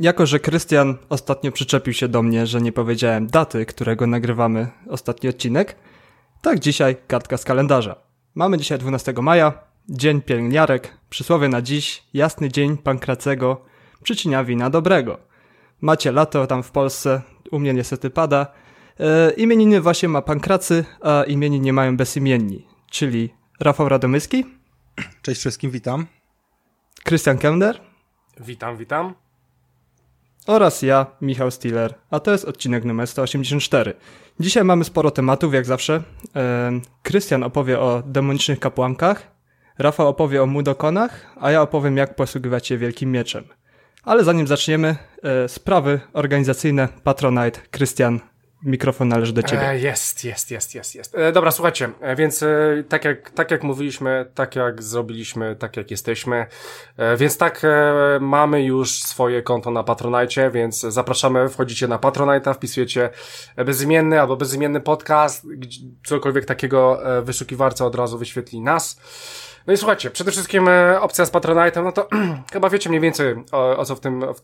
Jako, że Krystian ostatnio przyczepił się do mnie, że nie powiedziałem daty, którego nagrywamy ostatni odcinek, tak dzisiaj kartka z kalendarza. Mamy dzisiaj 12 maja, dzień pielęgniarek, przysłowie na dziś, jasny dzień Pankracego, przyczynia wina dobrego. Macie lato tam w Polsce, u mnie niestety pada. E, imieniny właśnie ma Pankracy, a imieniny nie mają bezimienni, czyli Rafał Radomyski. Cześć wszystkim, witam. Krystian Kender. Witam, witam oraz ja, Michał Stiller, a to jest odcinek numer 184. Dzisiaj mamy sporo tematów, jak zawsze. Krystian opowie o demonicznych kapłankach, Rafał opowie o mudokonach, a ja opowiem, jak posługiwać się wielkim mieczem. Ale zanim zaczniemy, e, sprawy organizacyjne Patronite. Krystian, Mikrofon należy do ciebie. E, jest, jest, jest, jest, jest. E, dobra, słuchajcie, e, więc e, tak, jak, tak jak mówiliśmy, tak jak zrobiliśmy, tak jak jesteśmy, e, więc tak e, mamy już swoje konto na Patronite, więc zapraszamy, wchodzicie na Patronite, wpisujecie bezimienny albo bezimienny podcast, cokolwiek takiego wyszukiwarca od razu wyświetli nas. No i słuchajcie, przede wszystkim opcja z Patronite, no to chyba wiecie mniej więcej o, o co w tym, o,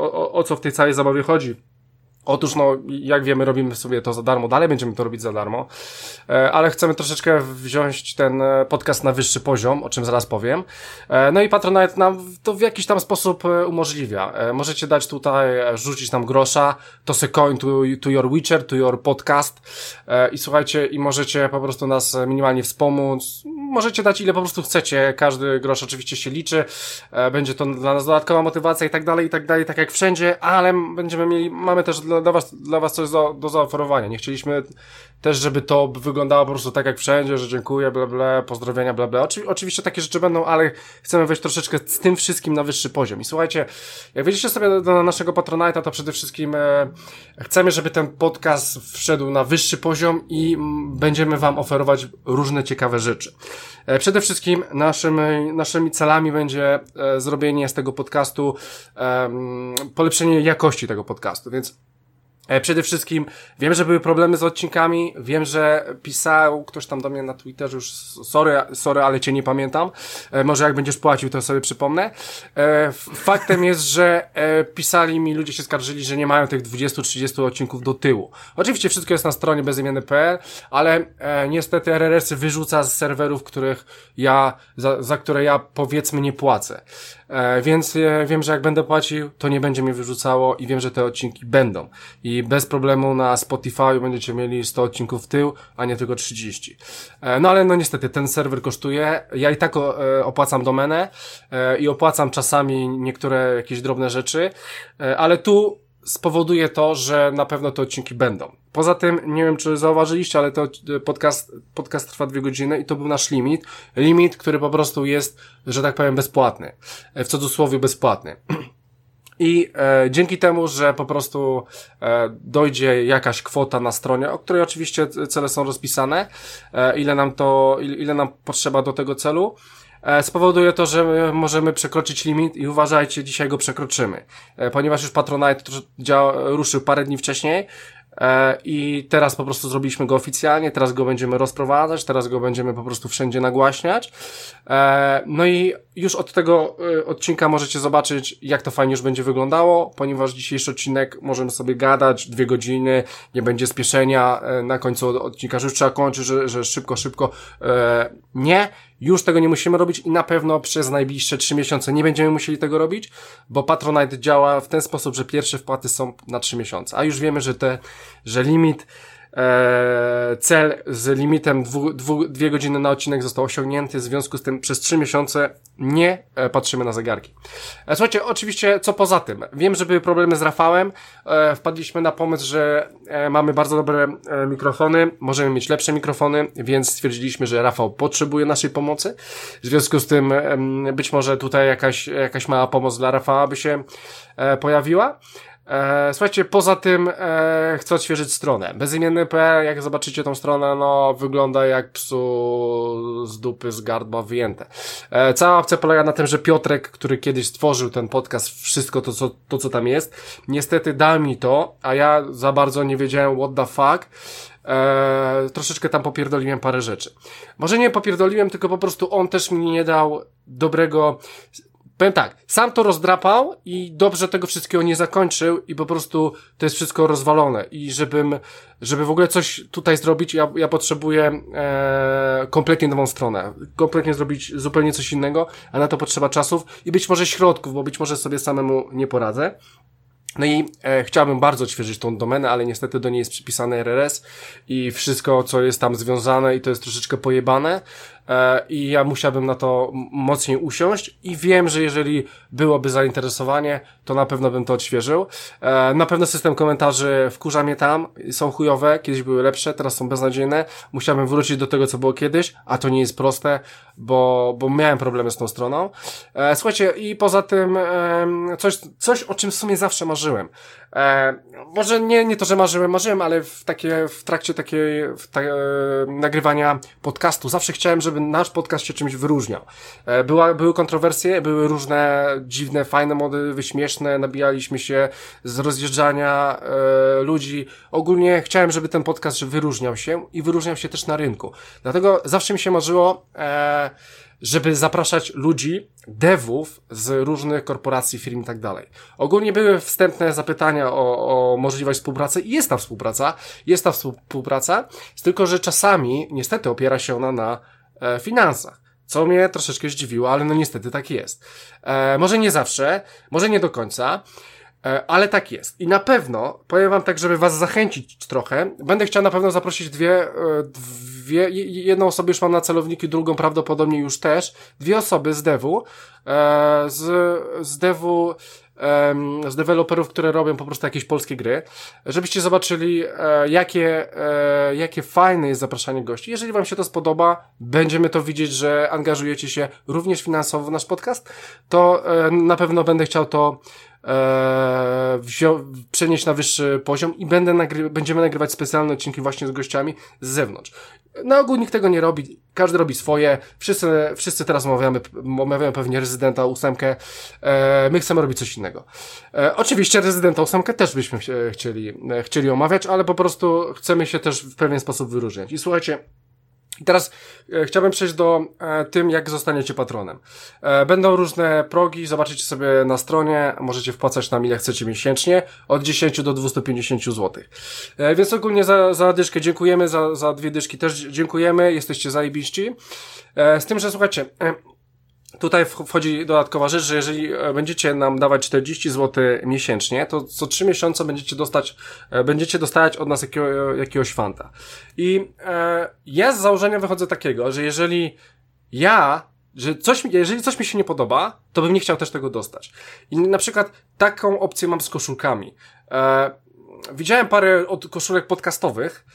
o, o co w tej całej zabawie chodzi. Otóż, no, jak wiemy, robimy sobie to za darmo, dalej będziemy to robić za darmo, e, ale chcemy troszeczkę wziąć ten e, podcast na wyższy poziom, o czym zaraz powiem. E, no i Patronite nam to w jakiś tam sposób umożliwia. Możecie dać tutaj, rzucić nam grosza, to se coin to, to your Witcher, to your podcast i słuchajcie, i możecie po prostu nas minimalnie wspomóc. Możecie dać ile po prostu chcecie, każdy grosz oczywiście się liczy, będzie to dla nas dodatkowa motywacja i tak dalej, i tak dalej, tak jak wszędzie, ale będziemy mieli, mamy też dla, dla was, dla was coś do, zaoferowania. Nie chcieliśmy też, żeby to wyglądało po prostu tak jak wszędzie, że dziękuję, bla, bla, pozdrowienia, bla, bla. Oczy, oczywiście takie rzeczy będą, ale chcemy wejść troszeczkę z tym wszystkim na wyższy poziom. I słuchajcie, jak wejdziecie sobie do, do naszego Patronite'a, to przede wszystkim e, chcemy, żeby ten podcast wszedł na wyższy poziom i m, będziemy wam oferować różne ciekawe rzeczy. E, przede wszystkim naszym, naszymi celami będzie e, zrobienie z tego podcastu, e, polepszenie jakości tego podcastu, więc przede wszystkim wiem, że były problemy z odcinkami, wiem, że pisał ktoś tam do mnie na Twitterze już sorry, sorry, ale cię nie pamiętam. E, może jak będziesz płacił, to sobie przypomnę. E, faktem jest, że pisali mi, ludzie się skarżyli, że nie mają tych 20-30 odcinków do tyłu. Oczywiście wszystko jest na stronie bezimienny.pl, ale niestety RRS-y wyrzuca z serwerów, których ja, za, za które ja powiedzmy nie płacę. Więc wiem, że jak będę płacił, to nie będzie mnie wyrzucało i wiem, że te odcinki będą. I bez problemu na Spotify będziecie mieli 100 odcinków w tył, a nie tylko 30. E, no ale no niestety ten serwer kosztuje. Ja i tak e, opłacam domenę e, i opłacam czasami niektóre jakieś drobne rzeczy, ale tu spowoduje to, że na pewno te odcinki będą. Poza tym, nie wiem czy zauważyliście, ale to podcast, podcast trwa dwie godziny i to był nasz limit. Limit, który po prostu jest, że tak powiem, bezpłatny. W cudzysłowie bezpłatny. I e, dzięki temu, że po prostu e, dojdzie jakaś kwota na stronie, o której oczywiście cele są rozpisane, e, ile nam to, ile, ile nam potrzeba do tego celu, e, spowoduje to, że możemy przekroczyć limit i uważajcie, dzisiaj go przekroczymy. E, ponieważ już Patronite działa, ruszył parę dni wcześniej, E, I teraz po prostu zrobiliśmy go oficjalnie, teraz go będziemy rozprowadzać, teraz go będziemy po prostu wszędzie nagłaśniać. E, no i już od tego e, odcinka możecie zobaczyć, jak to fajnie już będzie wyglądało, ponieważ dzisiejszy odcinek możemy sobie gadać dwie godziny, nie będzie spieszenia na końcu odcinka, że już trzeba kończyć, że, że szybko, szybko. Nie, już tego nie musimy robić i na pewno przez najbliższe trzy miesiące nie będziemy musieli tego robić, bo Patronite działa w ten sposób, że pierwsze wpłaty są na trzy miesiące, a już wiemy, że te, że limit e, cel z limitem dwu, dwu, dwie godziny na odcinek został osiągnięty, w związku z tym przez trzy miesiące nie e, patrzymy na zegarki. E, słuchajcie, oczywiście, co poza tym? Wiem, że były problemy z Rafałem, wpadliśmy na pomysł, że mamy bardzo dobre mikrofony, możemy mieć lepsze mikrofony, więc stwierdziliśmy, że Rafał potrzebuje naszej pomocy. W związku z tym być może tutaj jakaś, jakaś mała pomoc dla Rafała by się pojawiła. E, słuchajcie, poza tym e, chcę odświeżyć stronę. Bezimienny.pl, jak zobaczycie tą stronę, no wygląda jak psu z dupy, z gardła wyjęte. E, cała opcja polega na tym, że Piotrek, który kiedyś stworzył ten podcast, wszystko to co, to, co tam jest, niestety dał mi to, a ja za bardzo nie wiedziałem what the fuck. Eee, troszeczkę tam popierdoliłem parę rzeczy. Może nie popierdoliłem, tylko po prostu on też mi nie dał dobrego Powiem tak, sam to rozdrapał i dobrze tego wszystkiego nie zakończył i po prostu to jest wszystko rozwalone i żebym, żeby w ogóle coś tutaj zrobić, ja, ja potrzebuję e, kompletnie nową stronę, kompletnie zrobić zupełnie coś innego, a na to potrzeba czasów i być może środków, bo być może sobie samemu nie poradzę. No i e, chciałbym bardzo odświeżyć tą domenę, ale niestety do niej jest przypisane RRS i wszystko, co jest tam związane i to jest troszeczkę pojebane. E, i ja musiałbym na to mocniej usiąść i wiem, że jeżeli byłoby zainteresowanie, to na pewno bym to odświeżył. E, na pewno system komentarzy wkurza mnie tam, są chujowe, kiedyś były lepsze, teraz są beznadziejne. Musiałbym wrócić do tego, co było kiedyś, a to nie jest proste, bo, bo miałem problemy z tą stroną. E, słuchajcie, i poza tym coś, coś, o czym w sumie zawsze marzyłem. Może nie, nie to, że marzyłem, marzyłem, ale w, takie, w trakcie takiej w ta, nagrywania podcastu zawsze chciałem, żeby nasz podcast się czymś wyróżniał. E, była, były kontrowersje, były różne dziwne, fajne mody, wyśmieszne, nabijaliśmy się z rozjeżdżania e, ludzi. Ogólnie chciałem, żeby ten podcast wyróżniał się i wyróżniał się też na rynku. Dlatego zawsze mi się marzyło, e, żeby zapraszać ludzi, devów z różnych korporacji, firm i tak dalej. Ogólnie były wstępne zapytania o, o możliwość współpracy i jest ta współpraca, jest ta współpraca, tylko że czasami niestety opiera się ona na e, finansach. Co mnie troszeczkę zdziwiło, ale no niestety tak jest. E, może nie zawsze, może nie do końca, e, ale tak jest. I na pewno, powiem wam tak, żeby was zachęcić trochę, będę chciał na pewno zaprosić dwie, e, dwie jedną osobę już mam na celowniku, drugą prawdopodobnie już też, dwie osoby z devu, e, z, z devu z deweloperów, które robią po prostu jakieś polskie gry, żebyście zobaczyli, e, jakie, e, jakie fajne jest zapraszanie gości. Jeżeli Wam się to spodoba, będziemy to widzieć, że angażujecie się również finansowo w nasz podcast, to e, na pewno będę chciał to e, przenieść na wyższy poziom i będę nagry będziemy nagrywać specjalne odcinki właśnie z gościami z zewnątrz. Na ogół nikt tego nie robi, każdy robi swoje, wszyscy, wszyscy teraz omawiamy, omawiamy pewnie rezydenta ósemkę, e, my chcemy robić coś innego. E, oczywiście rezydenta ósemkę też byśmy chcieli, e, chcieli omawiać, ale po prostu chcemy się też w pewien sposób wyróżniać. I słuchajcie, i teraz e, chciałbym przejść do e, tym, jak zostaniecie patronem. E, będą różne progi, zobaczycie sobie na stronie, możecie wpłacać nam ile chcecie miesięcznie, od 10 do 250 zł. E, więc ogólnie za, za dyszkę dziękujemy, za, za dwie dyszki też dziękujemy, jesteście zajebiści. E, z tym, że słuchajcie, e, Tutaj wchodzi dodatkowa rzecz, że jeżeli e, będziecie nam dawać 40 zł miesięcznie, to co 3 miesiące będziecie dostać, e, będziecie dostawać od nas jakiego, jakiegoś fanta. I e, ja z założenia wychodzę takiego, że jeżeli ja, że coś, jeżeli coś mi się nie podoba, to bym nie chciał też tego dostać. I na przykład taką opcję mam z koszulkami. E, widziałem parę od koszulek podcastowych,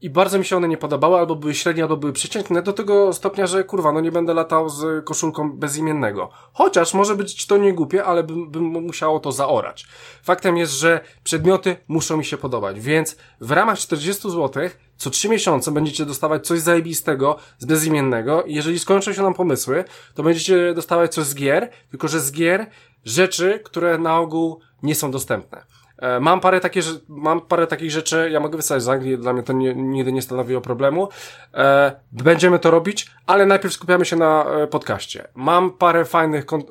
i bardzo mi się one nie podobały, albo były średnie, albo były przeciętne, do tego stopnia, że kurwa, no nie będę latał z koszulką bezimiennego. Chociaż może być to nie głupie, ale bym, bym musiało to zaorać. Faktem jest, że przedmioty muszą mi się podobać, więc w ramach 40 zł co 3 miesiące będziecie dostawać coś zajebistego z bezimiennego jeżeli skończą się nam pomysły, to będziecie dostawać coś z gier, tylko że z gier rzeczy, które na ogół nie są dostępne. E, mam parę, takie, mam parę takich rzeczy, ja mogę wysłać z Anglii, dla mnie to nie, nigdy nie stanowiło problemu. E, będziemy to robić, ale najpierw skupiamy się na e, podcaście. Mam parę fajnych kon,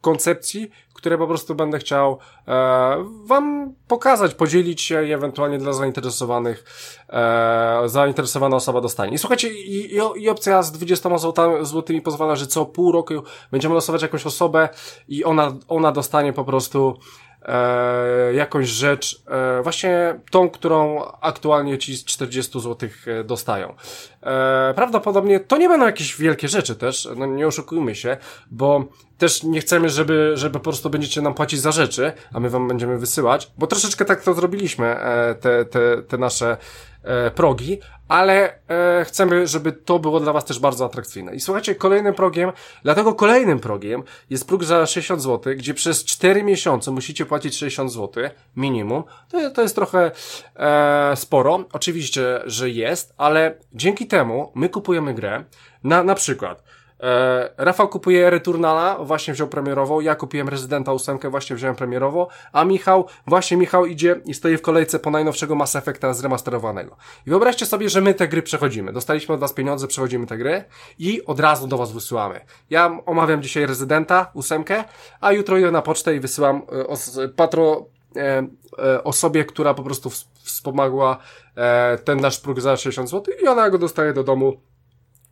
koncepcji, które po prostu będę chciał Wam pokazać, podzielić się i ewentualnie dla zainteresowanych zainteresowana osoba dostanie. I słuchajcie, i, i, opcja z 20 złotymi pozwala, że co pół roku będziemy losować jakąś osobę i ona, ona dostanie po prostu e, jakąś rzecz, e, właśnie tą, którą aktualnie ci z 40 zł e, dostają. E, prawdopodobnie to nie będą jakieś wielkie rzeczy też, no nie oszukujmy się, bo też nie chcemy, żeby, żeby po prostu będziecie nam płacić za rzeczy, a my wam będziemy wysyłać, bo troszeczkę tak to zrobiliśmy, e, te, te, te nasze e, progi, ale e, chcemy, żeby to było dla Was też bardzo atrakcyjne. I słuchajcie, kolejnym progiem, dlatego kolejnym progiem jest próg za 60 zł, gdzie przez 4 miesiące musicie płacić 60 zł minimum. To, to jest trochę e, sporo. Oczywiście, że jest, ale dzięki temu my kupujemy grę na, na przykład E, Rafał kupuje Returnala, właśnie wziął premierową, ja kupiłem Rezydenta 8, właśnie wziąłem premierowo, a Michał, właśnie Michał idzie i stoi w kolejce po najnowszego Mass Effecta zremasterowanego. I wyobraźcie sobie, że my te gry przechodzimy. Dostaliśmy od was pieniądze, przechodzimy te gry i od razu do was wysyłamy. Ja omawiam dzisiaj Rezydenta 8, a jutro idę na pocztę i wysyłam e, os, patro, e, e, osobie, która po prostu wspomagła e, ten nasz próg za 60 zł i ona go dostaje do domu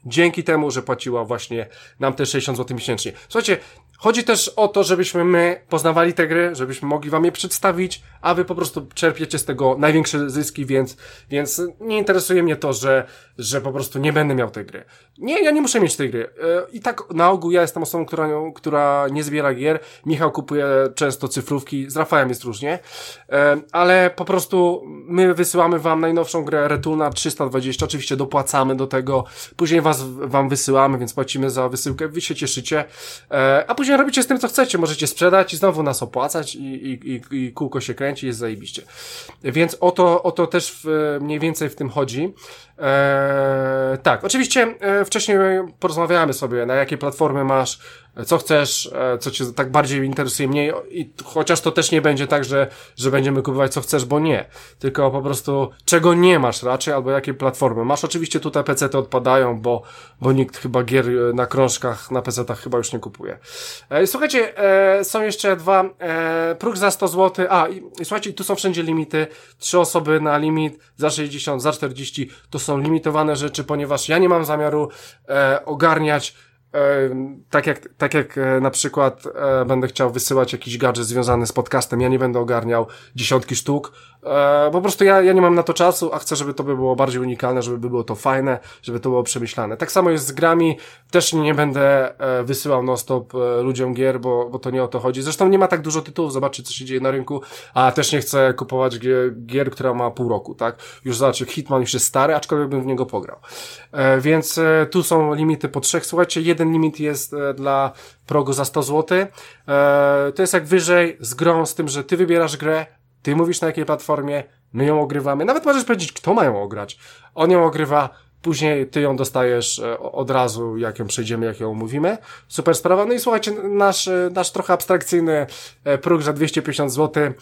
Dzięki temu, że płaciła właśnie nam te 60 zł miesięcznie. Słuchajcie, Chodzi też o to, żebyśmy my poznawali te gry, żebyśmy mogli wam je przedstawić, a wy po prostu czerpiecie z tego największe zyski, więc, więc nie interesuje mnie to, że, że po prostu nie będę miał tej gry. Nie, ja nie muszę mieć tej gry. E, I tak na ogół ja jestem osobą, która, która nie zbiera gier. Michał kupuje często cyfrówki, z Rafałem jest różnie, e, ale po prostu my wysyłamy wam najnowszą grę Retuna 320, oczywiście dopłacamy do tego, później was, wam wysyłamy, więc płacimy za wysyłkę, wy się cieszycie, e, a później później robicie z tym, co chcecie. Możecie sprzedać i znowu nas opłacać i, i, i, kółko się kręci, jest zajebiście. Więc o to, o to też w, mniej więcej w tym chodzi. Eee, tak, oczywiście e, wcześniej porozmawiamy sobie, na jakiej platformy masz co chcesz, e, co cię tak bardziej interesuje mniej i chociaż to też nie będzie tak, że, że będziemy kupować co chcesz, bo nie, tylko po prostu czego nie masz raczej, albo jakie platformy masz. Oczywiście tutaj PC te odpadają, bo, bo nikt chyba gier e, na krążkach, na PC-tach chyba już nie kupuje. E, słuchajcie, są jeszcze dwa, próg za 100 zł, a i, słuchajcie, tu są wszędzie limity, trzy osoby na limit, za 60, za 40, to są limitowane rzeczy, ponieważ ja nie mam zamiaru ogarniać tak jak, tak jak e, na przykład e, będę chciał wysyłać jakiś gadżet związany z podcastem, ja nie będę ogarniał dziesiątki sztuk, e, po prostu ja, ja nie mam na to czasu, a chcę, żeby to by było bardziej unikalne, żeby było to fajne, żeby to było przemyślane. Tak samo jest z grami, też nie będę wysyłał non-stop ludziom gier, bo, bo to nie o to chodzi. Zresztą nie ma tak dużo tytułów, zobaczcie co się dzieje na rynku, a też nie chcę kupować gier, która ma pół roku, tak? Już zobaczcie, Hitman już jest stary, aczkolwiek bym w niego pograł. Więc tu są limity po trzech, słuchajcie, jeden limit jest e, dla progu za 100 zł. E, to jest jak wyżej z grą, z tym, że ty wybierasz grę, ty mówisz na jakiej platformie, my ją ogrywamy. Nawet możesz powiedzieć, kto ma ją ograć. On ją ogrywa, później ty ją dostajesz e, od razu, jak ją przejdziemy, jak ją mówimy. Super sprawa. No i słuchajcie, nasz, nasz trochę abstrakcyjny próg za 250 zł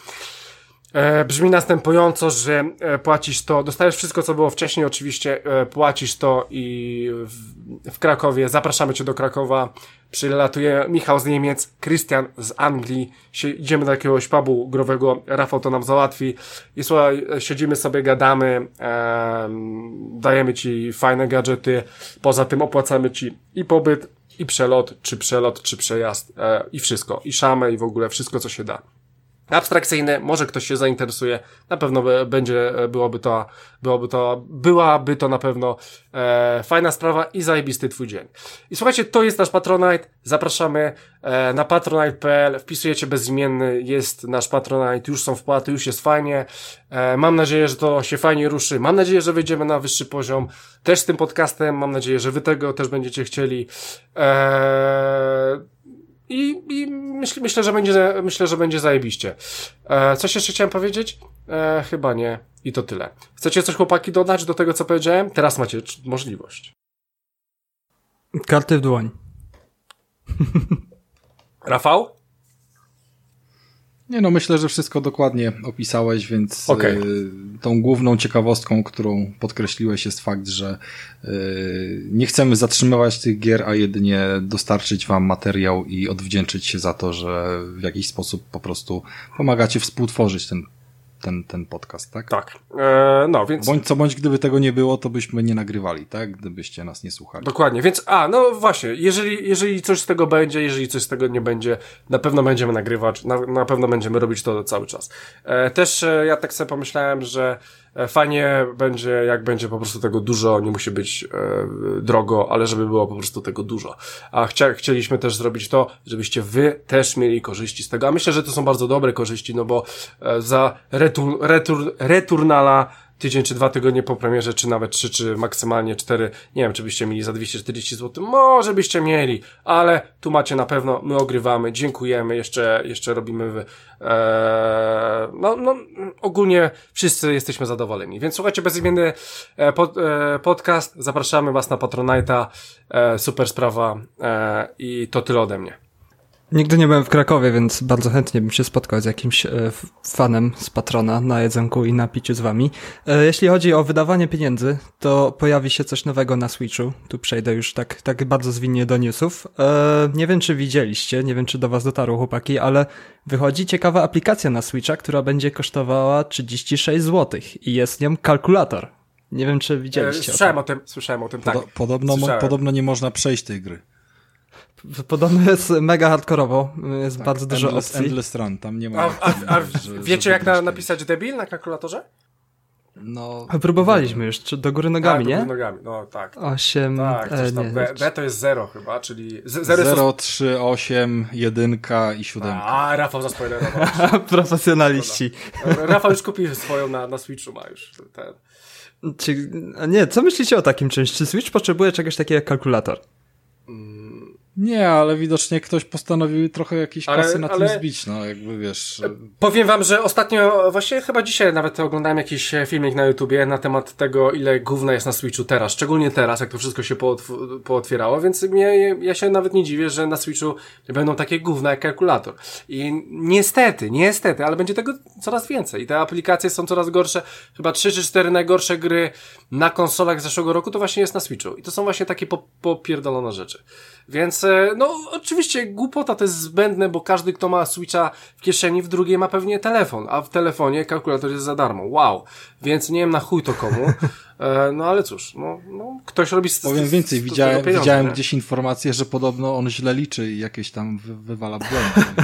E, brzmi następująco, że e, płacisz to, dostajesz wszystko, co było wcześniej, oczywiście e, płacisz to i w, w Krakowie, zapraszamy Cię do Krakowa, przylatuje Michał z Niemiec, Christian z Anglii, Sie, idziemy do jakiegoś pubu growego, Rafał to nam załatwi. I słuchaj, siedzimy sobie, gadamy, e, dajemy Ci fajne gadżety, poza tym opłacamy Ci i pobyt, i przelot, czy przelot, czy przejazd, e, i wszystko, i szamę, i w ogóle wszystko, co się da abstrakcyjny, może ktoś się zainteresuje, na pewno będzie, byłoby to, byłoby to, byłaby to na pewno e, fajna sprawa i zajebisty twój dzień. I słuchajcie, to jest nasz Patronite, zapraszamy e, na patronite.pl, wpisujecie bezimienny, jest nasz Patronite, już są wpłaty, już jest fajnie, e, mam nadzieję, że to się fajnie ruszy, mam nadzieję, że wyjdziemy na wyższy poziom, też z tym podcastem, mam nadzieję, że wy tego też będziecie chcieli, eee, i, i myśl, myślę, że będzie, myślę, że będzie zajebiście. E, coś jeszcze chciałem powiedzieć? E, chyba nie. I to tyle. Chcecie coś chłopaki dodać do tego, co powiedziałem? Teraz macie możliwość. Karty w dłoń. Rafał? Nie no, myślę, że wszystko dokładnie opisałeś, więc okay. y, tą główną ciekawostką, którą podkreśliłeś jest fakt, że y, nie chcemy zatrzymywać tych gier, a jedynie dostarczyć wam materiał i odwdzięczyć się za to, że w jakiś sposób po prostu pomagacie współtworzyć ten ten, ten podcast, tak? Tak. E, no, więc... Bądź co bądź, gdyby tego nie było, to byśmy nie nagrywali, tak? Gdybyście nas nie słuchali. Dokładnie, więc, a, no właśnie, jeżeli, jeżeli coś z tego będzie, jeżeli coś z tego nie będzie, na pewno będziemy nagrywać, na, na pewno będziemy robić to cały czas. E, też e, ja tak sobie pomyślałem, że fajnie będzie, jak będzie po prostu tego dużo, nie musi być e, drogo, ale żeby było po prostu tego dużo. A chcia, chcieliśmy też zrobić to, żebyście wy też mieli korzyści z tego. A myślę, że to są bardzo dobre korzyści, no bo e, za retur, retur, returnala tydzień czy dwa tygodnie po premierze, czy nawet trzy, czy maksymalnie cztery, nie wiem, czy byście mieli za 240 zł, może byście mieli, ale tu macie na pewno, my ogrywamy, dziękujemy, jeszcze, jeszcze robimy, w, e, no, no, ogólnie wszyscy jesteśmy zadowoleni, więc słuchajcie, bezimienny e, pod, e, podcast, zapraszamy was na Patronite'a, e, super sprawa. E, i to tyle ode mnie. Nigdy nie byłem w Krakowie, więc bardzo chętnie bym się spotkał z jakimś e, fanem z patrona na jedzonku i na piciu z wami. E, jeśli chodzi o wydawanie pieniędzy, to pojawi się coś nowego na Switchu. Tu przejdę już tak, tak bardzo zwinnie do newsów. E, nie wiem, czy widzieliście, nie wiem, czy do was dotarło chłopaki, ale wychodzi ciekawa aplikacja na Switcha, która będzie kosztowała 36 zł i jest nią kalkulator. Nie wiem, czy widzieliście. Słyszałem o tym, słyszałem o tym, tak. Podobno, podobno nie można przejść tej gry. Podobno jest mega hardkorowo, jest tak, bardzo dużo endless, opcji. Endless run, tam nie ma... A, a, a że, wiecie jak na, napisać debil na kalkulatorze? No... Próbowaliśmy już, czy do góry nogami, tak, nie? do góry nogami, no tak. 8... Tak, coś tam, e, B, B, to jest 0 chyba, czyli... 0, 0 3, 8, 1 i 7. A, Rafał zaspoilerował. Profesjonaliści. Rafał już kupił swoją na, na Switchu, ma już ten... Czy, nie, co myślicie o takim czymś? Czy Switch potrzebuje czegoś takiego jak kalkulator? Nie, ale widocznie ktoś postanowił trochę jakieś ale, kasy na ale... tym zbić, no jakby wiesz. Powiem wam, że ostatnio, właśnie chyba dzisiaj nawet oglądałem jakiś filmik na YouTubie na temat tego, ile gówna jest na Switchu teraz, szczególnie teraz, jak to wszystko się pootw- pootwierało, więc mnie, ja się nawet nie dziwię, że na Switchu będą takie gówna jak kalkulator. I niestety, niestety, ale będzie tego coraz więcej. I te aplikacje są coraz gorsze. Chyba 3 czy 4 najgorsze gry na konsolach z zeszłego roku to właśnie jest na Switchu. I to są właśnie takie popierdolone rzeczy. Więc, e, no, oczywiście głupota to jest zbędne, bo każdy, kto ma Switcha w kieszeni, w drugiej ma pewnie telefon, a w telefonie kalkulator jest za darmo. Wow. Więc nie wiem na chuj to komu. E, no ale cóż, no, no ktoś robi z, Powiem więcej, z, widziałem, widziałem gdzieś informację, że podobno on źle liczy i jakieś tam wy, wywala błędy,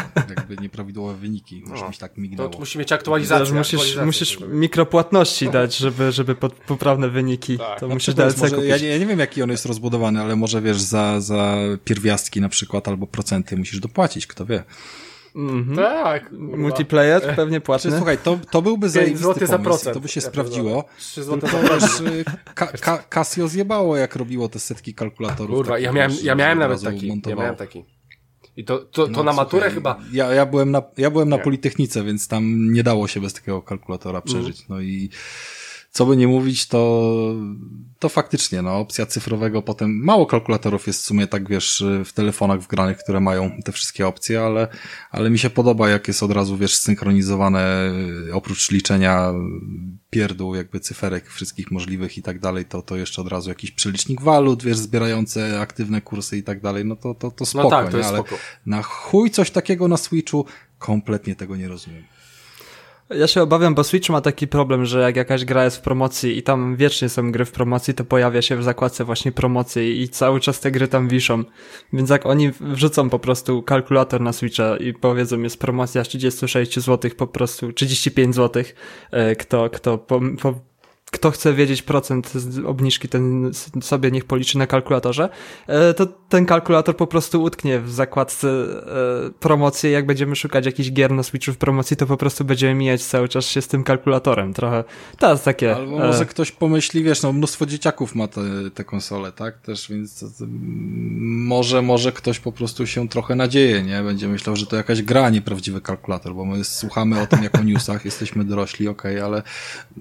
jakby nieprawidłowe wyniki, może no, tak mignęło. To musi mieć aktualizację. musisz, aktualizację, musisz mikropłatności dać, żeby, żeby pod, poprawne wyniki, tak. to no, musisz DLC może, kupić. Ja nie, ja nie wiem, jaki on jest rozbudowany, ale może wiesz, za, za pierwiastki na przykład albo procenty musisz dopłacić, kto wie. Mm-hmm. Tak. Multiplayer pewnie płatny. Słuchaj, to, to byłby zajebisty za procent. to by się ja sprawdziło. 3 zł za ka, ka, Casio zjebało, jak robiło te setki kalkulatorów. Kurwa, ja miałem, ja miałem nawet taki. Montowało. Ja miałem taki. I to, to, to no, na maturę słuchaj, chyba. Ja, ja byłem na, ja byłem na Politechnice, więc tam nie dało się bez takiego kalkulatora przeżyć. Mm. No i co by nie mówić, to, to faktycznie, no, opcja cyfrowego potem, mało kalkulatorów jest w sumie tak, wiesz, w telefonach wgranych, które mają te wszystkie opcje, ale, ale mi się podoba, jak jest od razu, wiesz, synchronizowane, oprócz liczenia pierdół, jakby cyferek wszystkich możliwych i tak dalej, to, to jeszcze od razu jakiś przelicznik walut, wiesz, zbierające aktywne kursy i tak dalej, no to, to, to spoko, no tak, to jest ale spoko. na chuj coś takiego na Switchu, kompletnie tego nie rozumiem. Ja się obawiam, bo Switch ma taki problem, że jak jakaś gra jest w promocji i tam wiecznie są gry w promocji, to pojawia się w zakładce właśnie promocji i cały czas te gry tam wiszą. Więc jak oni wrzucą po prostu kalkulator na Switcha i powiedzą jest promocja 36 zł po prostu, 35 zł, e, kto, kto po, po kto chce wiedzieć procent obniżki, ten sobie niech policzy na kalkulatorze, e, to ten kalkulator po prostu utknie w zakładce e, promocji. Jak będziemy szukać jakichś gier na Switchu w promocji, to po prostu będziemy mijać cały czas się z tym kalkulatorem. Trochę to jest takie. Albo może e... ktoś pomyśli, wiesz, no mnóstwo dzieciaków ma te, te konsole, tak? Też, więc to, to, może, może ktoś po prostu się trochę nadzieje, nie? Będzie myślał, że to jakaś gra, nie prawdziwy kalkulator, bo my słuchamy o tym jako newsach, jesteśmy dorośli, okej, okay, ale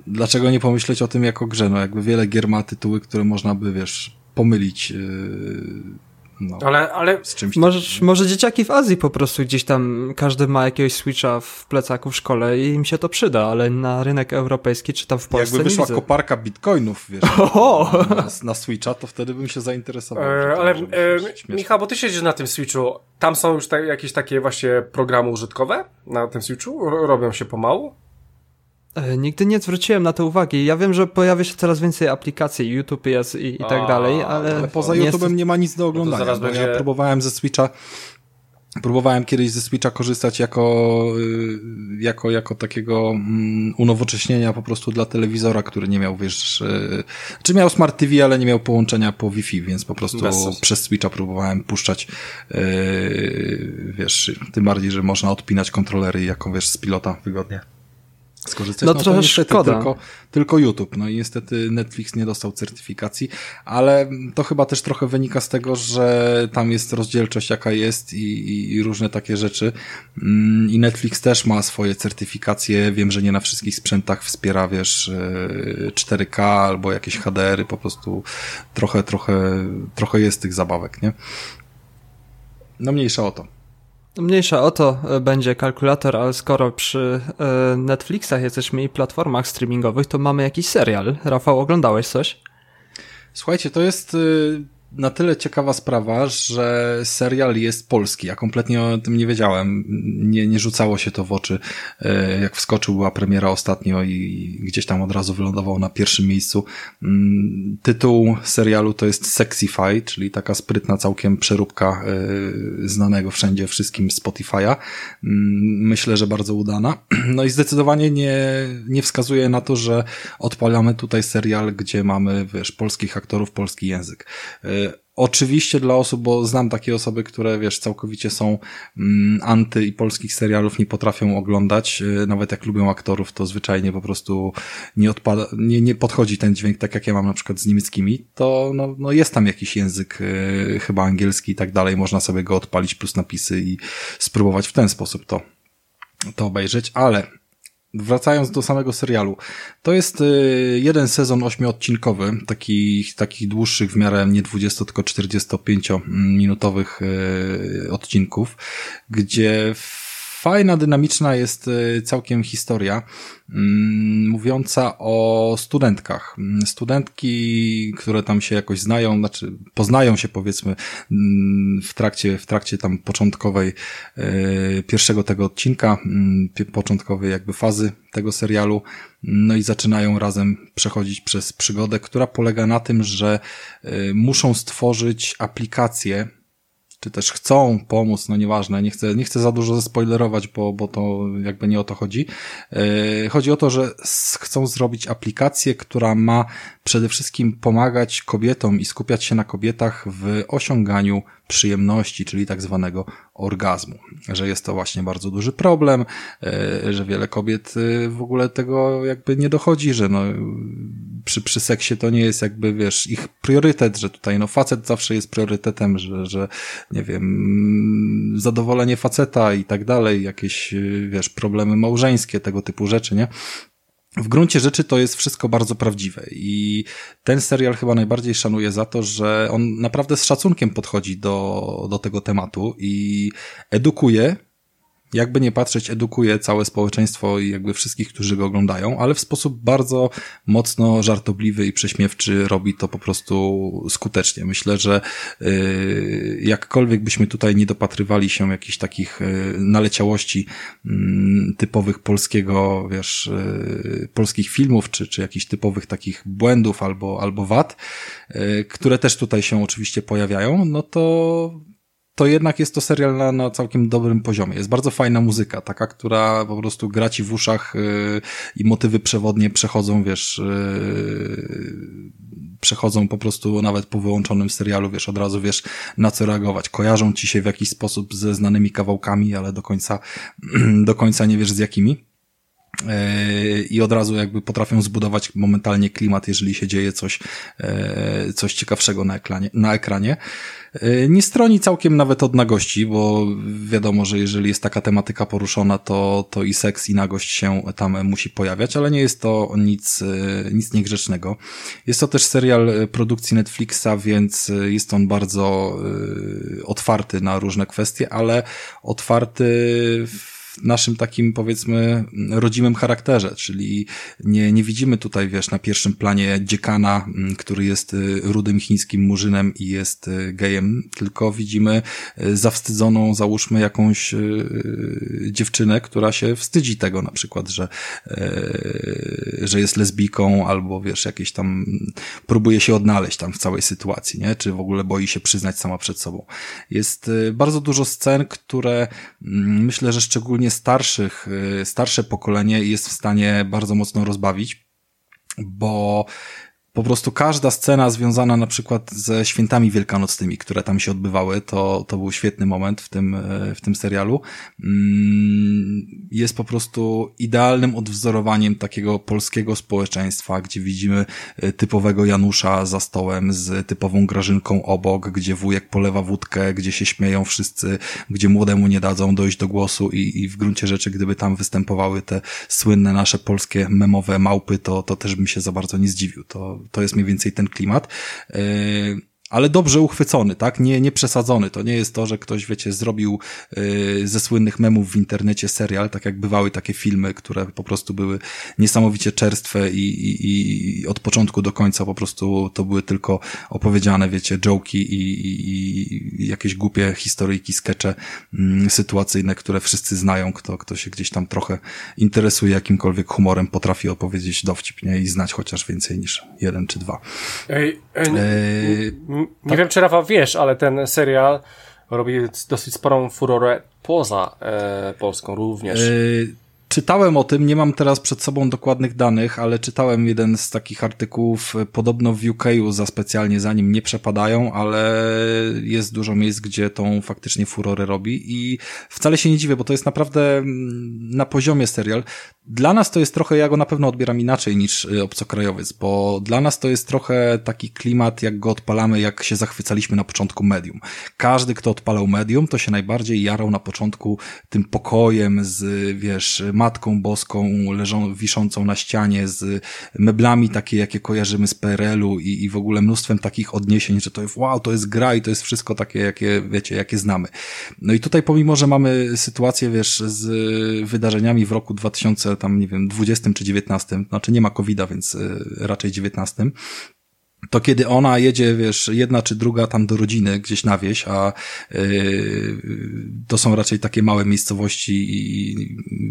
dlaczego nie pomyśleć o tym jako grze, no jakby wiele gier ma tytuły, które można by, wiesz, pomylić yy, no, ale, ale z czymś może, może dzieciaki w Azji po prostu gdzieś tam każdy ma jakiegoś Switcha w plecaku w szkole i im się to przyda, ale na rynek europejski czy tam w Polsce Jakby wyszła koparka bitcoinów, wiesz, Oho! Na, na Switcha, to wtedy bym się zainteresował. E, ale e, Michał, bo ty siedzisz na tym Switchu, tam są już te, jakieś takie właśnie programy użytkowe na tym Switchu? Robią się pomału? E, nigdy nie zwróciłem na to uwagi. Ja wiem, że pojawia się coraz więcej aplikacji, YouTube jest i, i tak A, dalej, ale... ale poza YouTube'em jest... nie ma nic do oglądania, no będzie... ja próbowałem ze Switcha Próbowałem kiedyś ze Switcha korzystać jako, y, jako, jako takiego um, unowocześnienia po prostu dla telewizora, który nie miał, wiesz, y, czy miał Smart TV, ale nie miał połączenia po Wi-Fi, więc po prostu przez Switcha próbowałem puszczać, yy, wiesz, tym bardziej, że można odpinać kontrolery jako, wiesz, z pilota wygodnie. Skorzystać. No, no trochę szkoda. Tylko, tylko YouTube. No i niestety Netflix nie dostał certyfikacji, ale to chyba też trochę wynika z tego, że tam jest rozdzielczość jaka jest i, i, i różne takie rzeczy. Mm, I Netflix też ma swoje certyfikacje. Wiem, że nie na wszystkich sprzętach wspiera, wiesz, 4K e, albo jakieś HDR-y, po prostu trochę, trochę, trochę jest tych zabawek, nie? No mniejsza o to. Mniejsza o to e, będzie kalkulator, ale skoro przy e, Netflixach jesteśmy i platformach streamingowych, to mamy jakiś serial. Rafał, oglądałeś coś? Słuchajcie, to jest y, na tyle ciekawa sprawa, że serial jest polski. Ja kompletnie o tym nie wiedziałem. Nie, nie rzucało się to w oczy. E, jak wskoczył, była premiera ostatnio i gdzieś tam od razu wylądował na pierwszym miejscu. Mm, tytuł serialu to jest Sexify, czyli taka sprytna całkiem przeróbka e, znanego wszędzie wszystkim Spotify'a. Mm, myślę, że bardzo udana. No i zdecydowanie nie, nie wskazuje na to, że odpalamy tutaj serial, gdzie mamy, wiesz, polskich aktorów, polski język. E, Oczywiście dla osób, bo znam takie osoby, które wiesz, całkowicie są mm, anty i polskich serialów nie potrafią oglądać, y, nawet jak lubią aktorów, to zwyczajnie po prostu nie odpada, nie, nie podchodzi ten dźwięk tak jak ja mam na przykład z niemieckimi, to no, no jest tam jakiś język y, chyba angielski i tak dalej, można sobie go odpalić plus napisy i spróbować w ten sposób to to obejrzeć, ale wracając do samego serialu, to jest y, jeden sezon ośmiodcinkowy, takich, takich dłuższych w miarę nie 20, tylko 45 minutowych y, odcinków, gdzie fajna, dynamiczna jest y, całkiem historia mm, mówiąca o studentkach. Mm, studentki, które tam się jakoś znają, znaczy poznają się powiedzmy mm, w trakcie, w trakcie tam początkowej y, pierwszego tego odcinka, początkowej jakby fazy tego serialu, no i zaczynają razem przechodzić przez przygodę, która polega na tym, że y, muszą stworzyć aplikację, czy też chcą pomóc, no nieważne, nie chcę, nie chcę za dużo zespoilerować, bo, bo to jakby nie o to chodzi. Yy, chodzi o to, że chcą zrobić aplikację, która ma przede wszystkim pomagać kobietom i skupiać się na kobietach w osiąganiu przyjemności, czyli tak zwanego orgazmu. Że jest to właśnie bardzo duży problem, e, że wiele kobiet e, w ogóle tego jakby nie dochodzi, że no, przy, przy seksie to nie jest jakby, wiesz, ich priorytet, że tutaj no facet zawsze jest priorytetem, że, że nie wiem, zadowolenie faceta i tak dalej, jakieś, e, wiesz, problemy małżeńskie, tego typu rzeczy, nie? W gruncie rzeczy to jest wszystko bardzo prawdziwe i ten serial chyba najbardziej szanuje za to, że on naprawdę z szacunkiem podchodzi do, do tego tematu i edukuje jakby nie patrzeć, edukuje całe społeczeństwo i jakby wszystkich, którzy go oglądają, ale w sposób bardzo mocno żartobliwy i prześmiewczy robi to po prostu skutecznie. Myślę, że yy, jakkolwiek byśmy tutaj nie dopatrywali się jakichś takich yy, naleciałości yy, typowych polskiego, wiesz, yy, polskich filmów, czy, czy jakichś typowych takich błędów albo, albo wad, które też tutaj się oczywiście pojawiają, no to to jednak jest to serial na, na całkiem dobrym poziomie. Jest bardzo fajna muzyka, taka, która po prostu gra ci w uszach yy, i motywy przewodnie przechodzą, wiesz, yy, przechodzą po prostu nawet po wyłączonym serialu, wiesz, od razu wiesz na co reagować. Kojarzą ci się w jakiś sposób ze znanymi kawałkami, ale do końca, do końca nie wiesz z jakimi i od razu jakby potrafią zbudować momentalnie klimat, jeżeli się dzieje coś, yy, coś ciekawszego na ekranie. Na ekranie. E, nie stroni całkiem nawet od nagości, bo wiadomo, że jeżeli jest taka tematyka poruszona, to, to i seks, i nagość się tam musi pojawiać, ale nie jest to nic, e, nic niegrzecznego. Jest to też serial produkcji Netflixa, więc jest on bardzo e, otwarty na różne kwestie, ale otwarty w naszym takim, powiedzmy, rodzimym charakterze, czyli nie, nie widzimy tutaj, wiesz, na pierwszym planie dziekana, mm, który jest y, rudym chińskim murzynem i jest y, gejem, tylko widzimy y, zawstydzoną, załóżmy, jakąś dziewczynę, która się wstydzi tego na przykład, że, że jest lesbijką albo, wiesz, jakieś tam próbuje się odnaleźć tam w całej sytuacji, nie? Czy w ogóle boi się przyznać sama przed sobą. Jest bardzo dużo scen, które mm, myślę, że szczególnie szczególnie starszych, y, starsze pokolenie jest w stanie bardzo mocno rozbawić, bo po prostu każda scena związana na przykład ze świętami wielkanocnymi, które tam się odbywały, to, to był świetny moment w tym, w tym serialu. Mm, jest po prostu idealnym odwzorowaniem takiego polskiego społeczeństwa, gdzie widzimy e, typowego Janusza za stołem z typową Grażynką obok, gdzie wujek polewa wódkę, gdzie się śmieją wszyscy, gdzie młodemu nie dadzą dojść do głosu i, i w gruncie rzeczy, gdyby tam występowały te słynne nasze polskie memowe małpy, to, to też bym się za bardzo nie zdziwił. To, to jest mniej więcej ten klimat. Ale dobrze uchwycony, tak? Nie, nie przesadzony. To nie jest to, że ktoś, wiecie, zrobił yy, ze słynnych memów w internecie serial, tak jak bywały takie filmy, które po prostu były niesamowicie czerstwe i, i, i od początku do końca po prostu to były tylko opowiedziane, wiecie, joki i, i, i jakieś głupie historyjki, skecze yy, sytuacyjne, które wszyscy znają, kto, kto się gdzieś tam trochę interesuje jakimkolwiek humorem, potrafi opowiedzieć dowcip, nie? I znać chociaż więcej niż jeden czy dwa. Ej, ej, yy, nie tak? wiem, czy Rafa wiesz, ale ten serial robi dosyć sporą furorę poza e, Polską również. Yy, Czytałem o tym, nie mam teraz przed sobą dokładnych danych, ale czytałem jeden z takich artykułów, podobno w UK za specjalnie za nim nie przepadają, ale jest dużo miejsc, gdzie tą faktycznie furorę robi i wcale się nie dziwię, bo to jest naprawdę mm, na poziomie serial. Dla nas to jest trochę, ja go na pewno odbieram inaczej niż y, obcokrajowiec, bo dla nas to jest trochę taki klimat, jak go odpalamy, jak się zachwycaliśmy na początku medium. Każdy, kto odpalał medium, to się najbardziej jarał na początku tym pokojem z, wiesz, Matką Boską leżą, wiszącą na ścianie, z meblami takie, jakie kojarzymy z PRL-u i, i w ogóle mnóstwem takich odniesień, że to jest wow, to jest gra i to jest wszystko takie, jakie, wiecie, jakie znamy. No i tutaj pomimo, że mamy sytuację, wiesz, z wydarzeniami w roku 2000, tam nie wiem, 20 czy 19, znaczy nie ma COVID-a, więc y, raczej 19, to kiedy ona jedzie, wiesz, jedna czy druga tam do rodziny gdzieś na wieś, a yy, to są raczej takie małe miejscowości i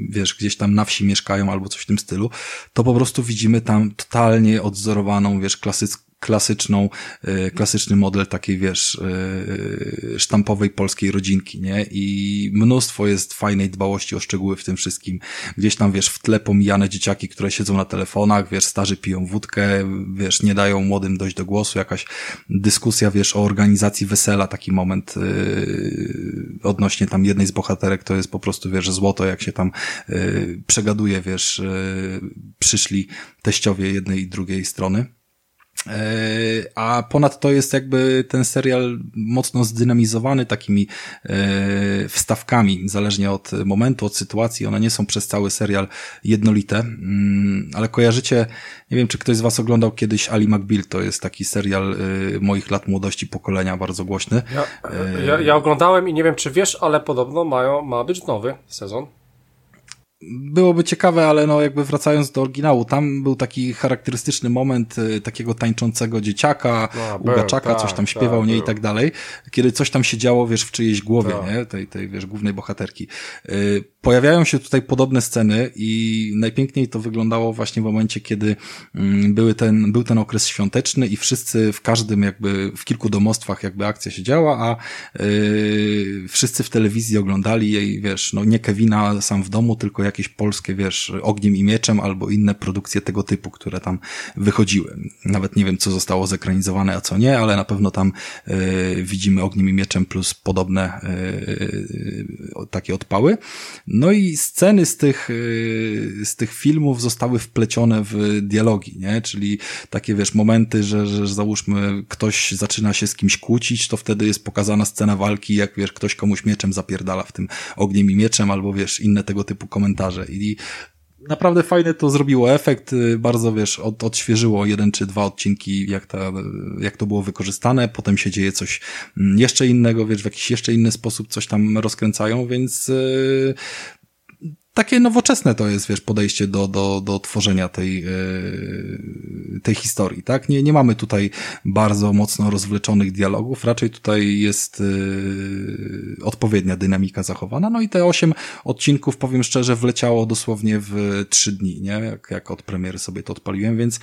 wiesz, gdzieś tam na wsi mieszkają albo coś w tym stylu, to po prostu widzimy tam totalnie odzorowaną, wiesz, klasycką klasyczną, e, klasyczny model takiej, wiesz, e, sztampowej polskiej rodzinki, nie? I mnóstwo jest fajnej dbałości o szczegóły w tym wszystkim. Gdzieś tam, wiesz, w tle pomijane dzieciaki, które siedzą na telefonach, wiesz, starzy piją wódkę, wiesz, nie dają młodym dojść do głosu, jakaś dyskusja, wiesz, o organizacji wesela, taki moment yy, odnośnie tam jednej z bohaterek, to jest po prostu, wiesz, złoto, jak się tam yy, przegaduje, wiesz, yy, przyszli teściowie jednej i drugiej strony. E, a ponadto jest jakby ten serial mocno zdynamizowany takimi e, wstawkami, zależnie od momentu, od sytuacji. One nie są przez cały serial jednolite, mm, ale kojarzycie, nie wiem, czy ktoś z Was oglądał kiedyś Ali McBeal, to jest taki serial e, moich lat młodości, pokolenia, bardzo głośny. Ja, ja, ja oglądałem i nie wiem, czy wiesz, ale podobno mają, ma być nowy sezon byłoby ciekawe, ale no jakby wracając do oryginału, tam był taki charakterystyczny moment y, takiego tańczącego dzieciaka, no, ugaczaka, coś tam tak, śpiewał, ta, nie, był. i tak dalej, kiedy coś tam się działo, wiesz, w czyjejś głowie, ta. nie, tej, tej, wiesz, głównej bohaterki. Y, pojawiają się tutaj podobne sceny i najpiękniej to wyglądało właśnie w momencie, kiedy mm, były ten, był ten okres świąteczny i wszyscy w każdym jakby, w kilku domostwach jakby akcja się działa, a yy, wszyscy w telewizji oglądali jej, wiesz, no nie Kevina sam w domu, tylko jakieś polskie, wiesz, Ogniem i Mieczem albo inne produkcje tego typu, które tam wychodziły. Nawet nie wiem, co zostało zekranizowane, a co nie, ale na pewno tam yy, widzimy Ogniem i Mieczem plus podobne yy, takie odpały. No i sceny z tych, y, z tych filmów zostały wplecione w dialogi, nie? Czyli takie, wiesz, momenty, że, że załóżmy ktoś zaczyna się z kimś kłócić, to wtedy jest pokazana scena walki, jak, wiesz, ktoś komuś mieczem zapierdala w tym ogniem i mieczem, albo, wiesz, inne tego typu komentarze. I naprawdę fajny to zrobiło efekt, y, bardzo wiesz, od, odświeżyło jeden czy dwa odcinki, jak, ta, jak to było wykorzystane, potem się dzieje coś mm, jeszcze innego, wiesz, w jakiś jeszcze inny sposób coś tam rozkręcają, więc yy, takie nowoczesne to jest, wiesz, podejście do, do, do tworzenia tej, yy, tej historii, tak? Nie, nie mamy tutaj bardzo mocno rozwleczonych dialogów, raczej tutaj jest yy, odpowiednia dynamika zachowana, no i te osiem odcinków, powiem szczerze, wleciało dosłownie w trzy dni, nie? Jak, jak od premiery sobie to odpaliłem, więc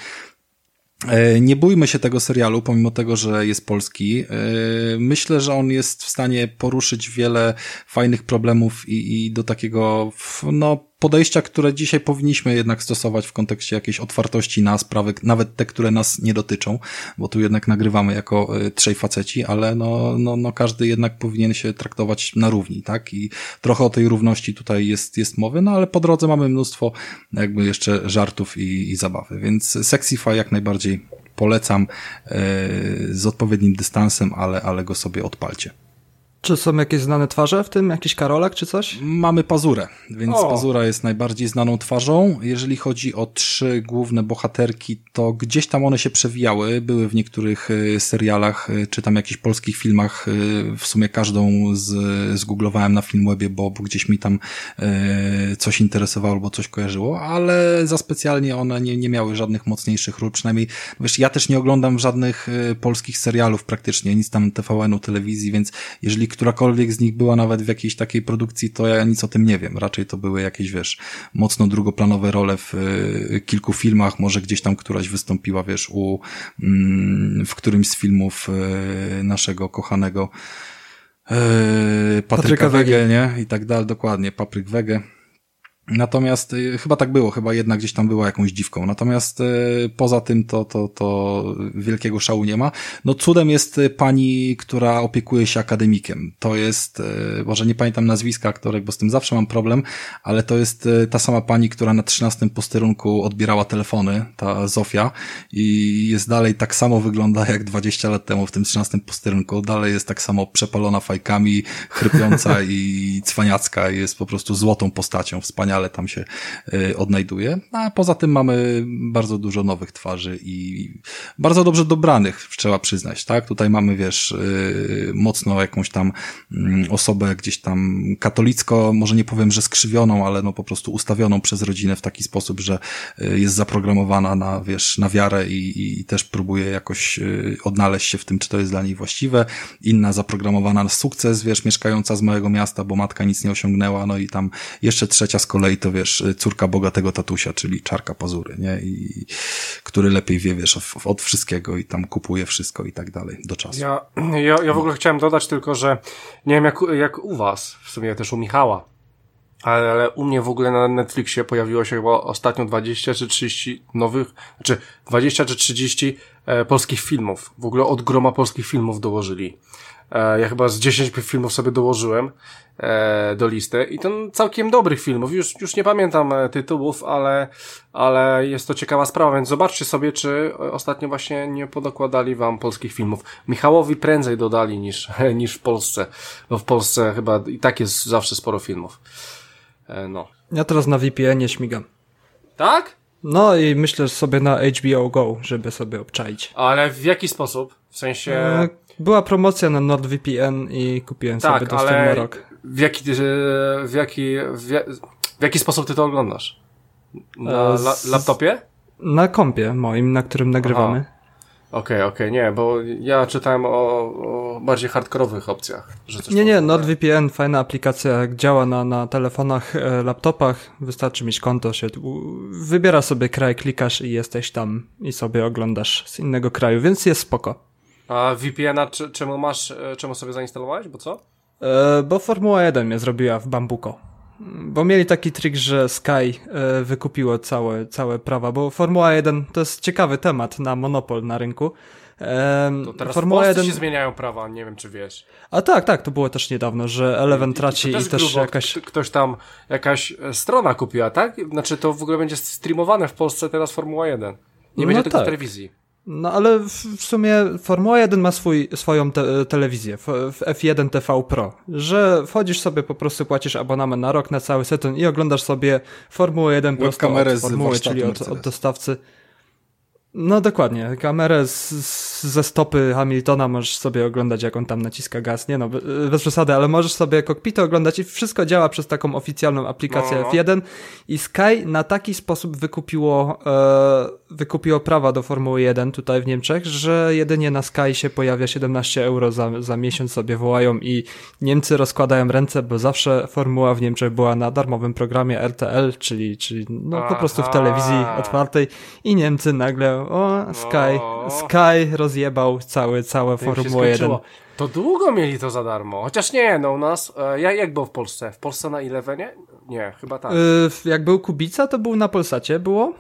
nie bójmy się tego serialu, pomimo tego, że jest polski. E, myślę, że on jest w stanie poruszyć wiele fajnych problemów i, i do takiego, no, podejścia, które dzisiaj powinniśmy jednak stosować w kontekście jakiejś otwartości na sprawy, nawet te, które nas nie dotyczą, bo tu jednak nagrywamy jako y, trzej faceci, ale no, no, no każdy jednak powinien się traktować na równi, tak? I trochę o tej równości tutaj jest, jest mowy, no ale po drodze mamy mnóstwo jakby jeszcze żartów i, i zabawy, więc Sexify jak najbardziej polecam yy, z odpowiednim dystansem, ale, ale go sobie odpalcie. Czy są jakieś znane twarze w tym? Jakiś Karolak czy coś? Mamy Pazurę, więc o. Pazura jest najbardziej znaną twarzą. Jeżeli chodzi o trzy główne bohaterki, to gdzieś tam one się przewijały. Były w niektórych e, serialach, e, czy tam jakichś polskich filmach. E, w sumie każdą z, zgooglowałem na Filmwebie, bo, bo gdzieś mi tam coś interesowało albo coś kojarzyło, ale za specjalnie one nie, nie miały żadnych mocniejszych ról. Przynajmniej, wiesz, ja też nie oglądam żadnych polskich serialów praktycznie, nic tam TVN-u, telewizji, więc jeżeli którakolwiek z nich była nawet w jakiejś takiej produkcji, to ja nic o tym nie wiem. Raczej to były jakieś, wiesz, mocno drugoplanowe role w y, kilku filmach, może gdzieś tam któraś wystąpiła, wiesz, u, mm, w którymś z filmów y, naszego kochanego y, Patryka, Patryka Wege, nie? I tak dalej, dokładnie, Papryk Wege. Natomiast y, chyba tak było, chyba jedna gdzieś tam była jakąś dziwką. Natomiast y, poza tym to, to, to wielkiego szału nie ma. No cudem jest y, pani, która opiekuje się akademikiem. To jest, może nie pamiętam nazwiska aktorek, bo z tym zawsze mam problem, ale to jest ta sama pani, która na trzynastym posterunku odbierała telefony, ta Zofia i jest dalej tak samo wygląda jak 20 lat temu w tym trzynastym posterunku. Dalej jest tak samo przepalona fajkami, chrypiąca i cwaniacka i jest po prostu złotą postacią, wspaniale ale tam się y, odnajduje. A poza tym mamy bardzo dużo nowych twarzy i bardzo dobrze dobranych, trzeba przyznać, tak? Tutaj mamy, wiesz, y, mocno jakąś tam mm, osobę gdzieś tam katolicko, może nie powiem, że skrzywioną, ale no po prostu ustawioną przez rodzinę w taki sposób, że y, jest zaprogramowana na, wiesz, na wiarę i, i też próbuje jakoś odnaleźć się w tym, czy to jest dla niej właściwe. Inna zaprogramowana na sukces, wiesz, mieszkająca z małego miasta, bo matka nic nie osiągnęła, no i tam jeszcze trzecia z kolei kolei to wiesz, córka bogatego tatusia, czyli czarka pazury, nie? I który lepiej wie, wiesz, od wszystkiego i tam kupuje wszystko i tak dalej do czasu. Ja, ja, ja w ogóle chciałem dodać tylko, że nie wiem jak, jak u was, w sumie też u Michała, ale, ale u mnie w ogóle na Netflixie pojawiło się chyba ostatnio 20 czy 30 nowych, znaczy 20 czy 30 e, polskich filmów. W ogóle od groma polskich filmów dołożyli. E, ja chyba z 10 filmów sobie dołożyłem e, do listy i to całkiem dobrych filmów. Już, już nie pamiętam e, tytułów, ale, ale jest to ciekawa sprawa, więc zobaczcie sobie, czy ostatnio właśnie nie podokładali wam polskich filmów. Michałowi prędzej dodali niż, niż w Polsce, bo w Polsce chyba i tak jest zawsze sporo filmów. No. Ja teraz na VPN-ie śmigam. Tak? No i myślę sobie na HBO Go, żeby sobie obczaić. Ale w jaki sposób? W sensie... Była promocja na NordVPN i kupiłem tak, sobie dostęp na rok. W jaki, w, jaki, w, jaki sposób ty to oglądasz? Na e, la, laptopie? Na kompie moim, na którym nagrywamy. Okej, okej, okay, okay, nie, bo ja czytałem o, o bardziej hardkorowych opcjach. Nie, nie, NordVPN, fajna aplikacja, działa na, na telefonach, e, laptopach, wystarczy mieć konto, się wybiera sobie kraj, klikasz i jesteś tam i sobie oglądasz z innego kraju, więc jest spoko. A VPN-a czemu masz, e, czemu sobie zainstalowałeś, bo co? E, bo Formuła 1 mnie zrobiła w Bambuko. Bo mieli taki trik, że Sky e, wykupiło całe, całe prawa, bo Formuła 1 to jest ciekawy temat na monopol na rynku. E, to teraz Formuła w 1 się zmieniają prawa, nie wiem czy wiesz. A tak, tak, to było też niedawno, że Eleven traci i, i, też grubo, jakaś... Ktoś tam, jakaś e, strona kupiła, tak? Znaczy to w ogóle będzie streamowane w Polsce teraz Formuła 1. Nie no będzie tak. tego w telewizji. No ale w, sumie Formuła 1 ma swój, swoją te, telewizję, w, w, F1 TV Pro, że wchodzisz sobie, po prostu płacisz abonament na rok, na cały sezon i oglądasz sobie Formułę 1 prosto od formuły, czyli od, od dostawcy. No dokładnie, kamerę z, z, ze stopy Hamiltona możesz sobie oglądać, jak on tam naciska gaz, nie no, bez przesady, ale możesz sobie kokpity oglądać i wszystko działa przez taką oficjalną aplikację no. F1 i Sky na taki sposób wykupiło, e, wykupiło prawa do Formuły 1 tutaj w Niemczech, że jedynie na Sky się pojawia 17 euro za, za miesiąc sobie wołają i Niemcy rozkładają ręce, bo zawsze Formuła w Niemczech była na darmowym programie RTL, czyli, czyli no po prostu w telewizji otwartej i Niemcy nagle o, Sky, o. Sky rozjebał cały, całe Formułę 1. To długo mieli to za darmo. Chociaż nie, no u nas, e, jak było w Polsce? W Polsce na Elevenie? Nie, chyba tak. Yy, jak był Kubica, to był na Polsacie, było.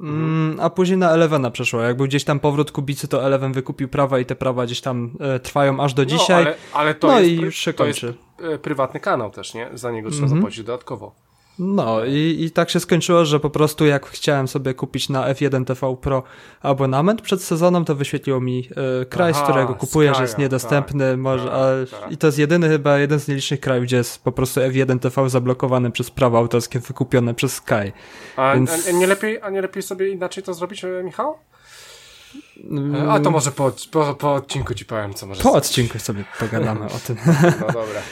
Mm, a później na Elevena przeszło. Jak był gdzieś tam powrót Kubicy, to Eleven wykupił prawa i te prawa gdzieś tam e, trwają aż do no, dzisiaj. No, ale, ale to no jest, i już się kończy. Jest, e, prywatny kanał też, nie? Za niego trzeba mm -hmm. zapłacić dodatkowo. No i, i tak się skończyło, że po prostu jak chciałem sobie kupić na F1 TV Pro abonament przed sezonem, to wyświetliło mi e, kraj, Aha, z którego kupuję, że jest niedostępny. Tak, może, tak, tak. I to jest jedyny chyba, jeden z nielicznych krajów, gdzie jest po prostu F1 TV zablokowany przez prawa autorskie wykupione przez Sky. A, Więc... a, nie, lepiej, a nie lepiej sobie inaczej to zrobić, e, Michał? A to może po, po, po odcinku ci powiem, co może Po odcinku sobie pogadamy o tym. No dobra.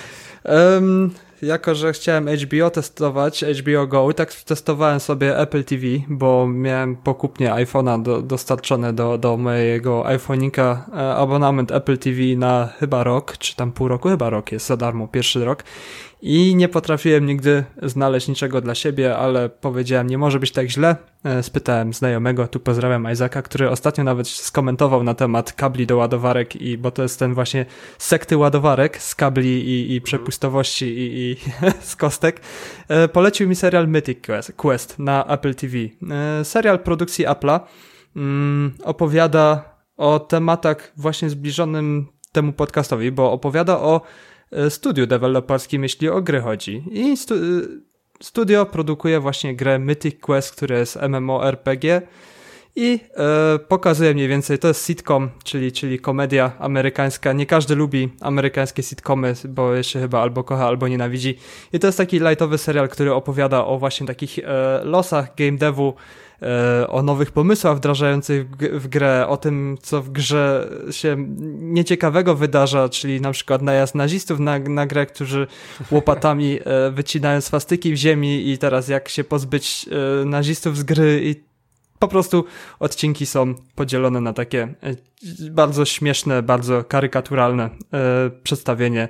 Um, jako że chciałem HBO testować, HBO Go, tak testowałem sobie Apple TV, bo miałem pokupnie iPhone'a do, dostarczone do, do mojego iPhone'ika e, abonament Apple TV na chyba rok, czy tam pół roku, chyba rok jest za darmo, pierwszy rok i nie potrafiłem nigdy znaleźć niczego dla siebie, ale powiedziałem, nie może być tak źle. E, spytałem znajomego, tu pozdrawiam Isaaca, który ostatnio nawet skomentował na temat kabli do ładowarek i bo to jest ten właśnie sekty ładowarek z kabli i, i przepustowości i, i z kostek. E, polecił mi serial Mythic Quest, na Apple TV. E, serial produkcji Apple'a mm, opowiada o tematach właśnie zbliżonym temu podcastowi, bo opowiada o studiu deweloperskim, jeśli o gry chodzi. I stu e, studio produkuje właśnie grę Mythic Quest, które jest MMORPG i e, pokazuje mniej więcej, to jest sitcom, czyli, czyli komedia amerykańska. Nie każdy lubi amerykańskie sitcomy, bo jeszcze chyba albo kocha, albo nienawidzi. I to jest taki lightowy serial, który opowiada o właśnie takich e, losach game devu, E, o nowych pomysłach wdrażających w grę, o tym, co w grze się nieciekawego wydarza, czyli na przykład najazd nazistów na, na grę, którzy łopatami e, wycinają swastyki w ziemi i teraz jak się pozbyć e, nazistów z gry i po prostu odcinki są podzielone na takie bardzo śmieszne, bardzo karykaturalne przedstawienie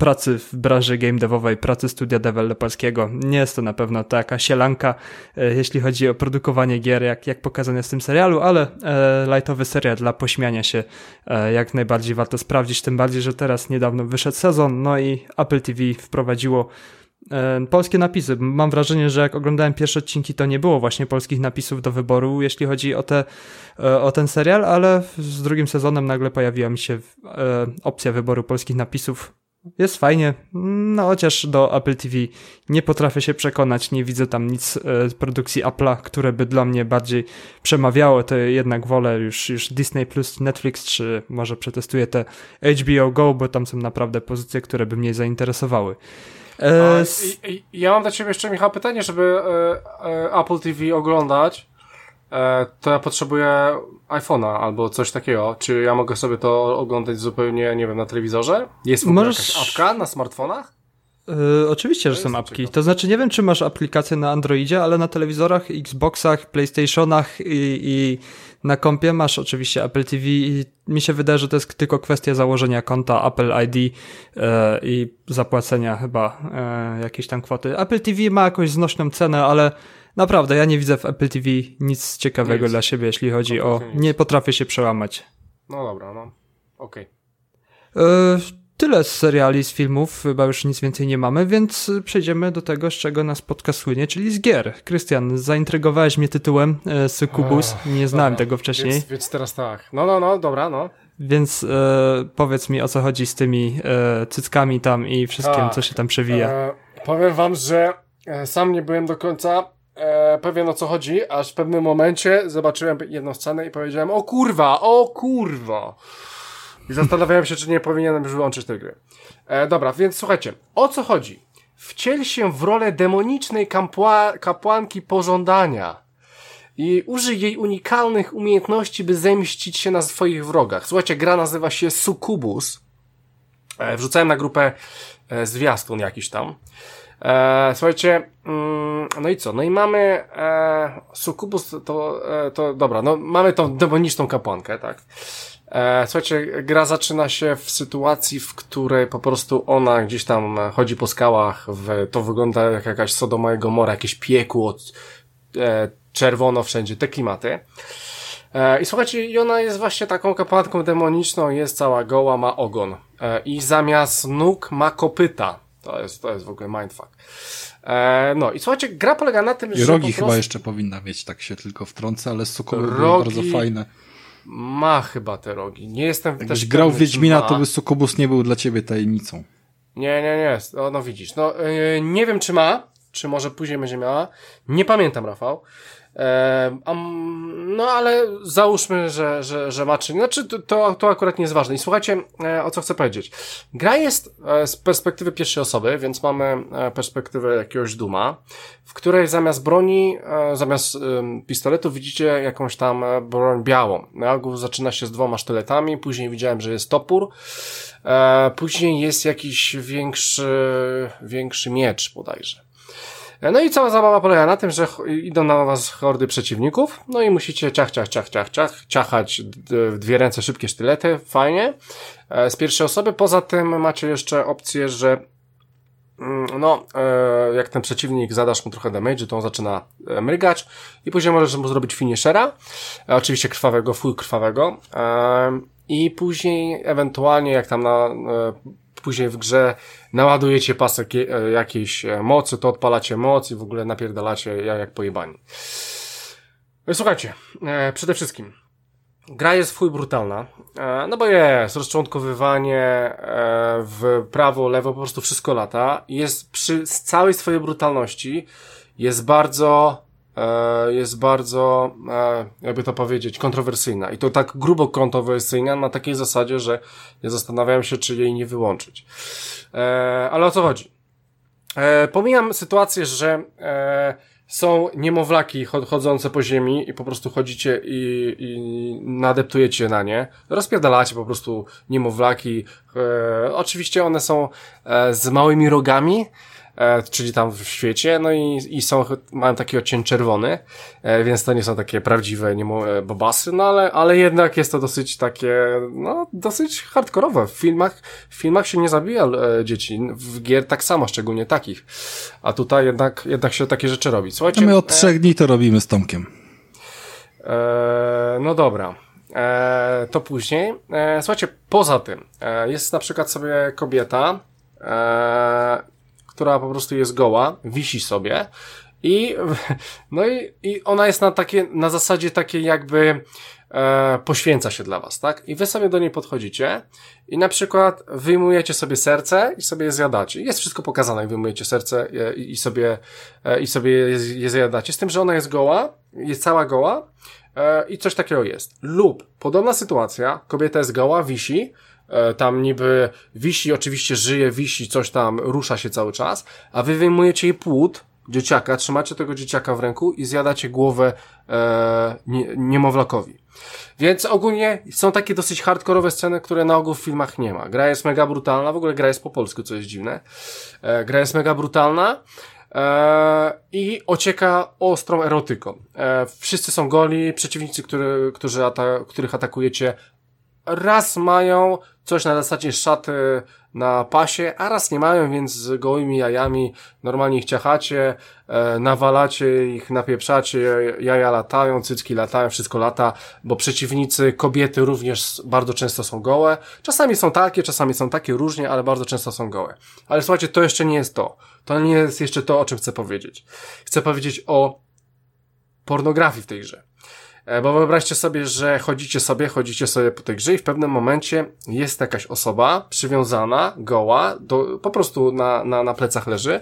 pracy w branży game devowej, pracy studia deweloperskiego. Nie jest to na pewno taka sielanka, e, jeśli chodzi o produkowanie gier, jak, jak pokazane w tym serialu, ale e, lightowy serial dla pośmiania się e, jak najbardziej warto sprawdzić, tym bardziej, że teraz niedawno wyszedł sezon, no i Apple TV wprowadziło e, polskie napisy. Mam wrażenie, że jak oglądałem pierwsze odcinki, to nie było właśnie polskich napisów do wyboru, jeśli chodzi o, te, e, o ten serial, ale z drugim sezonem nagle pojawiła mi się opcja wyboru polskich napisów jest fajnie, no chociaż do Apple TV nie potrafię się przekonać, nie widzę tam nic e, z produkcji Apple'a, które by dla mnie bardziej przemawiało, to jednak wolę już, już Disney Plus, Netflix, czy może przetestuję te HBO Go, bo tam są naprawdę pozycje, które by mnie zainteresowały. E, ja mam dla Ciebie jeszcze, Michał, pytanie, żeby e, Apple TV oglądać. E, to ja potrzebuję iPhone'a albo coś takiego. Czy ja mogę sobie to oglądać zupełnie, nie wiem, na telewizorze? Jest Możesz... jakaś apka na smartfonach? Yy, oczywiście, że są apki. To znaczy, nie wiem, czy masz aplikację na Androidzie, ale na telewizorach, Xboxach, PlayStationach i, i na kompie masz oczywiście Apple TV i mi się wydaje, że to jest tylko kwestia założenia konta Apple ID yy, i zapłacenia chyba yy, jakiejś tam kwoty. Apple TV ma jakąś znośną cenę, ale Naprawdę, ja nie widzę w Apple TV nic ciekawego nic. dla siebie, jeśli chodzi o... Nic. Nie potrafię się przełamać. No dobra, no. Okej. Okay. E, tyle z seriali, z filmów, chyba już nic więcej nie mamy, więc przejdziemy do tego, z czego nas podcast słynie, czyli z gier. Krystian, zaintrygowałeś mnie tytułem e, Sukubus, nie znałem dobra. tego wcześniej. Więc, więc, teraz tak. No, no, no, dobra, no. Więc e, powiedz mi, o co chodzi z tymi e, cyckami tam i wszystkim, tak. co się tam przewija. E, powiem wam, że e, sam nie byłem do końca e, pewien o co chodzi, aż w pewnym momencie zobaczyłem jedną scenę i powiedziałem, o kurwa, o kurwa. I zastanawiałem się, czy nie powinienem już wyłączyć tej gry. E, dobra, więc słuchajcie, o co chodzi? Wciel się w rolę demonicznej kapła kapłanki pożądania i użyj jej unikalnych umiejętności, by zemścić się na swoich wrogach. Słuchajcie, gra nazywa się Sukubus. E, wrzucałem na grupę e, zwiastun jakiś tam. E, słuchajcie, mm, no i co? No i mamy e, Sukubus, to, e, to dobra, no mamy tą demoniczną kapłankę, tak? E, słuchajcie, gra zaczyna się w sytuacji, w której po prostu ona gdzieś tam chodzi po skałach, w, to wygląda jak jakaś Sodoma i Gomora, jakieś piekło, e, czerwono wszędzie, te klimaty. E, I słuchajcie, i ona jest właśnie taką kapłanką demoniczną, jest cała goła, ma ogon. E, I zamiast nóg ma kopyta. To jest, to jest w ogóle mindfuck. E, no i słuchajcie, gra polega na tym, I że. rogi prostu... chyba jeszcze powinna mieć, tak się tylko wtrącę, ale Sukoby rogi... bardzo fajne. Ma chyba te rogi. Nie jestem Jakbyś też grał w Wiedźmina, to by Sukobus nie był dla ciebie tajemnicą. Nie, nie, nie. No, no widzisz. No, yy, nie wiem, czy ma, czy może później będzie miała. Nie pamiętam, Rafał. No ale załóżmy, że, że, że ma czy Znaczy to, to, akurat nie jest ważne. I słuchajcie, e, o co chcę powiedzieć. Gra jest e, z perspektywy pierwszej osoby, więc mamy e, perspektywę jakiegoś duma, w której zamiast broni, zamiast pistoletu widzicie jakąś tam broń białą. Na ogół zaczyna się z dwoma sztyletami, później widziałem, że jest topór, później jest jakiś większy, większy miecz bodajże. No i cała zabawa polega na tym, że idą na was hordy przeciwników, no i musicie ciach, ciach, ciach, ciach, ciach, ciachać w dwie ręce szybkie sztylety, fajnie, e, z pierwszej osoby. Poza tym macie jeszcze opcję, że mm, no, e, jak ten przeciwnik zadasz mu trochę damage, to on zaczyna e, mrygać i później możesz mu zrobić finishera, oczywiście krwawego, full krwawego i później ewentualnie jak tam na później w grze naładujecie pasek e, jakiejś e, mocy, to odpalacie moc i w ogóle napierdalacie jak pojebani. No słuchajcie, e, przede wszystkim gra jest fuj brutalna, no bo jest rozczątkowywanie w prawo, lewo, po prostu wszystko lata. Jest przy całej swojej brutalności jest bardzo E, jest bardzo, e, jakby to powiedzieć, kontrowersyjna. I to tak grubo kontrowersyjna na takiej zasadzie, że ja zastanawiałem się, czy jej nie wyłączyć. E, ale o co chodzi? Pomijam sytuację, że są niemowlaki chodzące po ziemi i po prostu chodzicie i, i nadeptujecie na nie. Rozpierdalacie po prostu niemowlaki. oczywiście one są z małymi rogami, e, czyli tam w świecie, no i, i są, mają taki odcień czerwony, e, więc to nie są takie prawdziwe e, bobasy, no ale, ale jednak jest to dosyć takie, no, dosyć hardkorowe. W filmach, w filmach się nie zabija e, dzieci, w gier tak samo, szczególnie takich. A tutaj jednak, jednak się takie rzeczy robi. Słuchajcie, A my od e, trzech dni to robimy z Tomkiem. E, no dobra. E, to później. E, słuchajcie, poza tym, e, jest na przykład sobie kobieta, e, która po prostu jest goła, wisi sobie i, no i, i ona jest na takie, na zasadzie takiej jakby, e, poświęca się dla was, tak? I wy sobie do niej podchodzicie i na przykład wyjmujecie sobie serce i sobie je zjadacie. Jest wszystko pokazane, jak wyjmujecie serce i, i sobie, e, i sobie je, je zjadacie. Z tym, że ona jest goła, jest cała goła e, i coś takiego jest. Lub podobna sytuacja, kobieta jest goła, wisi, tam niby wisi, oczywiście żyje, wisi, coś tam, rusza się cały czas, a wy wyjmujecie jej płód, dzieciaka, trzymacie tego dzieciaka w ręku i zjadacie głowę e, nie, niemowlakowi. Więc ogólnie są takie dosyć hardkorowe sceny, które na ogół w filmach nie ma. Gra jest mega brutalna, w ogóle gra jest po polsku, co jest dziwne. E, gra jest mega brutalna. E, I ocieka ostrą erotyką. E, wszyscy są goli, przeciwnicy, który, którzy ata których atakujecie, raz mają coś na zasadzie szaty na pasie, a raz nie mają, więc z gołymi jajami normalnie ich ciachacie, e, nawalacie ich, napieprzacie, jaja latają, cycki latają, wszystko lata, bo przeciwnicy, kobiety również bardzo często są gołe. Czasami są takie, czasami są takie różnie, ale bardzo często są gołe. Ale słuchajcie, to jeszcze nie jest to. To nie jest jeszcze to, o czym chcę powiedzieć. Chcę powiedzieć o pornografii w tej grze. E, bo wyobraźcie sobie, że chodzicie sobie, chodzicie sobie po tej grze i w pewnym momencie jest jakaś osoba przywiązana, goła, do, po prostu na, na, na plecach leży,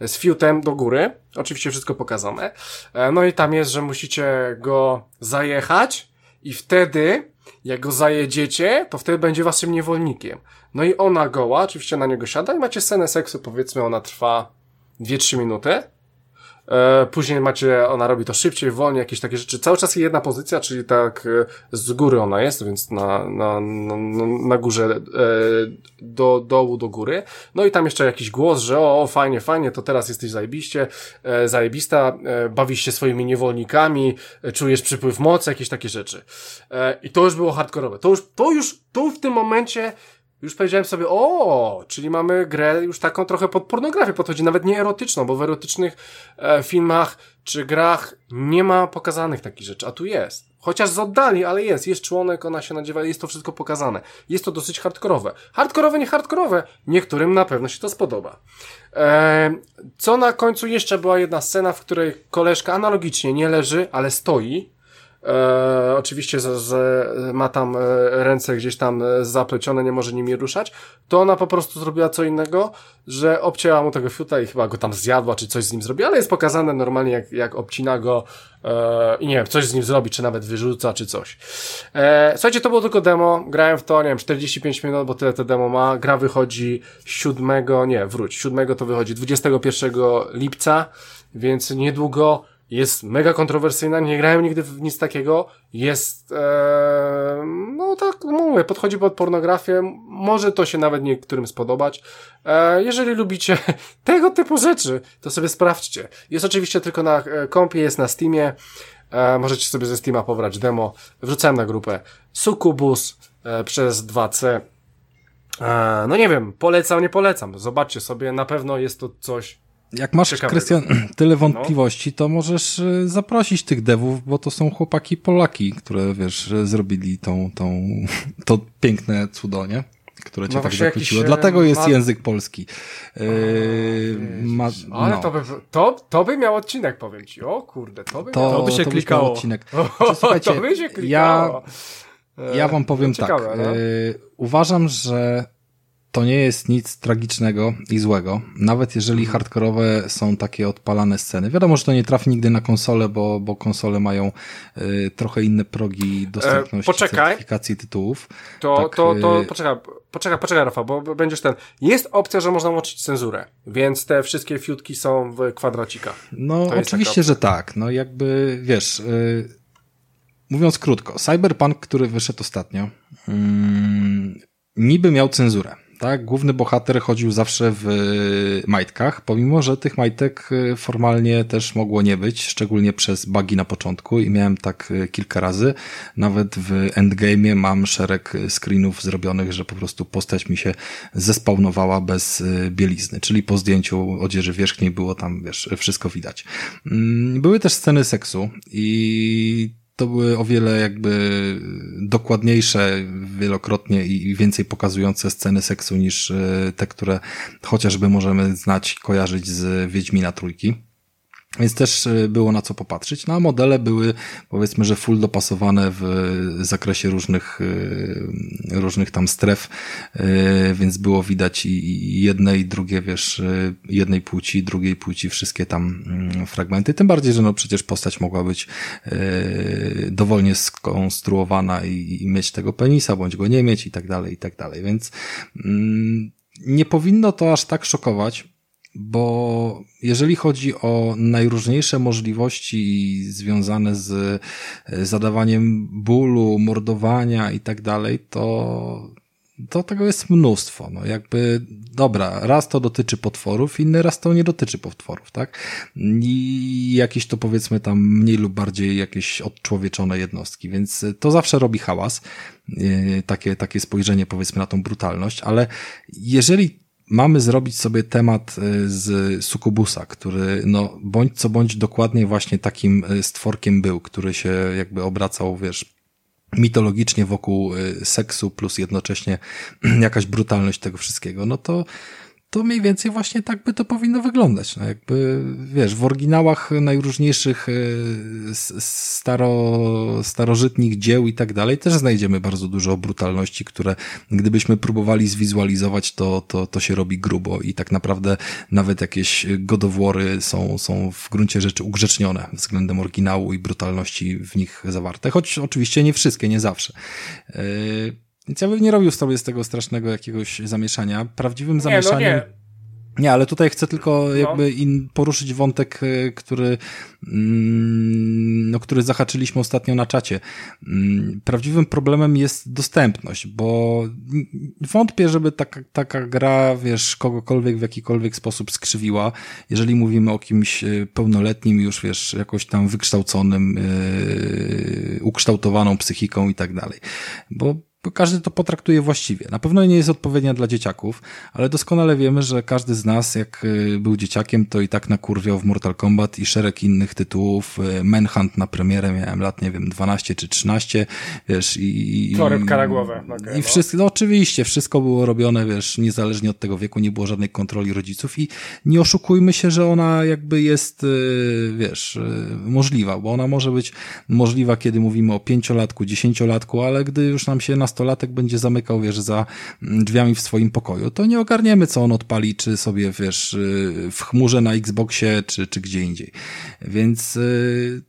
z fiutem do góry. Oczywiście wszystko pokazane. E, no i tam jest, że musicie go zajechać i wtedy, jak go zajedziecie, to wtedy będzie waszym niewolnikiem. No i ona goła, oczywiście na niego siada i macie scenę seksu, powiedzmy ona trwa 2-3 minuty. E, później macie, ona robi to szybciej, wolniej, jakieś takie rzeczy. Cały czas jedna pozycja, czyli tak e, z góry ona jest, więc na, na, na, na górze e, do dołu, do góry. No i tam jeszcze jakiś głos, że o, o fajnie, fajnie, to teraz jesteś zajebiście, zajebista, bawisz się swoimi niewolnikami, czujesz przypływ mocy, jakieś takie rzeczy. I to już było hardkorowe. To już, to już, tu w tym momencie już powiedziałem sobie, o, czyli mamy grę już taką trochę pod pornografię podchodzi, nawet nie erotyczną, bo w erotycznych e, filmach czy grach nie ma pokazanych takich rzeczy, a tu jest. Chociaż z oddali, ale jest. Jest członek, ona się nadziewa, jest to wszystko pokazane. Jest to dosyć hardkorowe. Hardkorowe, nie hardkorowe. Niektórym na pewno się to spodoba. E, co na końcu jeszcze była jedna scena, w której koleżka analogicznie nie leży, ale stoi E, oczywiście z, z, ma tam e, ręce gdzieś tam e, zaplecione, nie może nimi ruszać, to ona po prostu zrobiła co innego, że obcięła mu tego fiuta i chyba go tam zjadła, czy coś z nim zrobiła, ale jest pokazane normalnie, jak, jak obcina go e, i nie wiem, coś z nim zrobi, czy nawet wyrzuca, czy coś. E, słuchajcie, to było tylko demo, grałem w to, nie wiem, 45 minut, bo tyle to demo ma, gra wychodzi 7, nie, wróć, 7 to wychodzi 21 lipca, więc niedługo jest mega kontrowersyjna, nie grałem nigdy w nic takiego, jest, e, no tak mówię, podchodzi pod pornografię, może to się nawet niektórym spodobać. E, jeżeli lubicie tego typu rzeczy, to sobie sprawdźcie. Jest oczywiście tylko na e, kompie, jest na Steamie, e, możecie sobie ze Steama pobrać demo, wrzucałem na grupę Sukubus e, przez 2C. E, no nie wiem, polecam, nie polecam, zobaczcie sobie, na pewno jest to coś jak masz, Krystian, tyle no. wątpliwości, to możesz e, zaprosić tych devów, bo to są chłopaki Polaki, które, wiesz, zrobili tą, tą, to piękne cudo, nie? Które cię no tak zachwyciło. Dlatego jest ma... język polski. Yy, ma... Ale no. to, by, to, to by miał odcinek, powiem ci. O kurde, to by, to, miało... to by się to klikało. Odcinek. Słuchajcie, to by się klikało. Ja, ja wam powiem tak. Ciekawe. Yy, uważam, że to nie jest nic tragicznego i złego, nawet jeżeli mhm. hardkorowe są takie odpalane sceny. Wiadomo, że to nie trafi nigdy na konsolę, bo, bo konsole mają y, trochę inne progi dostępności, e, poczekaj. certyfikacji tytułów. To, tak, to, to, y... poczekaj, poczekaj, poczekaj Rafa, bo będziesz ten. Jest opcja, że można łączyć cenzurę, więc te wszystkie fiutki są w kwadracikach. No, oczywiście, że tak. No, jakby, wiesz, y, mówiąc krótko, Cyberpunk, który wyszedł ostatnio, mm, niby miał cenzurę tak? Główny bohater chodził zawsze w majtkach, pomimo, że tych majtek y, formalnie też mogło nie być, szczególnie przez bugi na początku i miałem tak y, kilka razy. Nawet w endgame'ie mam szereg screenów zrobionych, że po prostu postać mi się zespawnowała bez bielizny, czyli po zdjęciu odzieży wierzchniej było tam, wiesz, wszystko widać. Mm, były też sceny seksu i to były o wiele jakby dokładniejsze wielokrotnie i więcej pokazujące sceny seksu niż e, te, które chociażby możemy znać, kojarzyć z Wiedźmina Trójki. Więc też e, było na co popatrzeć. No a modele były powiedzmy, że full dopasowane w zakresie różnych, e, różnych tam stref, e, więc było widać i jedne i drugie, wiesz, jednej płci, drugiej płci, wszystkie tam mm, fragmenty. Tym bardziej, że no przecież postać mogła być dowolnie skonstruowana i, mieć tego penisa, bądź go nie mieć i tak dalej, i tak dalej. Więc mm, nie powinno to aż tak szokować bo jeżeli chodzi o najróżniejsze możliwości związane z e, zadawaniem bólu, mordowania i tak dalej, to, to tego jest mnóstwo. No jakby, dobra, raz to dotyczy potworów, inny raz to nie dotyczy potworów, tak? I jakieś to powiedzmy tam mniej lub bardziej jakieś odczłowieczone jednostki, więc to zawsze robi hałas, e, takie, takie spojrzenie powiedzmy na tą brutalność, ale jeżeli mamy zrobić sobie temat y, z Sukubusa, który no bądź co bądź dokładnie właśnie takim y, stworkiem był, który się jakby obracał, wiesz, mitologicznie wokół y, seksu plus jednocześnie jakaś brutalność tego wszystkiego, no to to mniej więcej właśnie tak by to powinno wyglądać. No jakby, wiesz, w oryginałach najróżniejszych e, staro, starożytnych dzieł i tak dalej też znajdziemy bardzo dużo brutalności, które gdybyśmy próbowali zwizualizować, to, to, to się robi grubo i tak naprawdę nawet jakieś godowłory są, są w gruncie rzeczy ugrzecznione względem oryginału i brutalności w nich zawarte, choć oczywiście nie wszystkie, nie zawsze. Yy więc ja bym nie robił sobie z tego strasznego jakiegoś zamieszania. Prawdziwym zamieszaniem... Nie, no nie. Nie, ale tutaj chcę tylko no. jakby in, poruszyć wątek, e, który, mm, no, który zahaczyliśmy ostatnio na czacie. Mm, prawdziwym problemem jest dostępność, bo wątpię, żeby taka, taka gra, wiesz, kogokolwiek w jakikolwiek sposób skrzywiła, jeżeli mówimy o kimś e, pełnoletnim, już wiesz, jakoś tam wykształconym, yy, ukształtowaną psychiką i tak dalej. Bo tylko każdy to potraktuje właściwie. Na pewno nie jest odpowiednia dla dzieciaków, ale doskonale wiemy, że każdy z nas, jak y, był dzieciakiem, to i tak nakurwiał w Mortal Kombat i szereg innych tytułów. Y, Manhunt na premierę miałem lat, nie wiem, 12 czy 13, wiesz, i... Torebka na głowę. Okay, I wszystko, no oczywiście, wszystko było robione, wiesz, niezależnie od tego wieku, nie było żadnej kontroli rodziców i nie oszukujmy się, że ona jakby jest, y, wiesz, możliwa, bo ona może być możliwa, kiedy mówimy o pięciolatku, dziesięciolatku, ale gdy już nam się nastolatek będzie zamykał, wiesz, za drzwiami w swoim pokoju, to nie ogarniemy, co on odpali, czy sobie, wiesz, y, w chmurze na Xboxie, czy, czy gdzie indziej. Więc y,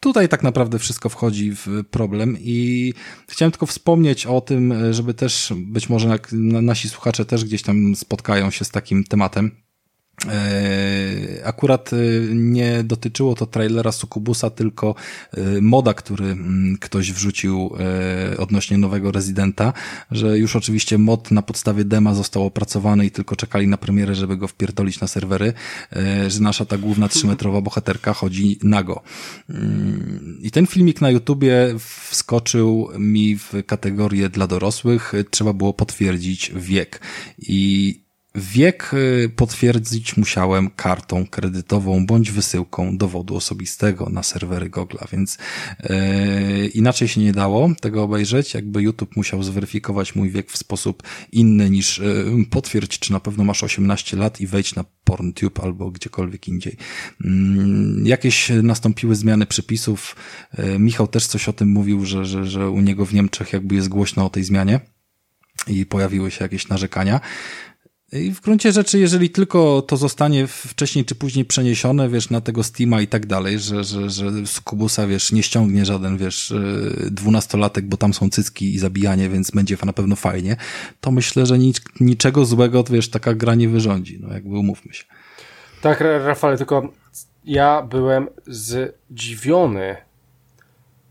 tutaj tak naprawdę wszystko wchodzi w problem i chciałem tylko wspomnieć o tym, żeby też być może nasi słuchacze też gdzieś tam spotkają się z takim tematem akurat e, nie dotyczyło to trailera Sukubusa, tylko e, moda, który mm, ktoś wrzucił odnośnie nowego rezydenta, że już oczywiście mod na podstawie dema został opracowany i tylko czekali na premierę, żeby go wpierdolić na serwery, że nasza ta główna trzymetrowa bohaterka chodzi nago. Mm, I ten filmik na YouTubie wskoczył mi w kategorię dla dorosłych. Trzeba było potwierdzić wiek. I Wiek y, potwierdzić musiałem kartą kredytową bądź wysyłką dowodu osobistego na serwery Google'a, więc yy, inaczej się nie dało tego obejrzeć. Jakby YouTube musiał zweryfikować mój wiek w sposób inny niż yy, potwierdź, czy na pewno masz 18 lat i wejdź na PornTube albo gdziekolwiek indziej. Yy, jakieś nastąpiły zmiany przepisów. Yy, Michał też coś o tym mówił, że, że, że u niego w Niemczech jakby jest głośno o tej zmianie i pojawiły się jakieś narzekania. I w gruncie rzeczy, jeżeli tylko to zostanie wcześniej czy później przeniesione, wiesz, na tego Steama i tak dalej, że, że, że z Kubusa, wiesz, nie ściągnie żaden, wiesz, y, dwunastolatek, bo tam są cycki i zabijanie, więc będzie na pewno fajnie, to myślę, że nic, niczego złego, wiesz, taka gra nie wyrządzi, no jakby umówmy się. Tak, Rafale, tylko ja byłem zdziwiony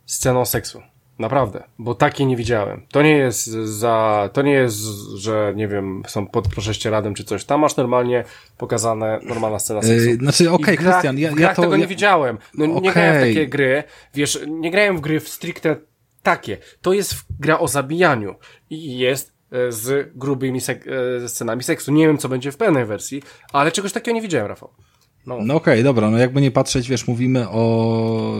sceną seksu. Naprawdę, bo takie nie widziałem. To nie jest za, to nie jest, że nie wiem, są pod prześcieradem czy coś. Tam masz normalnie pokazane normalna scena seksu. Yy, znaczy, okej, okay, Krystian, ja, ja to... tego nie widziałem. No okay. nie grałem w takie gry, wiesz, nie grałem w gry w stricte takie. To jest gra o zabijaniu i jest e, z grubymi sek e, scenami seksu. Nie wiem, co będzie w pełnej wersji, ale czegoś takiego nie widziałem, Rafał. No, no okej, okay, dobra, no jakby nie patrzeć, wiesz, mówimy o,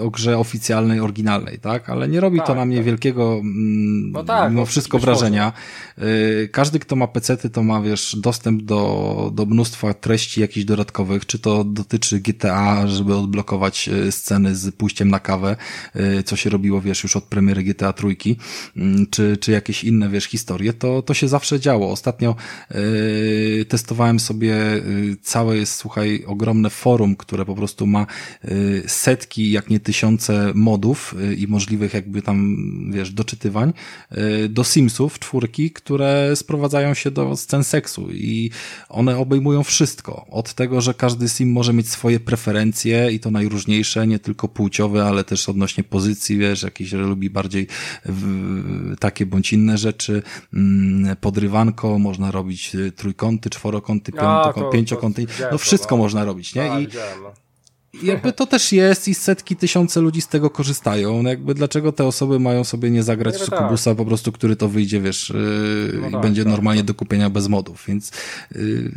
o grze oficjalnej, oryginalnej, tak? Ale nie robi tak, to na mnie tak. wielkiego, mm, no tak, mimo no, wszystko wrażenia. Yy, każdy, kto ma pecety, to ma, wiesz, dostęp do, do mnóstwa treści jakichś dodatkowych, czy to dotyczy GTA, żeby odblokować y, sceny z pójściem na kawę, yy, co się robiło, wiesz, już od premiery GTA trójki, yy, czy, czy jakieś inne, wiesz, historie, to, to się zawsze działo. Ostatnio yy, testowałem sobie całe, jest, słuchaj, ogromne forum, które po prostu ma y, setki, jak nie tysiące modów y, i możliwych jakby tam, wiesz, doczytywań y, do Simsów czwórki, które sprowadzają się do scen seksu i one obejmują wszystko. Od tego, że każdy Sim może mieć swoje preferencje i to najróżniejsze, nie tylko płciowe, ale też odnośnie pozycji, wiesz, jakieś lubi bardziej takie bądź inne rzeczy. Mm, podrywanko, można robić trójkąty, czworokąty, pięciokąty, no wszystko można można robić, nie? A, I no. jakby to też jest i setki, tysiące ludzi z tego korzystają. No jakby dlaczego te osoby mają sobie nie zagrać w Sukubusa tak. po prostu, który to wyjdzie, wiesz, yy, no i tak, będzie tak, normalnie tak. do kupienia bez modów, więc yy,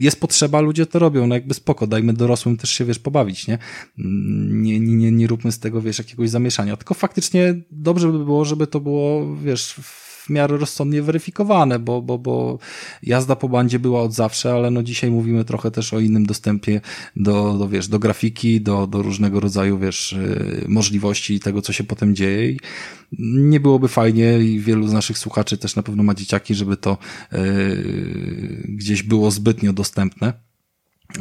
jest potrzeba, ludzie to robią, no jakby spoko, dajmy dorosłym też się, wiesz, pobawić, nie? Nie, nie, nie, nie róbmy z tego, wiesz, jakiegoś zamieszania, tylko faktycznie dobrze by było, żeby to było, wiesz, w miarę rozsądnie weryfikowane, bo, bo, bo jazda po bandzie była od zawsze, ale no dzisiaj mówimy trochę też o innym dostępie do, do wiesz, do grafiki, do, do różnego rodzaju, wiesz, y, możliwości tego, co się potem dzieje i nie byłoby fajnie i wielu z naszych słuchaczy też na pewno ma dzieciaki, żeby to yy, gdzieś było zbytnio dostępne.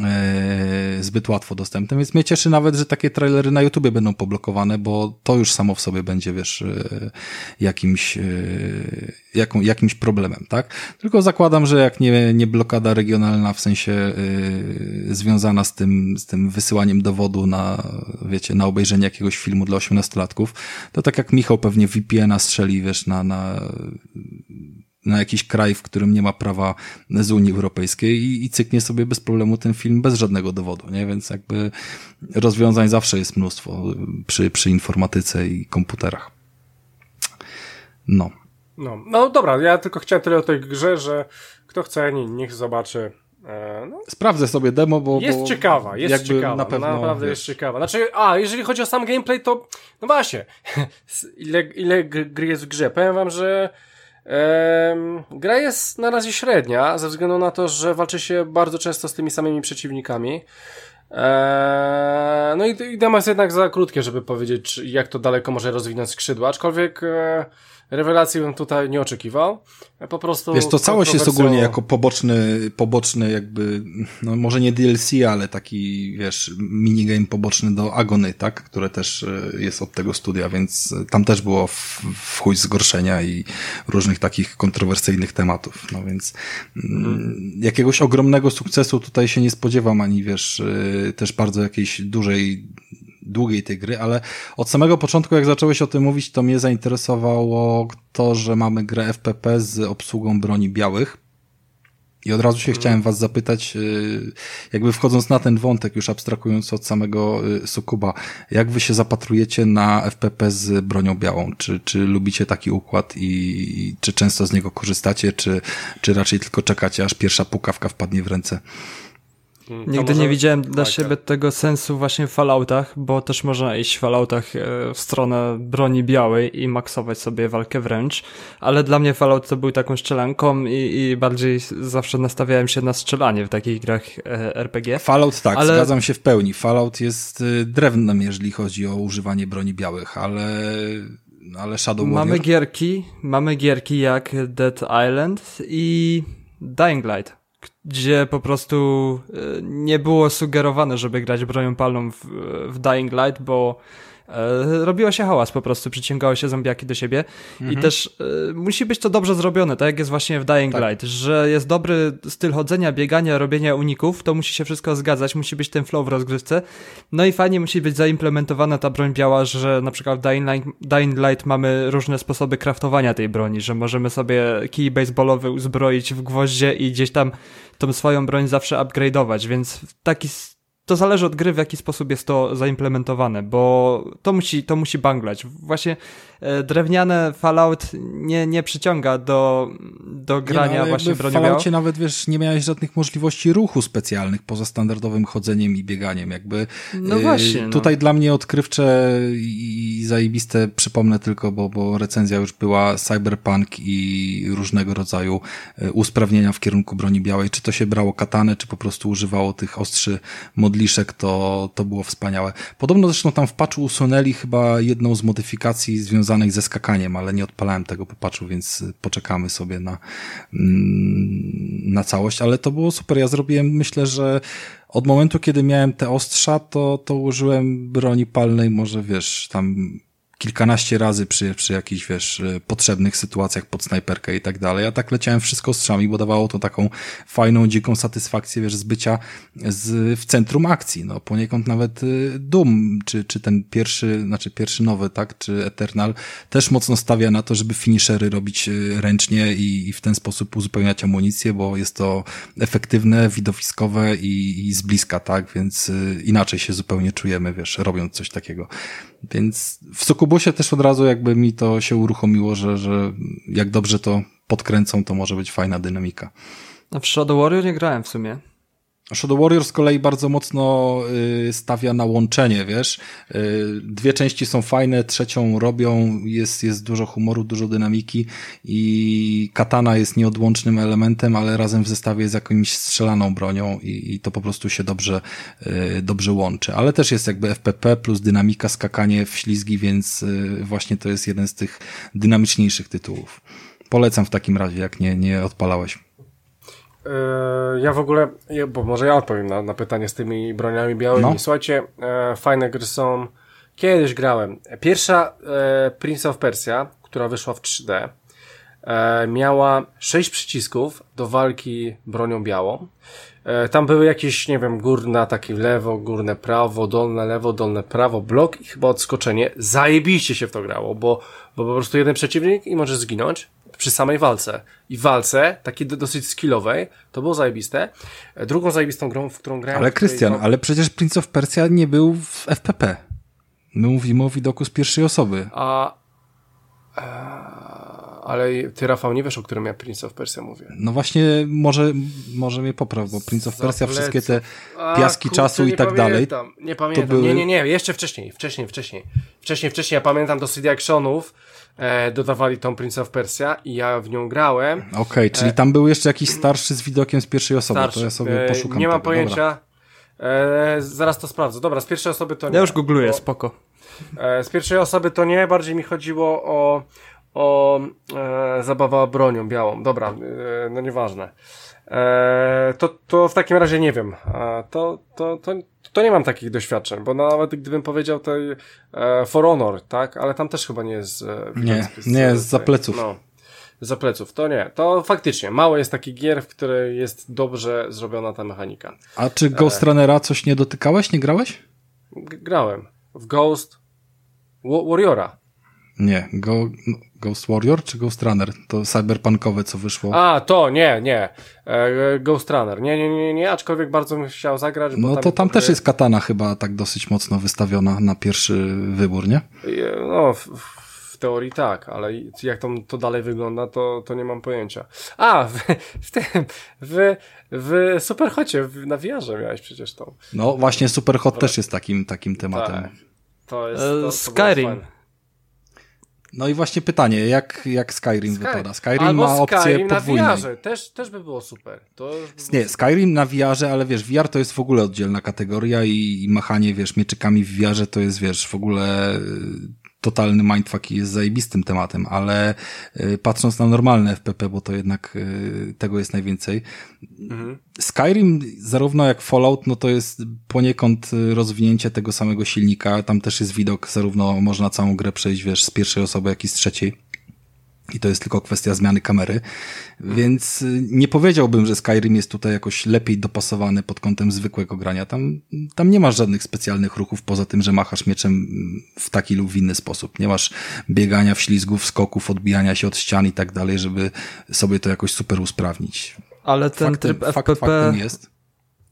E, zbyt łatwo dostępne, więc mnie cieszy nawet, że takie trailery na YouTubie będą poblokowane, bo to już samo w sobie będzie, wiesz, e, jakimś, e, jaką, jakimś problemem, tak? Tylko zakładam, że jak nie, nie blokada regionalna, w sensie związana z tym, z tym wysyłaniem dowodu na, wiecie, na obejrzenie jakiegoś filmu dla osiemnastolatków, to tak jak Michał pewnie VPN-a strzeli, wiesz, na, na na jakiś kraj, w którym nie ma prawa z Unii Europejskiej i, i cyknie sobie bez problemu ten film bez żadnego dowodu, nie? Więc jakby rozwiązań zawsze jest mnóstwo przy, przy informatyce i komputerach. No. No, no dobra, ja tylko chciałem tyle o tej grze, że kto chce, niech zobaczy. E, no. Sprawdzę sobie demo, bo. Jest bo ciekawa, jest ciekawa. Na pewno, naprawdę wiesz. jest ciekawa. Znaczy, a, jeżeli chodzi o sam gameplay, to. No właśnie. ile, ile gry jest w grze? Powiem wam, że. Gra jest na razie średnia, ze względu na to, że walczy się bardzo często z tymi samymi przeciwnikami. Eee, no i, i demo jest jednak za krótkie, żeby powiedzieć, jak to daleko może rozwinąć skrzydła, aczkolwiek e, rewelacji bym tutaj nie oczekiwał. Po prostu. Wiesz, to całość jest ogólnie jako poboczny, poboczny jakby, no może nie DLC, ale taki, wiesz, minigame poboczny do Agony, tak? Które też e, jest od tego studia, więc tam też było w, w chuj zgorszenia i różnych takich kontrowersyjnych tematów. No więc mm. jakiegoś ogromnego sukcesu tutaj się nie spodziewam, ani wiesz, e, też bardzo jakiejś dużej długiej tej gry, ale od samego początku, jak zacząłeś o tym mówić, to mnie zainteresowało to, że mamy grę FPP z obsługą broni białych. I od razu się mhm. chciałem was zapytać, y, jakby wchodząc na ten wątek, już abstrahując od samego y, Sukuba, jak wy się zapatrujecie na FPP z bronią białą? Czy, czy lubicie taki układ i czy często z niego korzystacie, czy, czy raczej tylko czekacie, aż pierwsza pukawka wpadnie w ręce? Mm, Nigdy może... nie widziałem dla siebie tego sensu właśnie w Falloutach, bo też można iść w Falloutach e, w stronę broni białej i maksować sobie walkę wręcz, ale dla mnie Fallout to był taką strzelanką i, i bardziej zawsze nastawiałem się na strzelanie w takich grach e, RPG. Fallout tak, ale... zgadzam się w pełni. Fallout jest e, drewnem, jeżeli chodzi o używanie broni białych, ale ale Shadow Warrior... Mamy gierki, mamy gierki jak Dead Island i Dying Light gdzie po prostu e, nie było sugerowane, żeby grać bronią palną w, w Dying Light, bo E, robiło się hałas po prostu, przyciągało się zombiaki do siebie mhm. i też e, musi być to dobrze zrobione, tak jak jest właśnie w Dying tak. Light, że jest dobry styl chodzenia, biegania, robienia uników, to musi się wszystko zgadzać, musi być ten flow w rozgrywce. No i fajnie musi być zaimplementowana ta broń biała, że na przykład w Dying Light, Dying Light mamy różne sposoby kraftowania tej broni, że możemy sobie kij baseballowy uzbroić w gwoździe i gdzieś tam tą swoją broń zawsze upgrade'ować, więc taki to zależy od gry, w jaki sposób jest to zaimplementowane, bo to musi, to musi banglać. Właśnie e, drewniane Fallout nie, nie przyciąga do, do grania nie, no, właśnie bronią. W Falloutie nawet, wiesz, nie miałeś żadnych możliwości ruchu specjalnych poza standardowym chodzeniem i bieganiem. Jakby no właśnie, no. tutaj dla mnie odkrywcze i zajebiste, przypomnę tylko, bo, bo recenzja już była Cyberpunk i różnego rodzaju e, usprawnienia w kierunku broni białej. Czy to się brało katanę, czy po prostu używało tych ostrzy modliszek modliszek, to, to było wspaniałe. Podobno zresztą tam w patchu usunęli chyba jedną z modyfikacji związanych ze skakaniem, ale nie odpalałem tego po patchu, więc poczekamy sobie na, mm, na całość, ale to było super. Ja zrobiłem, myślę, że od momentu, kiedy miałem te ostrza, to, to użyłem broni palnej, może wiesz, tam kilkanaście razy przy, przy jakichś, wiesz, e, potrzebnych sytuacjach pod snajperkę i tak dalej. Ja tak leciałem wszystko strzami, bo dawało to taką fajną, dziką satysfakcję, wiesz, z bycia z, w centrum akcji. No, poniekąd nawet e, Doom, czy, czy ten pierwszy, znaczy pierwszy nowy, tak, czy Eternal, też mocno stawia na to, żeby finishery robić e, ręcznie i, i w ten sposób uzupełniać amunicję, bo jest to efektywne, widowiskowe i, i z bliska, tak, więc inaczej się zupełnie czujemy, wiesz, robiąc coś takiego. Więc w Sukubusie też od razu jakby mi to się uruchomiło, że, że jak dobrze to podkręcą, to może być fajna dynamika. A w Shadow Warrior nie grałem w sumie. Shadow Warrior z kolei bardzo mocno y, stawia na łączenie, wiesz. Y, dwie części są fajne, trzecią robią, jest, jest dużo humoru, dużo dynamiki i katana jest nieodłącznym elementem, ale razem w zestawie z jakąś strzelaną bronią i, i to po prostu się dobrze, y, dobrze łączy. Ale też jest jakby FPP plus dynamika, skakanie w ślizgi, więc właśnie to jest jeden z tych dynamiczniejszych tytułów. Polecam w takim razie, jak nie, nie odpalałeś. E, ja w ogóle, bo może ja odpowiem na, na pytanie z tymi broniami białymi. No. Słuchajcie, e, fajne gry są. Kiedyś grałem. Pierwsza e, Prince of Persia, która wyszła w 3D, miała sześć przycisków do walki bronią białą. Tam były jakieś, nie wiem, górne takie lewo, górne prawo, dolne lewo, dolne prawo, blok i chyba odskoczenie. Zajebiście się w to grało, bo, bo po prostu jeden przeciwnik i możesz zginąć przy samej walce. I walce, takiej dosyć skillowej, to było zajebiste. Drugą zajebistą grą, w którą grałem... Ale Krystian, ale przecież Prince of Persia nie był w FPP. My mówimy o widoku z pierwszej osoby. A... ale ty, Rafał, nie wiesz, o którym ja Prince of Persia mówię. No właśnie, może, może mnie popraw, bo Prince of Persia, wszystkie te piaski A, czasu i tak pamiętam, dalej. Nie pamiętam, były... nie, nie, nie, jeszcze wcześniej, wcześniej, wcześniej. Wcześniej, wcześniej, ja pamiętam do CD Actionów, e, dodawali tą Prince of Persia i ja w nią grałem. Okej, okay, czyli e, tam był jeszcze jakiś starszy z widokiem z pierwszej osoby, starszy. to ja sobie e, poszukam Nie mam tego. pojęcia. E, zaraz to sprawdzę. Dobra, z pierwszej osoby to nie. Ja już googluję, bo, spoko. E, z pierwszej osoby to nie, bardziej mi chodziło o, o e, zabawa bronią białą. Dobra, e, no nieważne. E, to, to w takim razie nie wiem. E, to, to, to, to nie mam takich doświadczeń, bo nawet gdybym powiedział tej e, For Honor, tak? Ale tam też chyba nie jest... E, nie, nie jest za pleców. No, za pleców, to nie. To faktycznie, mało jest takich gier, w której jest dobrze zrobiona ta mechanika. A czy Ghost Runnera coś nie dotykałeś, nie grałeś? grałem. W Ghost Warriora. Nie, Go, Ghost Warrior czy Ghost Runner? To cyberpunkowe, co wyszło. A, to nie, nie. E, Ghost Runner. Nie, nie, nie, nie, aczkolwiek bardzo bym chciał zagrać. no tam to tam też jest katana chyba tak dosyć mocno wystawiona na pierwszy wybór, nie? No, w, w teorii tak, ale jak to, to dalej wygląda, to, to nie mam pojęcia. A, w, w tym, w, w Superhocie, na VR miałeś przecież tą. No właśnie Superhot też jest takim, takim tematem. Tak. To jest, to, to Skyrim. No i właśnie pytanie, jak, jak Skyrim Sky... wypada? Skyrim Albo ma opcję Skyrim podwójnej. na VR-ze, też, też by było super. To Nie, Skyrim na VR-ze, ale wiesz, VR to jest w ogóle oddzielna kategoria i, i machanie, wiesz, mieczykami w VR-ze to jest, wiesz, w ogóle totalny mindfuck i jest zajebistym tematem, ale y, patrząc na normalne FPP, bo to jednak y, tego jest najwięcej. Mhm. Skyrim, zarówno jak Fallout, no to jest poniekąd y, rozwinięcie tego samego silnika. Tam też jest widok, zarówno można całą grę przejść, wiesz, z pierwszej osoby, jak i z trzeciej i to jest tylko kwestia zmiany kamery. Więc y, nie powiedziałbym, że Skyrim jest tutaj jakoś lepiej dopasowany pod kątem zwykłego grania. Tam, tam nie masz żadnych specjalnych ruchów, poza tym, że machasz mieczem w taki lub w inny sposób. Nie masz biegania, wślizgów, skoków, odbijania się od ścian i tak dalej, żeby sobie to jakoś super usprawnić. Ale ten faktem, tryb FPP... Jest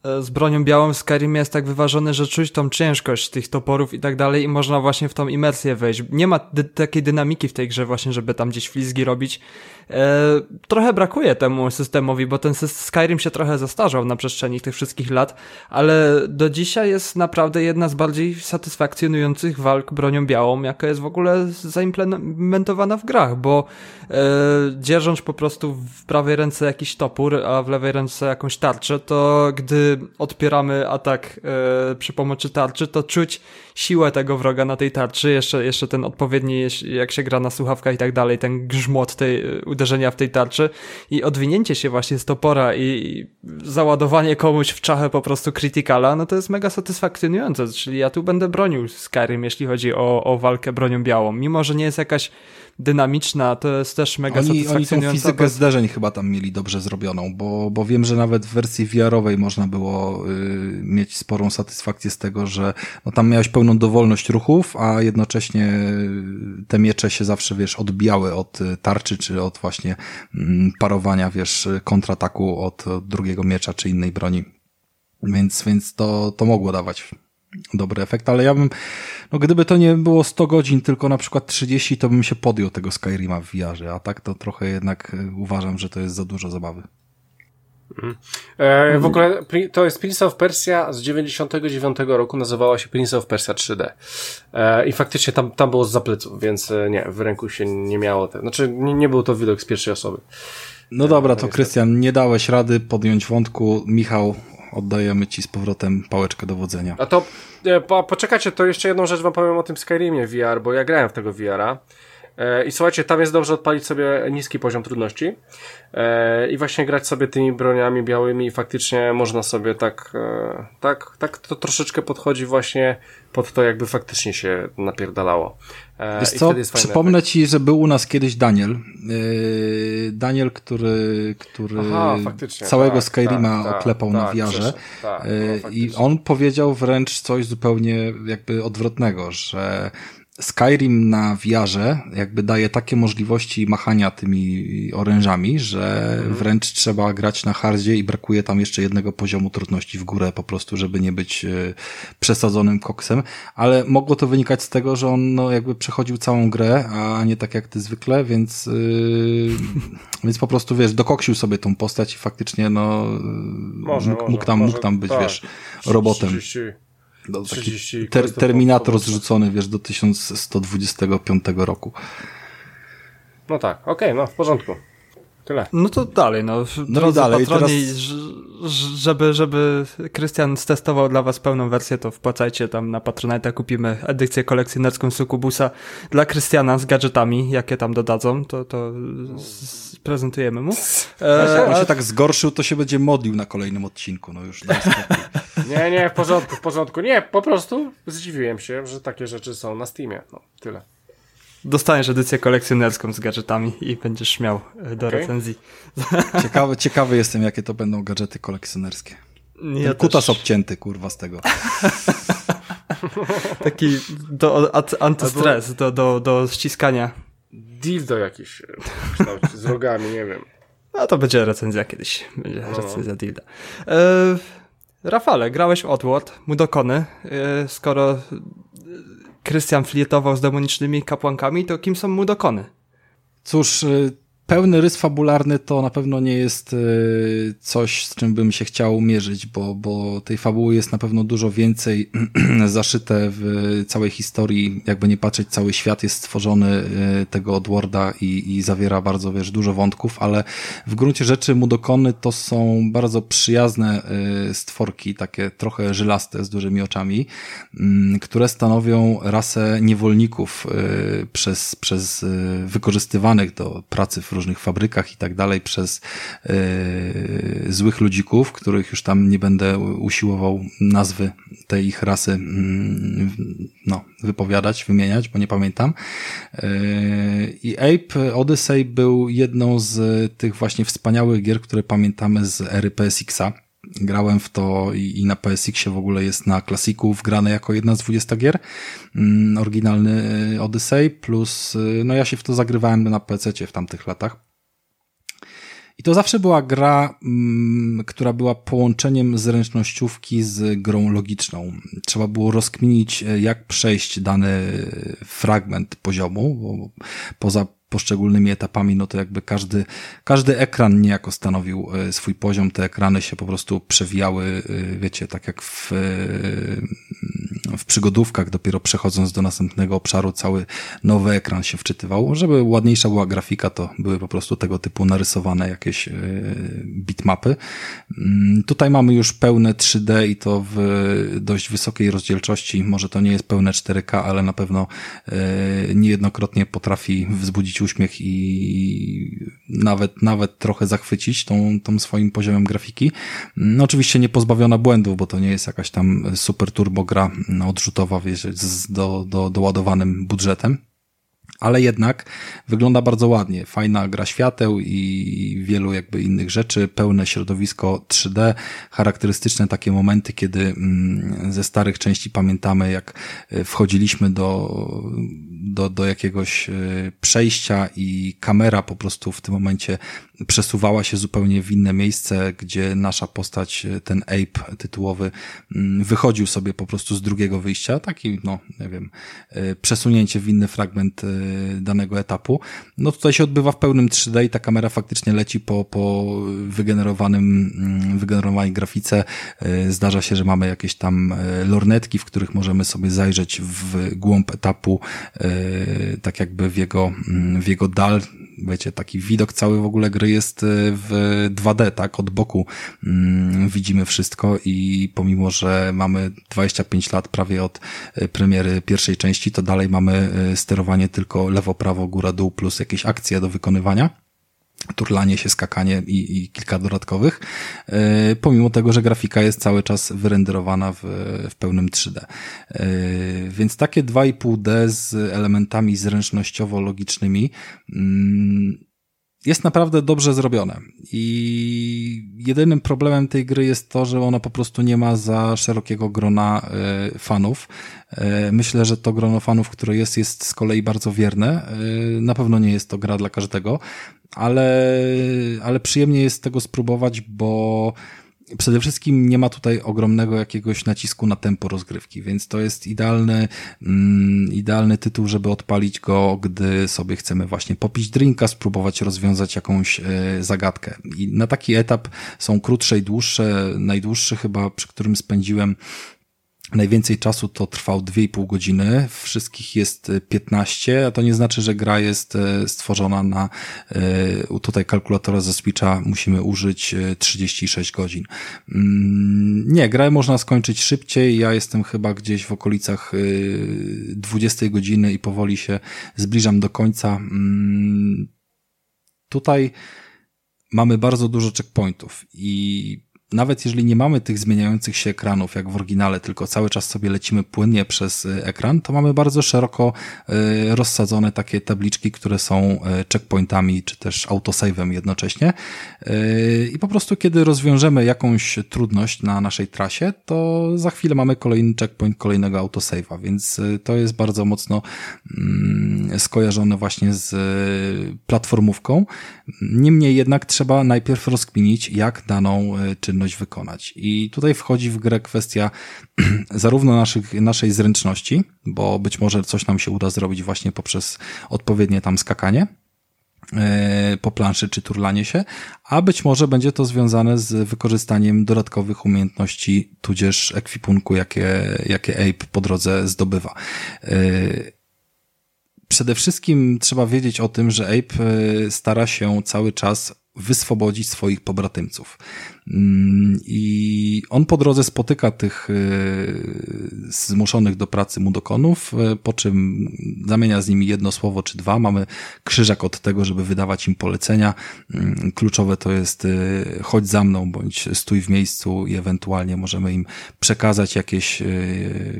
z bronią białą w Skyrim jest tak wyważony, że czuć tą ciężkość tych toporów i tak dalej i można właśnie w tą imersję wejść. Nie ma dy takiej dynamiki w tej grze właśnie, żeby tam gdzieś flizgi robić. E, trochę brakuje temu systemowi, bo ten Skyrim się trochę zastarzał na przestrzeni tych wszystkich lat, ale do dzisiaj jest naprawdę jedna z bardziej satysfakcjonujących walk bronią białą, jaka jest w ogóle zaimplementowana w grach, bo e, dzierżąc po prostu w prawej ręce jakiś topór, a w lewej ręce jakąś tarczę, to gdy odpieramy atak e, przy pomocy tarczy, to czuć siłę tego wroga na tej tarczy, jeszcze, jeszcze ten odpowiedni, jak się gra na słuchawkach i tak dalej, ten grzmot tej, uderzenia w tej tarczy i odwinięcie się właśnie z topora i załadowanie komuś w czachę po prostu krytykala, no to jest mega satysfakcjonujące, czyli ja tu będę bronił Skyrim, jeśli chodzi o, o walkę bronią białą, mimo że nie jest jakaś dynamiczna, to jest też mega oni, satysfakcjonująca. Oni fizykę zdarzeń chyba tam mieli dobrze zrobioną, bo, bo wiem, że nawet w wersji VR-owej można było y, mieć sporą satysfakcję z tego, że no, tam miałeś pełną dowolność ruchów, a jednocześnie y, te miecze się zawsze, wiesz, odbijały od y, tarczy, czy od właśnie y, parowania, wiesz, kontrataku od, od drugiego miecza, czy innej broni. Więc, więc to, to mogło dawać dobry efekt, ale ja bym, no gdyby to nie było 100 godzin, tylko na przykład 30, to bym się podjął tego Skyrima w VR-ze, a tak to trochę jednak e, uważam, że to jest za dużo zabawy. Mhm. E, w ogóle to jest Prince of Persia z 99 roku, nazywała się Prince of Persia 3D. E, I faktycznie tam, tam było z zapleców, więc nie, w ręku się nie miało. Te, znaczy, nie, nie był to widok z pierwszej osoby. No dobra, to Krystian, nie dałeś rady podjąć wątku. Michał, oddajemy ci z powrotem pałeczkę do wodzenia. A to e, po, poczekajcie, to jeszcze jedną rzecz wam powiem o tym Skyrimie VR, bo ja grałem w tego VR-a. E, I słuchajcie, tam jest dobrze odpalić sobie niski poziom trudności e, i właśnie grać sobie tymi broniami białymi i faktycznie można sobie tak, e, tak, tak to troszeczkę podchodzi właśnie pod to, jakby faktycznie się napierdalało. Wiesz co, przypomnę efekt. ci, że był u nas kiedyś Daniel. Daniel, który, który Aha, całego tak, Skyrima tak, oklepał tak, na wiarze. Tak, no, I on powiedział wręcz coś zupełnie jakby odwrotnego, że Skyrim na wiarze jakby daje takie możliwości machania tymi orężami, że mhm. wręcz trzeba grać na hardzie i brakuje tam jeszcze jednego poziomu trudności w górę po prostu, żeby nie być e, przesadzonym koksem, ale mogło to wynikać z tego, że on no, jakby przechodził całą grę, a nie tak jak ty zwykle, więc yy, więc po prostu wiesz, dokoksił sobie tą postać i faktycznie no może, mógł, może, tam, może, mógł tam być, tak. wiesz, robotem. 30 no, taki ter, terminator zrzucony, wiesz, do 1125 roku. No tak, okej, okay, no w porządku. Tyle. No to dalej, no. No i dalej. Patroni, teraz... żeby, żeby Krystian stestował dla was pełną wersję, to wpłacajcie tam na Patronite, kupimy edycję kolekcjonerską Sukubusa dla Krystiana z gadżetami, jakie tam dodadzą, to, to prezentujemy mu. E, on się tak zgorszył, to się będzie modlił na kolejnym odcinku, no już. Nie, nie, w porządku, w porządku. Nie, po prostu zdziwiłem się, że takie rzeczy są na Steamie. No, tyle dostaniesz edycję kolekcjonerską z gadżetami i będziesz miał e, do okay. recenzji. Ciekawy, ciekawy jestem, jakie to będą gadżety kolekcjonerskie. Ja Ten kutas też... obcięty, kurwa, z tego. Taki do, antystres, Albo... do, do, do ściskania. Dildo jakiś z rogami, nie wiem. No to będzie recenzja kiedyś. Będzie no. recenzja dilda. E, Rafale, grałeś w Oddworld, Mudokony. E, skoro Krystian flietował z demonicznymi kapłankami, to kim są mu dokony? Cóż, y, pełny rys fabularny to na pewno nie jest y, coś, z czym bym się chciał mierzyć, bo, bo tej fabuły jest na pewno dużo więcej zaszyte w całej historii. Jakby nie patrzeć, cały świat jest stworzony y, tego Odworda i, i zawiera bardzo, wiesz, dużo wątków, ale w gruncie rzeczy Mudokony to są bardzo przyjazne y, stworki, takie trochę żylaste z dużymi oczami, mm, które stanowią rasę niewolników przez, przez wykorzystywanych do pracy w różnych fabrykach i tak dalej przez e, złych ludzików, których już tam nie będę usiłował nazwy tej ich rasy mm, no, wypowiadać, wymieniać, bo nie pamiętam. E, I Ape Odyssey był jedną z tych właśnie wspaniałych gier, które pamiętamy z ery PSX-a. Grałem w to i, i na PSX-ie w ogóle jest na klasiku wgrane jako jedna z 20 gier. Mm, oryginalny y, Odyssey, plus y, no ja się w to zagrywałem na PC w tamtych latach. I to zawsze była gra, mm, która była połączeniem zręcznościówki z grą logiczną. Trzeba było rozkminić, e, jak przejść dany fragment poziomu, bo poza poszczególnymi etapami, no to jakby każdy, każdy ekran niejako stanowił e, swój poziom, te ekrany się po prostu przewijały, e, wiecie, tak jak w, e, w przygodówkach, dopiero przechodząc do następnego obszaru, cały nowy ekran się wczytywał. Żeby ładniejsza była grafika, to były po prostu tego typu narysowane jakieś bitmapy. Mm, tutaj mamy już pełne 3D i to w dość wysokiej rozdzielczości. Może to nie jest pełne 4K, ale na pewno niejednokrotnie potrafi wzbudzić uśmiech i nawet, nawet trochę zachwycić tą, tą swoim poziomem grafiki. No oczywiście nie pozbawiona błędów, bo to nie jest jakaś tam super turbo gra odrzutowa, z do, do, doładowanym budżetem ale jednak wygląda bardzo ładnie. Fajna gra świateł i wielu jakby innych rzeczy, pełne środowisko 3D, charakterystyczne takie momenty, kiedy mm, ze starych części pamiętamy, jak e, wchodziliśmy do, do, do jakiegoś e, przejścia i kamera po prostu w tym momencie przesuwała się zupełnie w inne miejsce, gdzie nasza postać, ten ape tytułowy, mm, wychodził sobie po prostu z drugiego wyjścia, taki, no, nie wiem, przesunięcie w inny fragment danego etapu. No tutaj się odbywa w pełnym 3D i ta kamera faktycznie leci po, po wygenerowanym, mm, wygenerowanej grafice. E, zdarza się, że mamy jakieś tam lornetki, w których możemy sobie zajrzeć w głąb etapu, tak jakby w jego, mm, w jego dal, wiecie, taki widok cały w ogóle gry jest w 2D, tak? Od boku mm, widzimy wszystko i pomimo, że mamy 25 lat prawie od premiery pierwszej części, to dalej mamy sterowanie tylko lewo, prawo, góra, dół plus jakieś akcje do wykonywania turlanie się, skakanie i, i kilka dodatkowych, yy, pomimo tego, że grafika jest cały czas wyrenderowana w, w pełnym 3D. Yy, więc takie 2,5D z elementami zręcznościowo-logicznymi yy, jest naprawdę dobrze zrobione. I jedynym problemem tej gry jest to, że ona po prostu nie ma za szerokiego grona y, fanów. Y, myślę, że to grono fanów, które jest, jest z kolei bardzo wierne. Y, na pewno nie jest to gra dla każdego, ale, ale przyjemnie jest tego spróbować, bo Przede wszystkim nie ma tutaj ogromnego jakiegoś nacisku na tempo rozgrywki, więc to jest idealny, mm, idealny tytuł, żeby odpalić go, gdy sobie chcemy właśnie popić drinka, spróbować rozwiązać jakąś e, zagadkę. I na taki etap są krótsze i dłuższe. Najdłuższy chyba, przy którym spędziłem Najwięcej czasu to trwał 2,5 godziny, wszystkich jest 15, a to nie znaczy, że gra jest e, stworzona na e, tutaj kalkulatora ze Switcha musimy użyć 36 e, godzin. Mm, nie, grę można skończyć szybciej, ja jestem chyba gdzieś w okolicach 20 godziny i powoli się zbliżam do końca. Mm, tutaj mamy bardzo dużo checkpointów i nawet jeżeli nie mamy tych zmieniających się ekranów, jak w oryginale, tylko cały czas sobie lecimy płynnie przez y, ekran, to mamy bardzo szeroko y, rozsadzone takie tabliczki, które są y, checkpointami, czy też autosave'em jednocześnie. I po prostu, kiedy rozwiążemy jakąś trudność na naszej trasie, to za chwilę mamy kolejny checkpoint kolejnego autosave'a, więc to jest bardzo mocno mm, skojarzone właśnie z platformówką. Niemniej jednak trzeba najpierw rozkminić, jak daną czynność wykonać. I tutaj wchodzi w grę kwestia zarówno naszych, naszej zręczności, bo być może coś nam się uda zrobić właśnie poprzez odpowiednie tam skakanie, e, po planszy czy turlanie się, a być może będzie to związane z wykorzystaniem dodatkowych umiejętności, tudzież ekwipunku, jakie, jakie Ape po drodze zdobywa. E, przede wszystkim trzeba wiedzieć o tym, że Ape e, stara się cały czas wyswobodzić swoich pobratymców. Mm, I on po drodze spotyka tych e, zmuszonych do pracy mudokonów, e, po czym zamienia z nimi jedno słowo czy dwa. Mamy krzyżak od tego, żeby wydawać im polecenia. Mm, kluczowe to jest e, chodź za mną, bądź stój w miejscu i ewentualnie możemy im przekazać jakieś,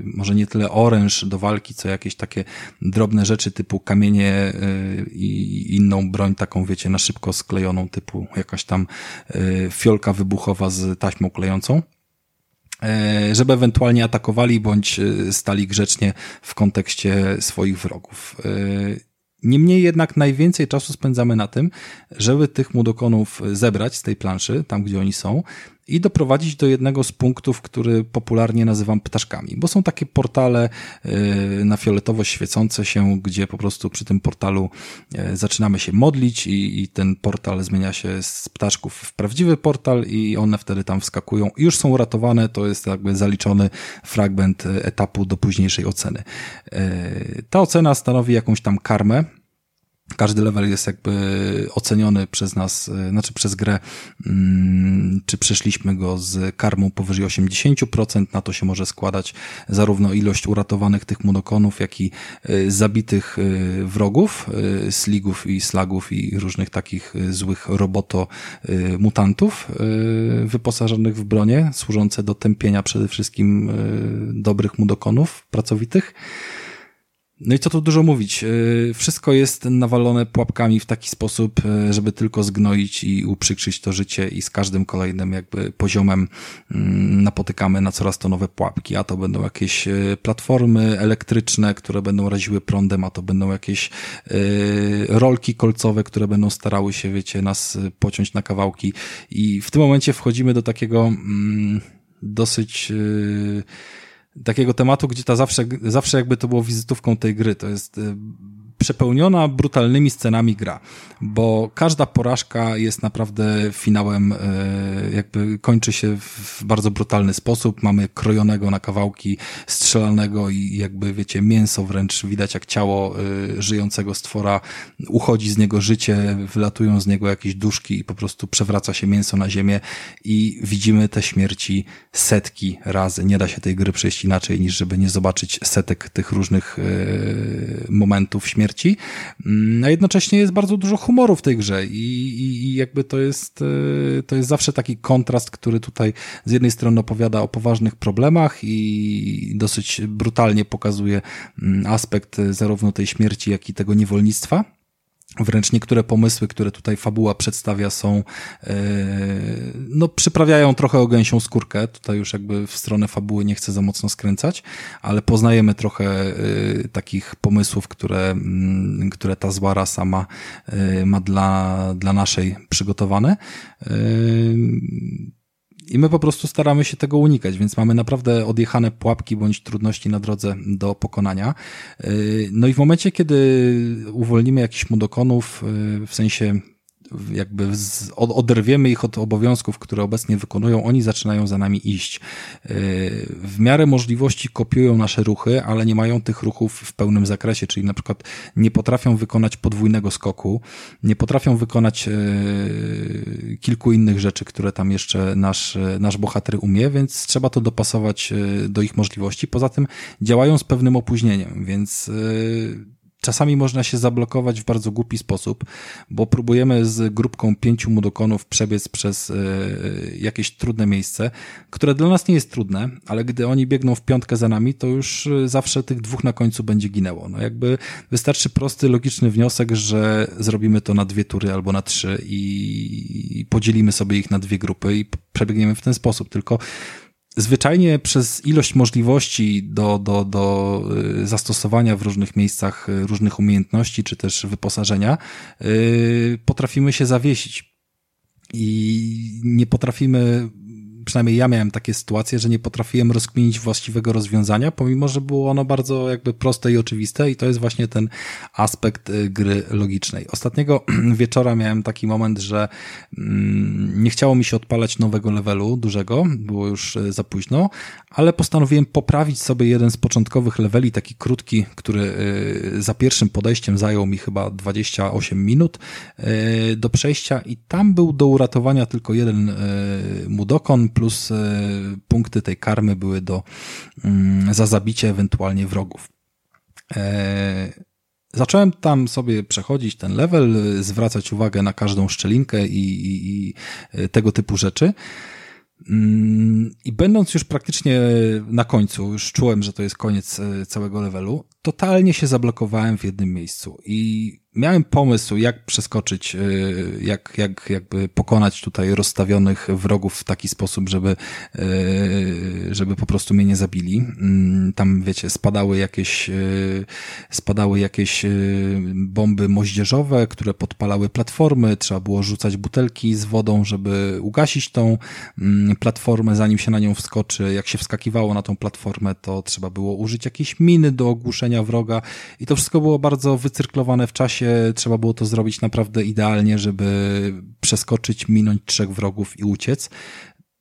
może nie tyle oręż do walki, co jakieś takie drobne rzeczy typu kamienie i inną broń taką, wiecie, na szybko sklejoną typu jakaś tam fiolka wybuchowa wybuchowa z taśmą klejącą e, żeby ewentualnie atakowali bądź e, stali grzecznie w kontekście swoich wrogów. E, niemniej jednak najwięcej czasu spędzamy na tym, żeby tych mudokonów zebrać z tej planszy, tam gdzie oni są, i doprowadzić do jednego z punktów, który popularnie nazywam ptaszkami, bo są takie portale y, na fioletowo świecące się, gdzie po prostu przy tym portalu y, zaczynamy się modlić i, i ten portal zmienia się z ptaszków w prawdziwy portal i one wtedy tam wskakują i już są uratowane, to jest jakby zaliczony fragment y, etapu do późniejszej oceny. Ta ocena stanowi jakąś tam karmę, każdy level jest jakby oceniony przez nas, e, znaczy przez grę, mm, czy przeszliśmy go z karmą powyżej 80%. Na to się może składać zarówno ilość uratowanych tych monokonów, jak i e, zabitych e, wrogów, sligów i slagów i różnych takich złych roboto mutantów wyposażonych w bronie, służące do tępienia przede wszystkim dobrych mudokonów pracowitych. No i co tu dużo mówić? E, wszystko jest nawalone pułapkami w taki sposób, e, żeby tylko zgnoić i uprzykrzyć to życie i z każdym kolejnym jakby poziomem mm, napotykamy na coraz to nowe pułapki, a to będą jakieś e, platformy elektryczne, które będą raziły prądem, a to będą jakieś rolki kolcowe, które będą starały się, wiecie, nas pociąć na kawałki i w tym momencie wchodzimy do takiego mm, dosyć takiego tematu, gdzie ta zawsze, zawsze jakby to było wizytówką tej gry. To jest y, przepełniona brutalnymi scenami gra, bo każda porażka jest naprawdę finałem, e, jakby kończy się w bardzo brutalny sposób. Mamy krojonego na kawałki, strzelanego i jakby wiecie, mięso wręcz widać jak ciało e, żyjącego stwora, uchodzi z niego życie, wylatują z niego jakieś duszki i po prostu przewraca się mięso na ziemię i widzimy te śmierci setki razy. Nie da się tej gry przejść inaczej niż żeby nie zobaczyć setek tych różnych e, momentów śmierci śmierci, mm, a jednocześnie jest bardzo dużo humoru w tej grze i, i, i jakby to jest, e, to jest zawsze taki kontrast, który tutaj z jednej strony opowiada o poważnych problemach i dosyć brutalnie pokazuje mm, aspekt zarówno tej śmierci, jak i tego niewolnictwa Wręcz niektóre pomysły, które tutaj fabuła przedstawia są, e, no przyprawiają trochę o gęsią skórkę. Tutaj już jakby w stronę fabuły nie chcę za mocno skręcać, ale poznajemy trochę e, takich pomysłów, które, mm, które ta zła rasa ma, e, ma dla, dla naszej przygotowane. I my po prostu staramy się tego unikać, więc mamy naprawdę odjechane pułapki bądź trudności na drodze do pokonania. Yy, no i w momencie, kiedy uwolnimy jakiś mudokonów, yy, w sensie jakby z, oderwiemy ich od obowiązków, które obecnie wykonują, oni zaczynają za nami iść. Yy, w miarę możliwości kopiują nasze ruchy, ale nie mają tych ruchów w pełnym zakresie, czyli na przykład nie potrafią wykonać podwójnego skoku, nie potrafią wykonać yy, kilku innych rzeczy, które tam jeszcze nasz, nasz bohater umie, więc trzeba to dopasować do ich możliwości. Poza tym działają z pewnym opóźnieniem, więc czasami można się zablokować w bardzo głupi sposób, bo próbujemy z grupką pięciu mudokonów przebiec przez e, jakieś trudne miejsce, które dla nas nie jest trudne, ale gdy oni biegną w piątkę za nami, to już e, zawsze tych dwóch na końcu będzie ginęło. No jakby wystarczy prosty, logiczny wniosek, że zrobimy to na dwie tury albo na trzy i podzielimy sobie ich na dwie grupy i przebiegniemy w ten sposób. Tylko zwyczajnie przez ilość możliwości do, do, do y, zastosowania w różnych miejscach y, różnych umiejętności czy też wyposażenia y, potrafimy się zawiesić. I nie potrafimy przynajmniej ja miałem takie sytuacje, że nie potrafiłem rozkminić właściwego rozwiązania, pomimo, że było ono bardzo jakby proste i oczywiste i to jest właśnie ten aspekt y, gry logicznej. Ostatniego wieczora miałem taki moment, że mm, nie chciało mi się odpalać nowego levelu, dużego, było już y, za późno, ale postanowiłem poprawić sobie jeden z początkowych leveli, taki krótki, który y, za pierwszym podejściem zajął mi chyba 28 minut do przejścia i tam był do uratowania tylko jeden mudokon, plus e, punkty tej karmy były do, mm, za zabicie ewentualnie wrogów. E, zacząłem tam sobie przechodzić ten level, zwracać uwagę na każdą szczelinkę i, i, i e, tego typu rzeczy. Mm, I będąc już praktycznie na końcu, już czułem, że to jest koniec całego levelu, totalnie się zablokowałem w jednym miejscu i miałem pomysł, jak przeskoczyć, y, jak, jak jakby pokonać tutaj rozstawionych wrogów w taki sposób, żeby, y, żeby po prostu mnie nie zabili. Mm, tam, wiecie, spadały jakieś, y, spadały jakieś bomby moździerzowe, które podpalały platformy, trzeba było rzucać butelki z wodą, żeby ugasić tą mm, platformę, zanim się na nią wskoczy. Jak się wskakiwało na tą platformę, to trzeba było użyć jakiejś miny do ogłuszenia wroga i to wszystko było bardzo wycyrklowane w czasie trzeba było to zrobić naprawdę idealnie, żeby przeskoczyć, minąć trzech wrogów i uciec.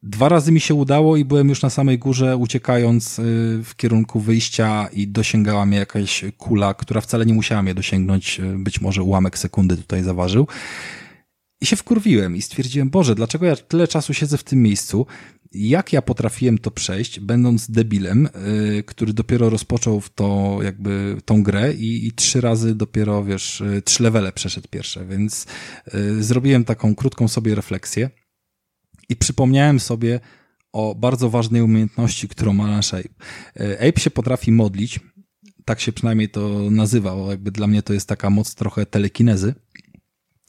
Dwa razy mi się udało i byłem już na samej górze, uciekając y, w kierunku wyjścia i dosięgała mnie jakaś kula, która wcale nie musiała mnie dosięgnąć, y, być może ułamek sekundy tutaj zaważył. I się wkurwiłem i stwierdziłem, Boże, dlaczego ja tyle czasu siedzę w tym miejscu? Jak ja potrafiłem to przejść, będąc debilem, yy, który dopiero rozpoczął w to, jakby tą grę i, i trzy razy dopiero, wiesz, yy, trzy levele przeszedł pierwsze, więc yy, zrobiłem taką krótką sobie refleksję i przypomniałem sobie o bardzo ważnej umiejętności, którą ma nasz Ape. Yy, Ape się potrafi modlić, tak się przynajmniej to nazywa, bo jakby dla mnie to jest taka moc trochę telekinezy.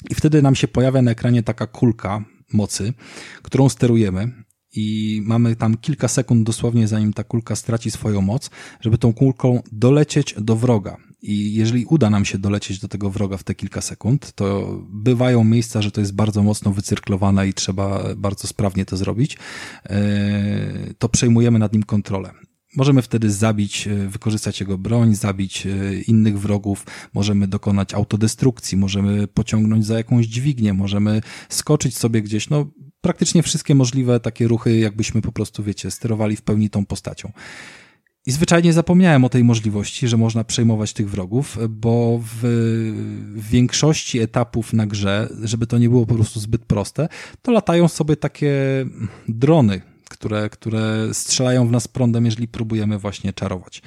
I wtedy nam się pojawia na ekranie taka kulka mocy, którą sterujemy i mamy tam kilka sekund dosłownie, zanim ta kulka straci swoją moc, żeby tą kulką dolecieć do wroga. I jeżeli uda nam się dolecieć do tego wroga w te kilka sekund, to bywają miejsca, że to jest bardzo mocno wycyrklowane i trzeba bardzo sprawnie to zrobić, e, to przejmujemy nad nim kontrolę. Możemy wtedy zabić, e, wykorzystać jego broń, zabić e, innych wrogów, możemy dokonać autodestrukcji, możemy pociągnąć za jakąś dźwignię, możemy skoczyć sobie gdzieś. No, praktycznie wszystkie możliwe takie ruchy, jakbyśmy po prostu, wiecie, sterowali w pełni tą postacią. I zwyczajnie zapomniałem o tej możliwości, że można przejmować tych wrogów, bo w, większości etapów na grze, żeby to nie było po prostu zbyt proste, to latają sobie takie drony, które, które strzelają w nas prądem, jeżeli próbujemy właśnie czarować.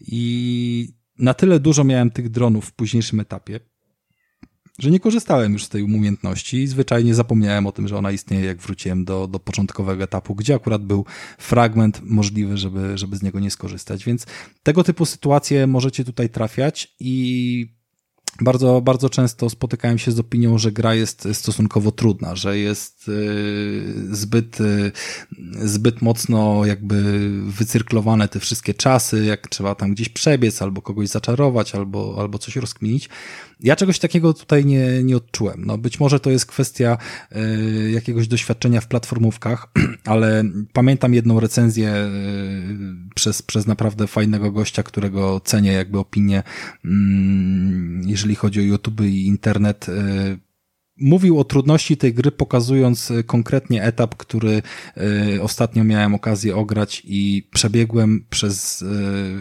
I na tyle dużo miałem tych dronów w późniejszym etapie, że nie korzystałem już z tej umiejętności i zwyczajnie zapomniałem o tym, że ona istnieje, jak wróciłem do, do początkowego etapu, gdzie akurat był fragment możliwy, żeby, żeby z niego nie skorzystać. Więc tego typu sytuacje możecie tutaj trafiać i bardzo, bardzo często spotykałem się z opinią, że gra jest stosunkowo trudna, że jest y, zbyt, y, zbyt mocno jakby wycyrklowane te wszystkie czasy, jak trzeba tam gdzieś przebiec, albo kogoś zaczarować, albo, albo coś rozkminić. Ja czegoś takiego tutaj nie, nie odczułem. No być może to jest kwestia y, jakiegoś doświadczenia w platformówkach, ale pamiętam jedną recenzję y, przez, przez naprawdę fajnego gościa, którego cenię jakby opinię, y, jeżeli chodzi o YouTube i internet. Mówił o trudności tej gry, pokazując e, konkretnie etap, który y, ostatnio miałem okazję ograć i przebiegłem przez y,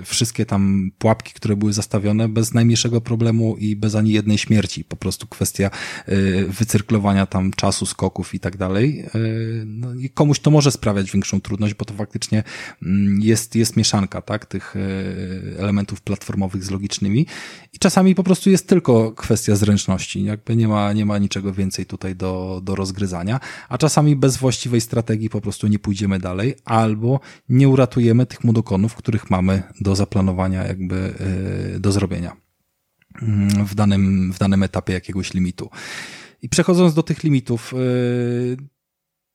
wszystkie tam pułapki, które były zastawione bez najmniejszego problemu i bez ani jednej śmierci. Po prostu kwestia wycyrklowania tam czasu, skoków i tak dalej. No i komuś to może sprawiać większą trudność, bo to faktycznie mm, jest, jest mieszanka, tak, tych elementów platformowych z logicznymi i czasami po prostu jest tylko kwestia zręczności. Jakby nie ma, nie ma niczego więcej tutaj do, do rozgryzania, a czasami bez właściwej strategii po prostu nie pójdziemy dalej, albo nie uratujemy tych mudokonów, których mamy do zaplanowania, jakby yy, do zrobienia mm, w danym, w danym etapie jakiegoś limitu. I przechodząc do tych limitów, yy,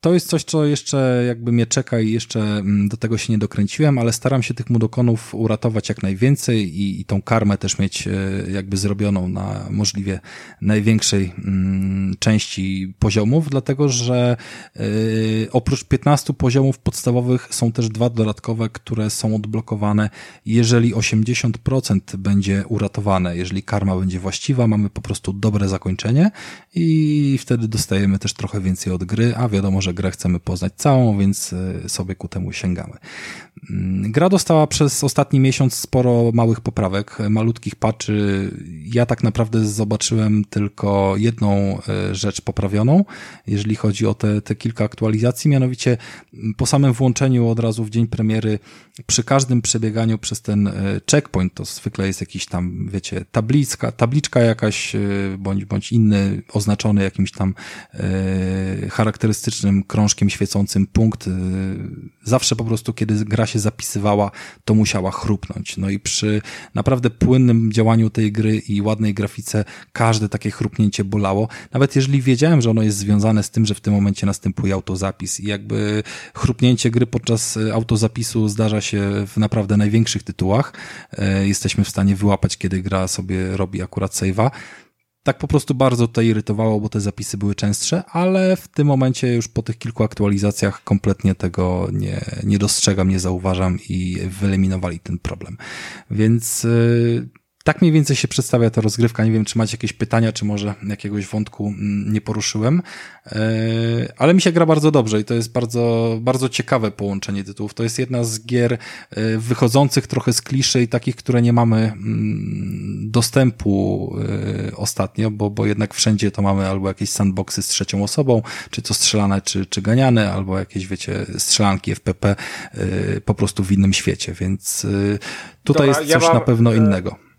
to jest coś, co jeszcze jakby mnie czeka i jeszcze mm, do tego się nie dokręciłem, ale staram się tych mudokonów uratować jak najwięcej i, i tą karmę też mieć e, jakby zrobioną na możliwie największej mm, części poziomów, dlatego że yy, oprócz 15 poziomów podstawowych są też dwa dodatkowe, które są odblokowane. Jeżeli 80% będzie uratowane, jeżeli karma będzie właściwa, mamy po prostu dobre zakończenie i wtedy dostajemy też trochę więcej od gry, a wiadomo, że grę chcemy poznać całą, więc e, sobie ku temu sięgamy. Mm, gra dostała przez ostatni miesiąc sporo małych poprawek, malutkich patchy. Ja tak naprawdę zobaczyłem tylko jedną e, rzecz poprawioną, jeżeli chodzi o te, te kilka aktualizacji, mianowicie mm, po samym włączeniu od razu w dzień premiery, przy każdym przebieganiu przez ten e, checkpoint, to zwykle jest jakiś tam, wiecie, tabliczka, tabliczka jakaś, bądź, bądź inny oznaczony jakimś tam charakterystycznym krążkiem świecącym punkt. Zawsze po prostu, kiedy gra się zapisywała, to musiała chrupnąć. No i przy naprawdę płynnym działaniu tej gry i ładnej grafice, każde takie chrupnięcie bolało. Nawet jeżeli wiedziałem, że ono jest związane z tym, że w tym momencie następuje autozapis i jakby chrupnięcie gry podczas y, autozapisu zdarza się w naprawdę największych tytułach. Y, jesteśmy w stanie wyłapać, kiedy gra sobie robi akurat save'a tak po prostu bardzo to irytowało, bo te zapisy były częstsze, ale w tym momencie już po tych kilku aktualizacjach kompletnie tego nie, nie dostrzegam, nie zauważam i wyeliminowali ten problem. Więc yy, tak mniej więcej się przedstawia ta rozgrywka. Nie wiem, czy macie jakieś pytania, czy może jakiegoś wątku mm, nie poruszyłem, e, ale mi się gra bardzo dobrze i to jest bardzo, bardzo ciekawe połączenie tytułów. To jest jedna z gier e, wychodzących trochę z kliszy i takich, które nie mamy mm, dostępu e, ostatnio, bo, bo jednak wszędzie to mamy albo jakieś sandboxy z trzecią osobą, czy to strzelane, czy, czy ganiane, albo jakieś, wiecie, strzelanki FPP po prostu w innym świecie, więc tutaj Dobra, jest coś ja mam, na pewno innego.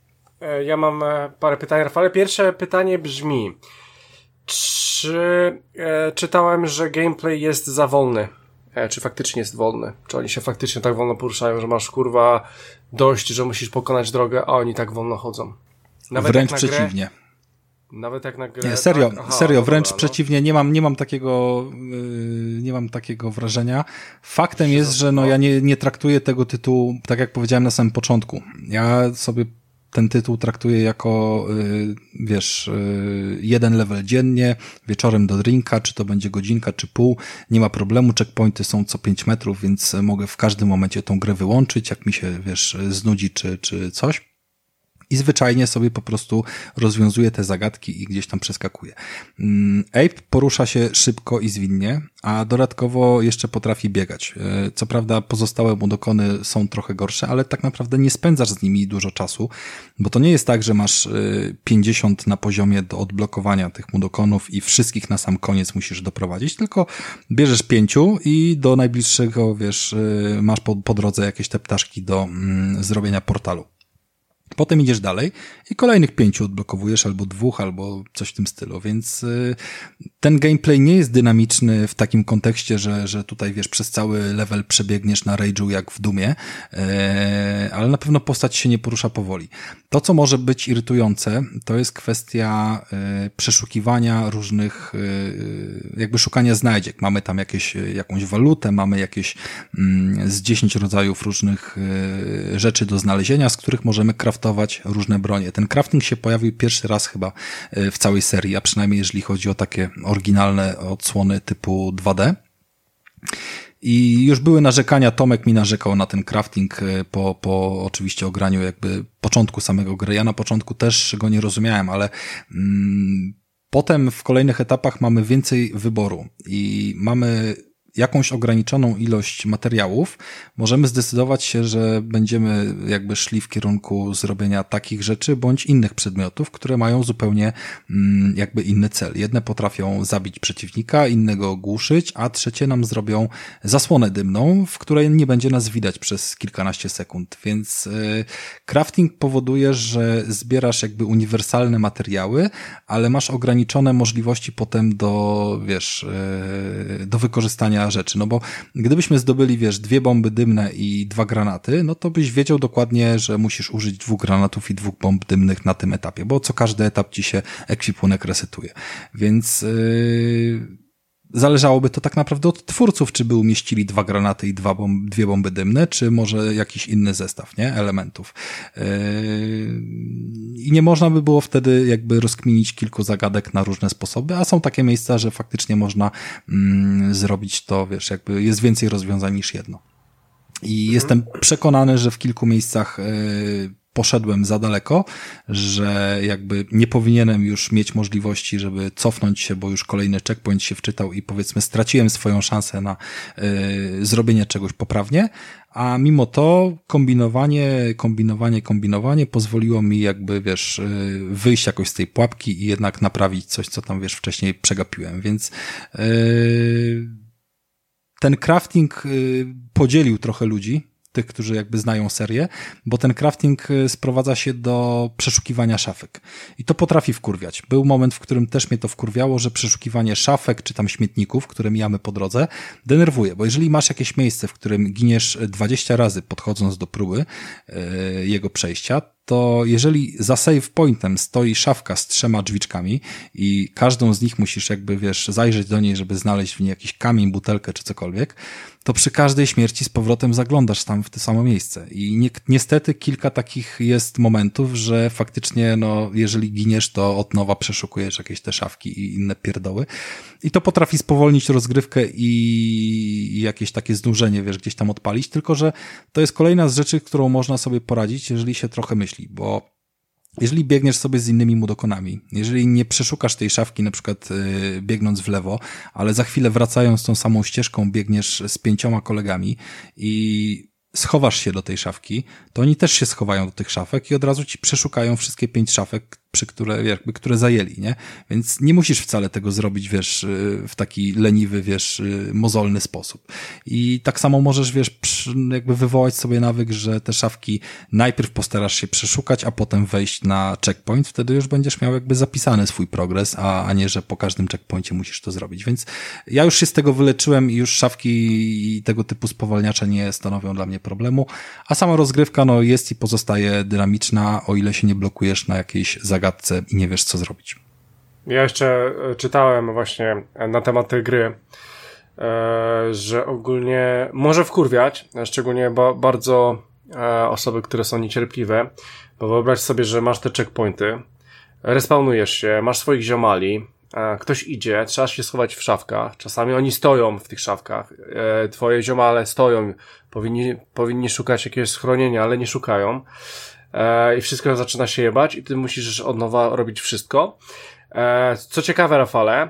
E, ja mam e, parę pytań, Rafale. Pierwsze pytanie brzmi, czy e, czytałem, że gameplay jest za wolny? E, czy faktycznie jest wolny? Czy oni się faktycznie tak wolno poruszają, że masz kurwa dość, że musisz pokonać drogę, a oni tak wolno chodzą? Nawet Wręcz na przeciwnie. Grę, nawet jak na grę, Nie, serio, tak? Aha, serio, wręcz dobra, no. przeciwnie, nie mam, nie mam takiego, yy, nie mam takiego wrażenia. Faktem jest, że no ja nie, nie traktuję tego tytułu, tak jak powiedziałem na samym początku. Ja sobie ten tytuł traktuję jako, y, wiesz, y, jeden level dziennie, wieczorem do drinka, czy to będzie godzinka, czy pół, nie ma problemu, checkpointy są co 5 metrów, więc mogę w każdym momencie tą grę wyłączyć, jak mi się, wiesz, znudzi, czy, czy coś i zwyczajnie sobie po prostu rozwiązuje te zagadki i gdzieś tam przeskakuje. Mm, Ape porusza się szybko i zwinnie, a dodatkowo jeszcze potrafi biegać. E, co prawda pozostałe mu dokony są trochę gorsze, ale tak naprawdę nie spędzasz z nimi dużo czasu, bo to nie jest tak, że masz 50 e, na poziomie do odblokowania tych mudokonów i wszystkich na sam koniec musisz doprowadzić, tylko bierzesz pięciu i do najbliższego, wiesz, e, masz po, po drodze jakieś te ptaszki do mm, zrobienia portalu. Potem idziesz dalej i kolejnych pięciu odblokowujesz, albo dwóch, albo coś w tym stylu, więc y, ten gameplay nie jest dynamiczny w takim kontekście, że, że tutaj wiesz, przez cały level przebiegniesz na rage'u jak w Dumie, e, ale na pewno postać się nie porusza powoli. To, co może być irytujące, to jest kwestia e, przeszukiwania różnych, e, jakby szukania znajdziek. Mamy tam jakieś, jakąś walutę, mamy jakieś mm, z 10 rodzajów różnych rzeczy do znalezienia, z których możemy craftować różne bronie. Ten crafting się pojawił pierwszy raz chyba w całej serii, a przynajmniej jeżeli chodzi o takie oryginalne odsłony typu 2D. I już były narzekania, Tomek mi narzekał na ten crafting e, po, po oczywiście ograniu jakby początku samego gry. Ja na początku też go nie rozumiałem, ale mm, potem w kolejnych etapach mamy więcej wyboru i mamy jakąś ograniczoną ilość materiałów, możemy zdecydować się, że będziemy jakby szli w kierunku zrobienia takich rzeczy bądź innych przedmiotów, które mają zupełnie mm, jakby inny cel. Jedne potrafią zabić przeciwnika, innego ogłuszyć, a trzecie nam zrobią zasłonę dymną, w której nie będzie nas widać przez kilkanaście sekund. Więc y, crafting powoduje, że zbierasz jakby uniwersalne materiały, ale masz ograniczone możliwości potem do, wiesz, y, do wykorzystania rzeczy, no bo gdybyśmy zdobyli, wiesz, dwie bomby dymne i dwa granaty, no to byś wiedział dokładnie, że musisz użyć dwóch granatów i dwóch bomb dymnych na tym etapie, bo co każdy etap ci się ekwipunek resetuje. Więc yy, zależałoby to tak naprawdę od twórców, czy by umieścili dwa granaty i dwa bomb, dwie bomby dymne, czy może jakiś inny zestaw, nie? Elementów. Yy... I nie można by było wtedy jakby rozkminić kilku zagadek na różne sposoby, a są takie miejsca, że faktycznie można mm, zrobić to, wiesz, jakby jest więcej rozwiązań niż jedno. I mhm. jestem przekonany, że w kilku miejscach yy, poszedłem za daleko, że jakby nie powinienem już mieć możliwości, żeby cofnąć się, bo już kolejny checkpoint się wczytał i powiedzmy straciłem swoją szansę na y, zrobienie czegoś poprawnie, a mimo to kombinowanie, kombinowanie, kombinowanie pozwoliło mi jakby, wiesz, y, wyjść jakoś z tej pułapki i jednak naprawić coś, co tam, wiesz, wcześniej przegapiłem, więc y, ten crafting podzielił trochę ludzi, tych, którzy jakby znają serię, bo ten crafting y, sprowadza się do przeszukiwania szafek. I to potrafi wkurwiać. Był moment, w którym też mnie to wkurwiało, że przeszukiwanie szafek czy tam śmietników, które mijamy po drodze, denerwuje, bo jeżeli masz jakieś miejsce, w którym giniesz 20 razy podchodząc do próby yy, jego przejścia, to jeżeli za save pointem stoi szafka z trzema drzwiczkami i każdą z nich musisz jakby, wiesz, zajrzeć do niej, żeby znaleźć w niej jakiś kamień, butelkę czy cokolwiek, to przy każdej śmierci z powrotem zaglądasz tam w to samo miejsce. I ni niestety kilka takich jest momentów, że faktycznie, no, jeżeli giniesz, to od nowa przeszukujesz jakieś te szafki i inne pierdoły. I to potrafi spowolnić rozgrywkę i jakieś takie znużenie, wiesz, gdzieś tam odpalić, tylko że to jest kolejna z rzeczy, którą można sobie poradzić, jeżeli się trochę myśli, bo jeżeli biegniesz sobie z innymi mudokonami, jeżeli nie przeszukasz tej szafki na przykład yy, biegnąc w lewo, ale za chwilę wracając tą samą ścieżką biegniesz z pięcioma kolegami i schowasz się do tej szafki, to oni też się schowają do tych szafek i od razu ci przeszukają wszystkie pięć szafek, przy które, jakby, które zajęli, nie? Więc nie musisz wcale tego zrobić, wiesz, y, w taki leniwy, wiesz, y, mozolny sposób. I tak samo możesz, wiesz, jakby wywołać sobie nawyk, że te szafki najpierw postarasz się przeszukać, a potem wejść na checkpoint, wtedy już będziesz miał jakby zapisany swój progres, a, a nie, że po każdym checkpoincie musisz to zrobić. Więc ja już się z tego wyleczyłem i już szafki i tego typu spowalniacze nie stanowią dla mnie problemu, a sama rozgrywka, no, jest i pozostaje dynamiczna, o ile się nie blokujesz na jakiejś zagadce zagadce i nie wiesz, co zrobić. Ja jeszcze e, czytałem właśnie na temat tej gry, e, że ogólnie może wkurwiać, szczególnie bardzo e, osoby, które są niecierpliwe, bo wyobraź sobie, że masz te checkpointy, respawnujesz się, masz swoich ziomali, ktoś idzie, trzeba się schować w szafkach, czasami oni stoją w tych szafkach, twoje ziomale stoją, powinni, powinni szukać jakiegoś schronienia, ale nie szukają i wszystko zaczyna się jebać i ty musisz od nowa robić wszystko. E, co ciekawe, Rafale,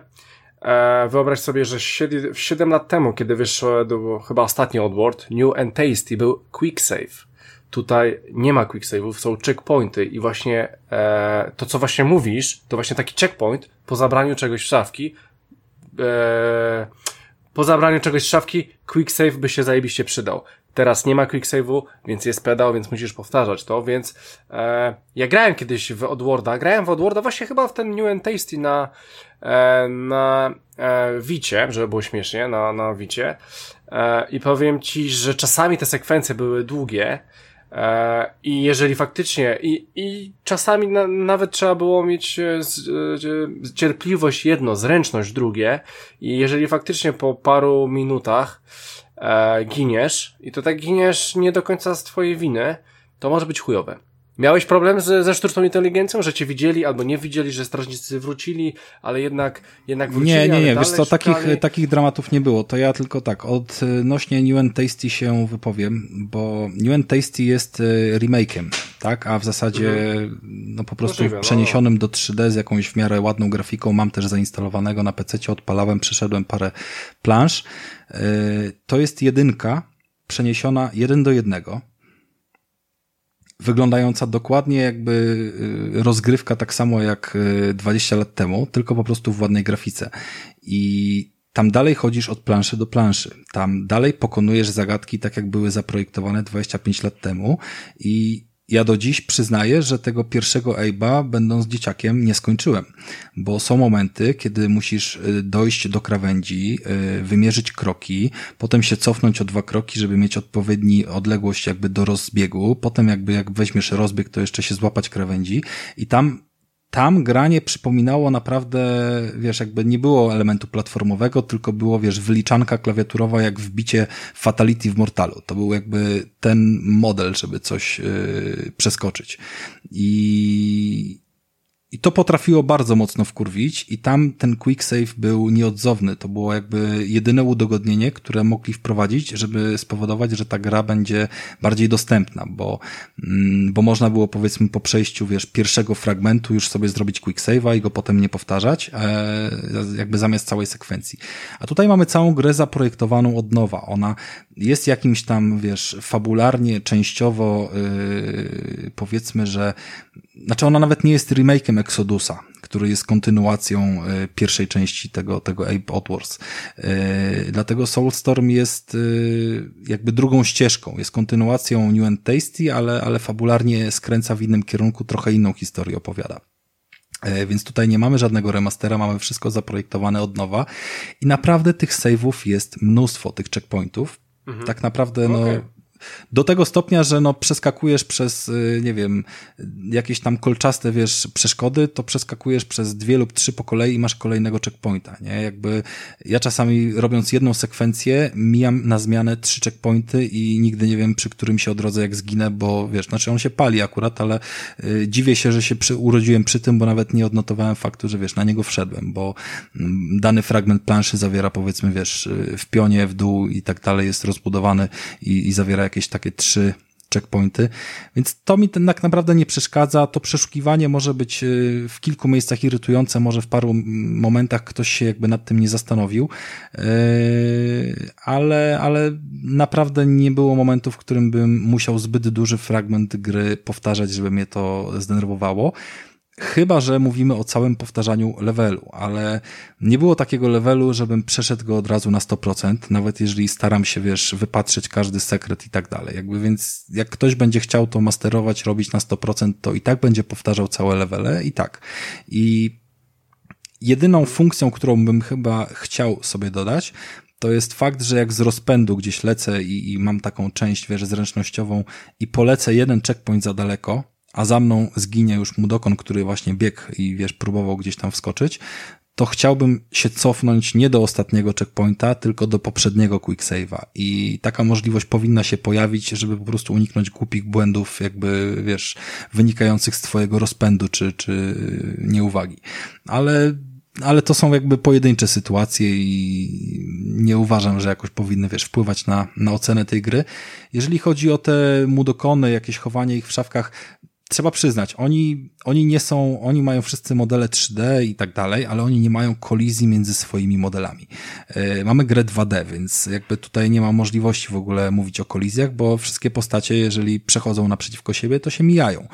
e, wyobraź sobie, że 7, 7 lat temu, kiedy wyszedł chyba ostatni Oddworld, New and Tasty był Quick Save. Tutaj nie ma quick save'ów, są checkpointy i właśnie e, to, co właśnie mówisz, to właśnie taki checkpoint po zabraniu czegoś w szafki e, po zabraniu czegoś z szafki, quick save by się zajebiście przydał. Teraz nie ma quick save'u, więc jest pedał, więc musisz powtarzać to, więc e, ja grałem kiedyś w Odwarda, grałem w Odwarda właśnie chyba w ten New and Tasty na e, na e, Wicie, żeby było śmiesznie, na, na Wicie. E, i powiem Ci, że czasami te sekwencje były długie, E, I jeżeli faktycznie, i, i czasami na, nawet trzeba było mieć e, z, z, cierpliwość jedno, zręczność drugie, i jeżeli faktycznie po paru minutach e, giniesz, i to tak giniesz nie do końca z twojej winy, to może być chujowe. Miałeś problem z, ze sztuczną inteligencją, że cię widzieli albo nie widzieli, że strażnicy wrócili, ale jednak, jednak wrócili? Nie, nie, nie, wiesz co, takich, takich dramatów nie było. To ja tylko tak, odnośnie New and Tasty się wypowiem, bo New and Tasty jest e, remake'iem, tak? A w zasadzie, mhm. no po prostu Możliwe, no. przeniesionym no. do 3D z jakąś w miarę ładną grafiką. Mam też zainstalowanego na PC, odpalałem, przeszedłem parę plansz. E, to jest jedynka przeniesiona jeden do jednego wyglądająca dokładnie jakby y, rozgrywka tak samo jak 20 y, lat temu, tylko po prostu w ładnej grafice. I tam dalej chodzisz od planszy do planszy. Tam dalej pokonujesz zagadki tak jak były zaprojektowane 25 lat temu i ja do dziś przyznaję, że tego pierwszego Abe'a, będąc dzieciakiem, nie skończyłem, bo są momenty, kiedy musisz y, dojść do krawędzi, y, wymierzyć kroki, potem się cofnąć o dwa kroki, żeby mieć odpowiedni odległość jakby do rozbiegu, potem jakby jak weźmiesz rozbieg, to jeszcze się złapać krawędzi i tam tam granie przypominało naprawdę, wiesz, jakby nie było elementu platformowego, tylko było, wiesz, wyliczanka klawiaturowa jak wbicie Fatality w Mortalu. To był jakby ten model, żeby coś yy, przeskoczyć. I, i to potrafiło bardzo mocno wkurwić i tam ten quick save był nieodzowny. To było jakby jedyne udogodnienie, które mogli wprowadzić, żeby spowodować, że ta gra będzie bardziej dostępna, bo, mm, bo można było powiedzmy po przejściu, wiesz, pierwszego fragmentu już sobie zrobić quick save'a i go potem nie powtarzać, e, jakby zamiast całej sekwencji. A tutaj mamy całą grę zaprojektowaną od nowa. Ona jest jakimś tam, wiesz, fabularnie, częściowo, yy, powiedzmy, że znaczy ona nawet nie jest remake'em Exodusa, który jest kontynuacją y, pierwszej części tego, tego Ape Outwars. Y, dlatego Soulstorm jest y, jakby drugą ścieżką, jest kontynuacją New and Tasty, ale, ale fabularnie skręca w innym kierunku, trochę inną historię opowiada. Więc tutaj nie mamy żadnego remastera, mamy wszystko zaprojektowane od nowa i naprawdę tych save'ów jest mnóstwo, tych checkpointów. Mhm. Tak naprawdę, no, okay. Do tego stopnia, że no przeskakujesz przez, y, nie wiem, jakieś tam kolczaste, wiesz, przeszkody, to przeskakujesz przez dwie lub trzy po kolei i masz kolejnego checkpointa, nie? Jakby ja czasami robiąc jedną sekwencję, mijam na zmianę trzy checkpointy i nigdy nie wiem, przy którym się odrodzę, jak zginę, bo wiesz, znaczy on się pali akurat, ale y, dziwię się, że się przy, urodziłem przy tym, bo nawet nie odnotowałem faktu, że wiesz, na niego wszedłem, bo y, dany fragment planszy zawiera powiedzmy, wiesz, y, w pionie, w dół i tak dalej jest rozbudowany i, i zawiera jakieś takie trzy checkpointy, więc to mi tak naprawdę nie przeszkadza. To przeszukiwanie może być y, w kilku miejscach irytujące, może w paru momentach ktoś się jakby nad tym nie zastanowił, y, ale, ale naprawdę nie było momentu, w którym bym musiał zbyt duży fragment gry powtarzać, żeby mnie to zdenerwowało. Chyba, że mówimy o całym powtarzaniu levelu, ale nie było takiego levelu, żebym przeszedł go od razu na 100%, nawet jeżeli staram się, wiesz, wypatrzeć każdy sekret i tak dalej. Jakby więc, jak ktoś będzie chciał to masterować, robić na 100%, to i tak będzie powtarzał całe levele i tak. I jedyną funkcją, którą bym chyba chciał sobie dodać, to jest fakt, że jak z rozpędu gdzieś lecę i, i mam taką część, wiesz, zręcznościową i polecę jeden checkpoint za daleko, a za mną zginie już Mudokon, który właśnie biegł i wiesz, próbował gdzieś tam wskoczyć, to chciałbym się cofnąć nie do ostatniego checkpointa, tylko do poprzedniego quick save'a. I taka możliwość powinna się pojawić, żeby po prostu uniknąć głupich błędów, jakby, wiesz, wynikających z twojego rozpędu czy, czy nieuwagi. Ale ale to są jakby pojedyncze sytuacje i nie uważam, że jakoś powinny, wiesz, wpływać na, na ocenę tej gry. Jeżeli chodzi o te mudokony, jakieś chowanie ich w szafkach, trzeba przyznać, oni, oni nie są, oni mają wszyscy modele 3D i tak dalej, ale oni nie mają kolizji między swoimi modelami. Yy, mamy grę 2D, więc jakby tutaj nie ma możliwości w ogóle mówić o kolizjach, bo wszystkie postacie, jeżeli przechodzą naprzeciwko siebie, to się mijają.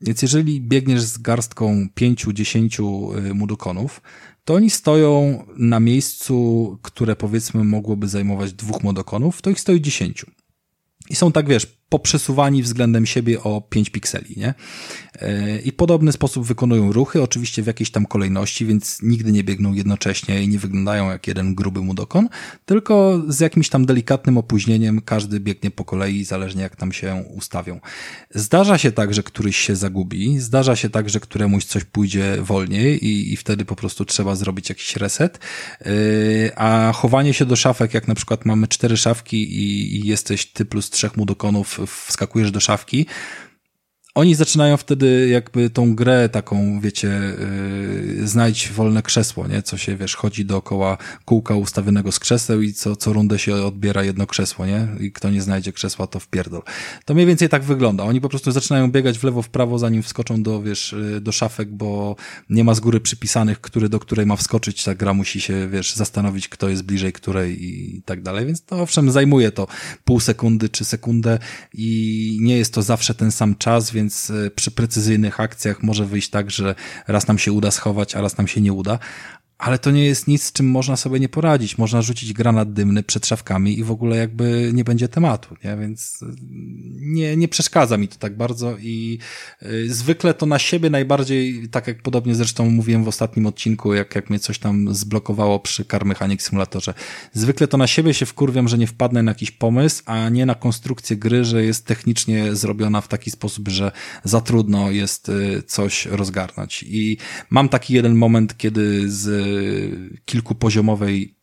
Więc jeżeli biegniesz z garstką 5-10 y, mudokonów, to oni stoją na miejscu, które powiedzmy mogłoby zajmować dwóch modokonów, to ich stoi 10. I są tak, wiesz, poprzesuwani względem siebie o 5 pikseli, nie? E, I podobny sposób wykonują ruchy, oczywiście w jakiejś tam kolejności, więc nigdy nie biegną jednocześnie i nie wyglądają jak jeden gruby mudokon, tylko z jakimś tam delikatnym opóźnieniem każdy biegnie po kolei, zależnie jak tam się ustawią. Zdarza się tak, że któryś się zagubi, zdarza się tak, że któremuś coś pójdzie wolniej i, i wtedy po prostu trzeba zrobić jakiś reset, e, a chowanie się do szafek, jak na przykład mamy cztery szafki i, i jesteś ty plus trzech mudokonów wskakujesz do szafki, oni zaczynają wtedy jakby tą grę taką, wiecie, yy, znajdź wolne krzesło, nie? Co się, wiesz, chodzi dookoła kółka ustawionego z krzeseł i co, co rundę się odbiera jedno krzesło, nie? I kto nie znajdzie krzesła, to wpierdol. To mniej więcej tak wygląda. Oni po prostu zaczynają biegać w lewo, w prawo, zanim wskoczą do, wiesz, yy, do szafek, bo nie ma z góry przypisanych, który do której ma wskoczyć. Ta gra musi się, wiesz, zastanowić, kto jest bliżej której i tak dalej. Więc to owszem, zajmuje to pół sekundy czy sekundę i nie jest to zawsze ten sam czas, więc więc e, przy precyzyjnych akcjach może wyjść tak, że raz nam się uda schować, a raz nam się nie uda, ale to nie jest nic, z czym można sobie nie poradzić. Można rzucić granat dymny przed szafkami i w ogóle jakby nie będzie tematu, nie? Więc y, nie, nie przeszkadza mi to tak bardzo i y, zwykle to na siebie najbardziej, tak jak podobnie zresztą mówiłem w ostatnim odcinku, jak, jak mnie coś tam zblokowało przy Car Mechanic Simulatorze. Zwykle to na siebie się wkurwiam, że nie wpadnę na jakiś pomysł, a nie na konstrukcję gry, że jest technicznie zrobiona w taki sposób, że za trudno jest y, coś rozgarnąć. I mam taki jeden moment, kiedy z kilkupoziomowej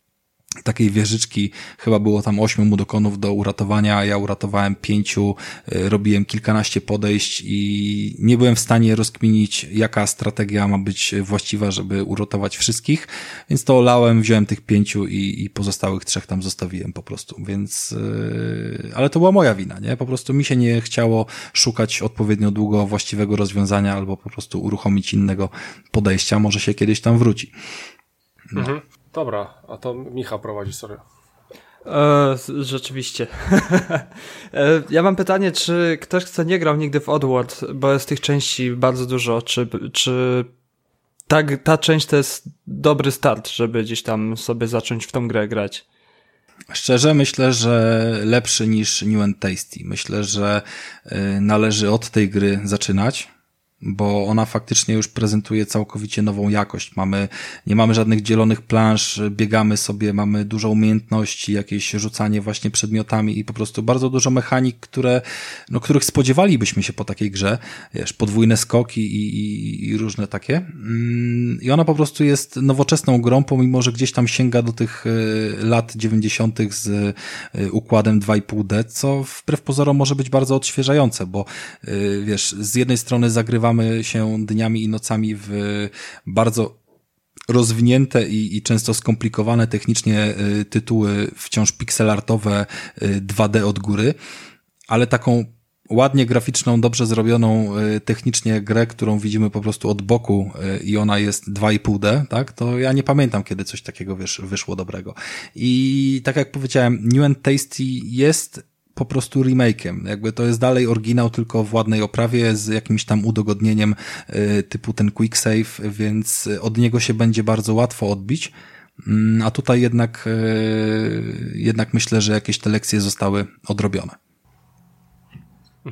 takiej wieżyczki, chyba było tam ośmiu mudokonów do uratowania, ja uratowałem pięciu, y, robiłem kilkanaście podejść i nie byłem w stanie rozkminić, jaka strategia ma być właściwa, żeby uratować wszystkich, więc to olałem, wziąłem tych pięciu i, i pozostałych trzech tam zostawiłem po prostu, więc, yy, ale to była moja wina, nie? Po prostu mi się nie chciało szukać odpowiednio długo właściwego rozwiązania albo po prostu uruchomić innego podejścia, może się kiedyś tam wróci. No. Mhm. Dobra, a to Michał prowadzi, sorry. E, rzeczywiście. e, ja mam pytanie, czy ktoś, kto nie grał nigdy w Oddworld, bo jest tych części bardzo dużo, czy, czy ta, ta część to jest dobry start, żeby gdzieś tam sobie zacząć w tą grę grać? Szczerze myślę, że lepszy niż New and Tasty. Myślę, że y, należy od tej gry zaczynać bo ona faktycznie już prezentuje całkowicie nową jakość. Mamy, nie mamy żadnych dzielonych plansz, biegamy sobie, mamy dużo umiejętności, jakieś rzucanie właśnie przedmiotami i po prostu bardzo dużo mechanik, które, no, których spodziewalibyśmy się po takiej grze, wiesz, podwójne skoki i, i, i różne takie. Mm, I ona po prostu jest nowoczesną grą, pomimo, że gdzieś tam sięga do tych y, lat 90. z y, układem 2,5D, co wbrew pozorom może być bardzo odświeżające, bo y, wiesz, z jednej strony zagrywamy wgrywamy się dniami i nocami w bardzo rozwinięte i, i często skomplikowane technicznie y, tytuły, wciąż pixelartowe 2D y, od góry, ale taką ładnie graficzną, dobrze zrobioną y, technicznie grę, którą widzimy po prostu od boku i ona jest 2,5D, tak? To ja nie pamiętam, kiedy coś takiego wiesz, wyszło dobrego. I tak jak powiedziałem, New and Tasty jest po prostu remake'iem. Jakby to jest dalej oryginał, tylko w ładnej oprawie z jakimś tam udogodnieniem y, typu ten quick save, więc od niego się będzie bardzo łatwo odbić. Mm, a tutaj jednak, y, jednak myślę, że jakieś te lekcje zostały odrobione.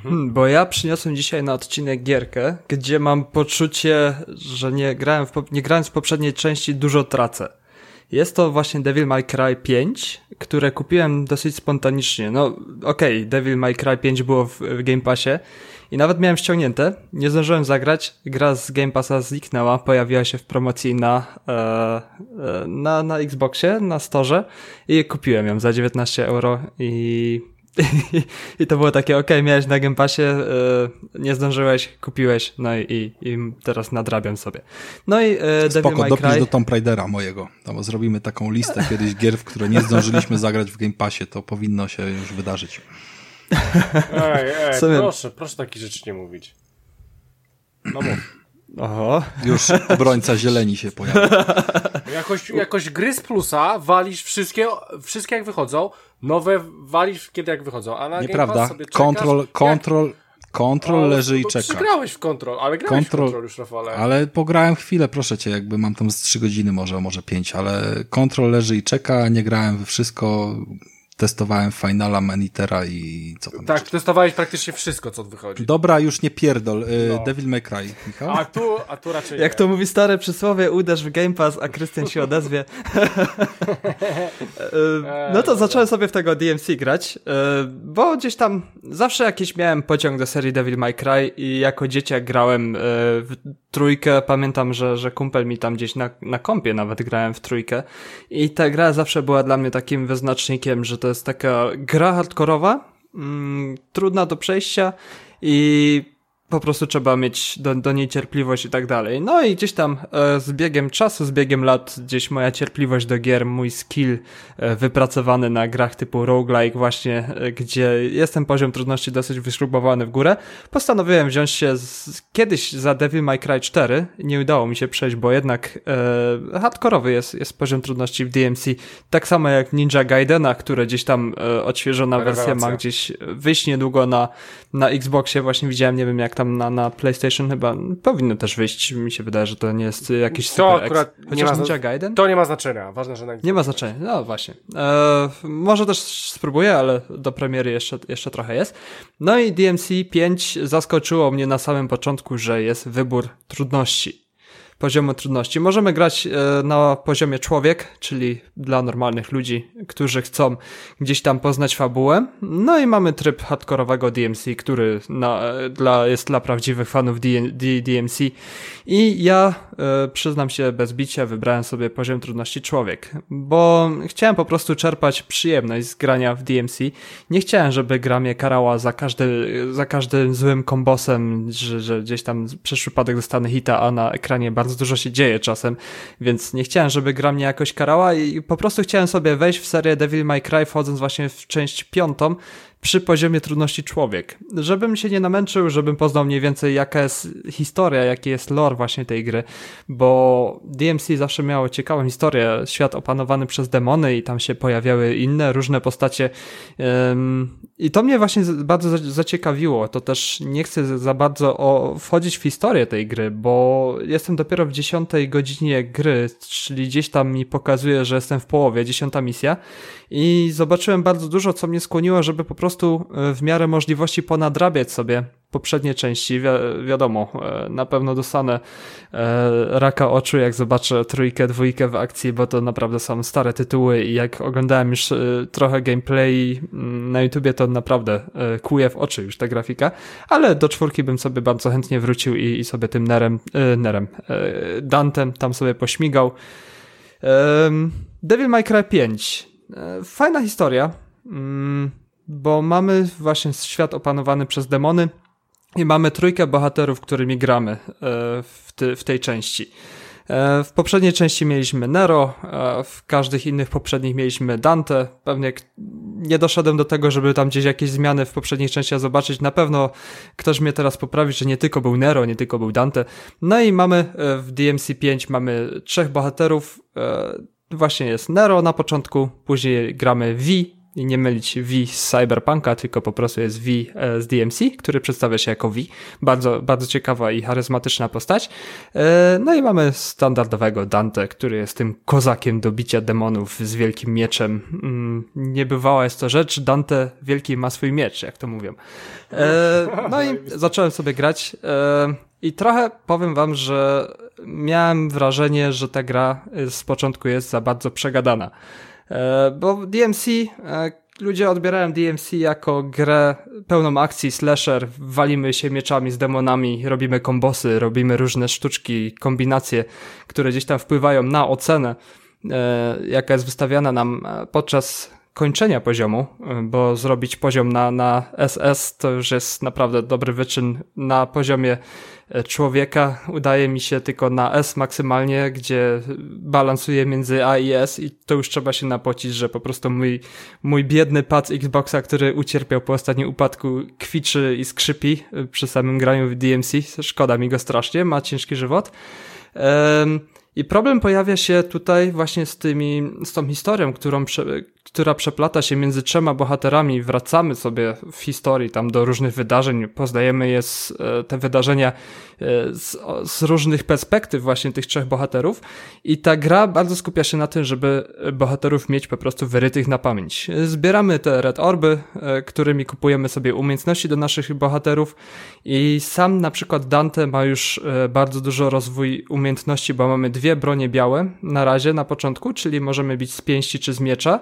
Hmm, bo ja przyniosłem dzisiaj na odcinek gierkę, gdzie mam poczucie, że nie grałem w, nie grając w poprzedniej części dużo tracę. Jest to właśnie Devil May Cry 5, które kupiłem dosyć spontanicznie. No okej, okay, Devil May Cry 5 było w, w Game Passie i nawet miałem ściągnięte. Nie zdążyłem zagrać. Gra z Game Passa zniknęła, pojawiła się w promocji na, e, e na, na Xboxie, na Storze i kupiłem ją za 19 euro i I to było takie, ok, miałeś na Game Passie, yy, nie zdążyłeś, kupiłeś, no i, i teraz nadrabiam sobie. No i yy, Spoko, May Cry... do Tomb Raidera mojego. Tam zrobimy taką listę kiedyś gier, w które nie zdążyliśmy zagrać w Game Passie, to powinno się już wydarzyć. Ej, ej, proszę, proszę takich rzeczy nie mówić. No mów. Oho. Już obrońca zieleni się pojawia. Jakoś, jakoś gry z plusa walisz wszystkie, wszystkie jak wychodzą, nowe walisz kiedy jak wychodzą, a na Nieprawda. Control, control, Kontrol leży i no, czeka. grałeś w kontrol, ale grałeś Control, w kontrol już, Rafale. Ale pograłem chwilę, proszę cię, jakby mam tam z trzy godziny może, może pięć, ale kontrol leży i czeka, nie grałem we wszystko, testowałem Finala, Manitera i co tam Tak, jeszcze. testowałeś praktycznie wszystko, co wychodzi. Dobra, już nie pierdol. Y, no. Devil May Cry, Michał? A tu, a tu raczej Jak nie. to mówi stare przysłowie, uderz w Game Pass, a Krystian się odezwie. E, no to zacząłem sobie w tego DMC grać, e, bo gdzieś tam zawsze jakiś miałem pociąg do serii Devil May Cry i jako dzieciak grałem e, w trójkę. Pamiętam, że, że kumpel mi tam gdzieś na, na kompie nawet grałem w trójkę i ta gra zawsze była dla mnie takim wyznacznikiem, że to jest taka gra hardkorowa, mm, trudna do przejścia i po prostu trzeba mieć do, do niej cierpliwość i tak dalej. No i gdzieś tam e, z biegiem czasu, z biegiem lat, gdzieś moja cierpliwość do gier, mój skill e, wypracowany na grach typu roguelike właśnie, e, gdzie jest ten poziom trudności dosyć wyśrubowany w górę, postanowiłem wziąć się z, kiedyś za Devil May Cry 4. Nie udało mi się przejść, bo jednak e, hardkorowy jest, jest poziom trudności w DMC. Tak samo jak Ninja Gaidena, które gdzieś tam e, odświeżona wersja ma gdzieś wyjść niedługo na, na Xboxie. Właśnie widziałem, nie wiem jak tam na, na PlayStation chyba powinno też wyjść. Mi się wydaje, że to nie jest jakiś to super akurat Chociaż nie ma, Ninja Gaiden? To nie ma znaczenia. Ważne, że na Nie ma znaczenia. No właśnie. E, może też spróbuję, ale do premiery jeszcze, jeszcze trochę jest. No i DMC 5 zaskoczyło mnie na samym początku, że jest wybór trudności poziomu trudności. Możemy grać e, na poziomie człowiek, czyli dla normalnych ludzi, którzy chcą gdzieś tam poznać fabułę. No i mamy tryb hardkorowego DMC, który na, dla, jest dla prawdziwych fanów D, D, DMC. I ja e, przyznam się bez bicia, wybrałem sobie poziom trudności człowiek, bo chciałem po prostu czerpać przyjemność z grania w DMC. Nie chciałem, żeby gra mnie karała za, każdy, za każdym złym kombosem, że, że gdzieś tam przez przypadek dostanę hita, a na ekranie bardzo dużo się dzieje czasem, więc nie chciałem, żeby gra mnie jakoś karała i po prostu chciałem sobie wejść w serię Devil May Cry, wchodząc właśnie w część piątą, przy poziomie trudności człowiek. Żebym się nie namęczył, żebym poznał mniej więcej jaka jest historia, jaki jest lore właśnie tej gry, bo DMC zawsze miało ciekawą historię, świat opanowany przez demony i tam się pojawiały inne różne postacie. I to mnie właśnie bardzo zaciekawiło, to też nie chcę za bardzo wchodzić w historię tej gry, bo jestem dopiero w dziesiątej godzinie gry, czyli gdzieś tam mi pokazuje, że jestem w połowie, dziesiąta misja i zobaczyłem bardzo dużo, co mnie skłoniło, żeby po prostu e, w miarę możliwości ponadrabiać sobie poprzednie części. Wi wiadomo, e, na pewno dostanę e, raka oczu, jak zobaczę trójkę, dwójkę w akcji, bo to naprawdę są stare tytuły i jak oglądałem już trochę gameplay mm, na YouTubie, to naprawdę kuje w oczy już ta grafika, ale do czwórki bym sobie bardzo chętnie wrócił i, i sobie tym Nerem, Nerem, Dantem tam sobie pośmigał. Devil May Cry 5 E, fajna historia, mm, bo mamy właśnie świat opanowany przez demony i mamy trójkę bohaterów, którymi gramy e, w, ty, w tej części. E, w poprzedniej części mieliśmy Nero, w każdych innych poprzednich mieliśmy Dante. Pewnie nie doszedłem do tego, żeby tam gdzieś jakieś zmiany w poprzednich częściach zobaczyć. Na pewno ktoś mnie teraz poprawi, że nie tylko był Nero, nie tylko był Dante. No i mamy w DMC 5 mamy trzech bohaterów właśnie jest Nero na początku, później gramy V, i nie mylić V z Cyberpunka, tylko po prostu jest V e, z DMC, który przedstawia się jako V. Bardzo, bardzo ciekawa i charyzmatyczna postać. E, no i mamy standardowego Dante, który jest tym kozakiem do bicia demonów z wielkim mieczem. Mm, niebywała jest to rzecz, Dante wielki ma swój miecz, jak to mówią. E, no i zacząłem sobie grać i trochę powiem wam, że miałem wrażenie, że ta gra z początku jest za bardzo przegadana. E, bo DMC, e, ludzie odbierają DMC jako grę pełną akcji, slasher, walimy się mieczami z demonami, robimy kombosy, robimy różne sztuczki, kombinacje, które gdzieś tam wpływają na ocenę, e, jaka jest wystawiana nam podczas kończenia poziomu, bo zrobić poziom na, na SS to już jest naprawdę dobry wyczyn. Na poziomie człowieka udaje mi się tylko na S maksymalnie, gdzie balansuję między A i S i to już trzeba się napocić, że po prostu mój, mój biedny pad Xboxa, który ucierpiał po ostatnim upadku, kwiczy i skrzypi e, przy samym graniu w DMC. Szkoda mi go strasznie, ma ciężki żywot. Um, i problem pojawia się tutaj właśnie z tymi, z tą historią, którą, która przeplata się między trzema bohaterami, wracamy sobie w historii tam do różnych wydarzeń, poznajemy je z, e, te wydarzenia e, z, z, różnych perspektyw właśnie tych trzech bohaterów. I ta gra bardzo skupia się na tym, żeby bohaterów mieć po prostu wyrytych na pamięć. Zbieramy te red orby, e, którymi kupujemy sobie umiejętności do naszych bohaterów. I sam na przykład Dante ma już bardzo dużo rozwój umiejętności, bo mamy dwie bronie białe na razie, na początku, czyli możemy bić z pięści czy z miecza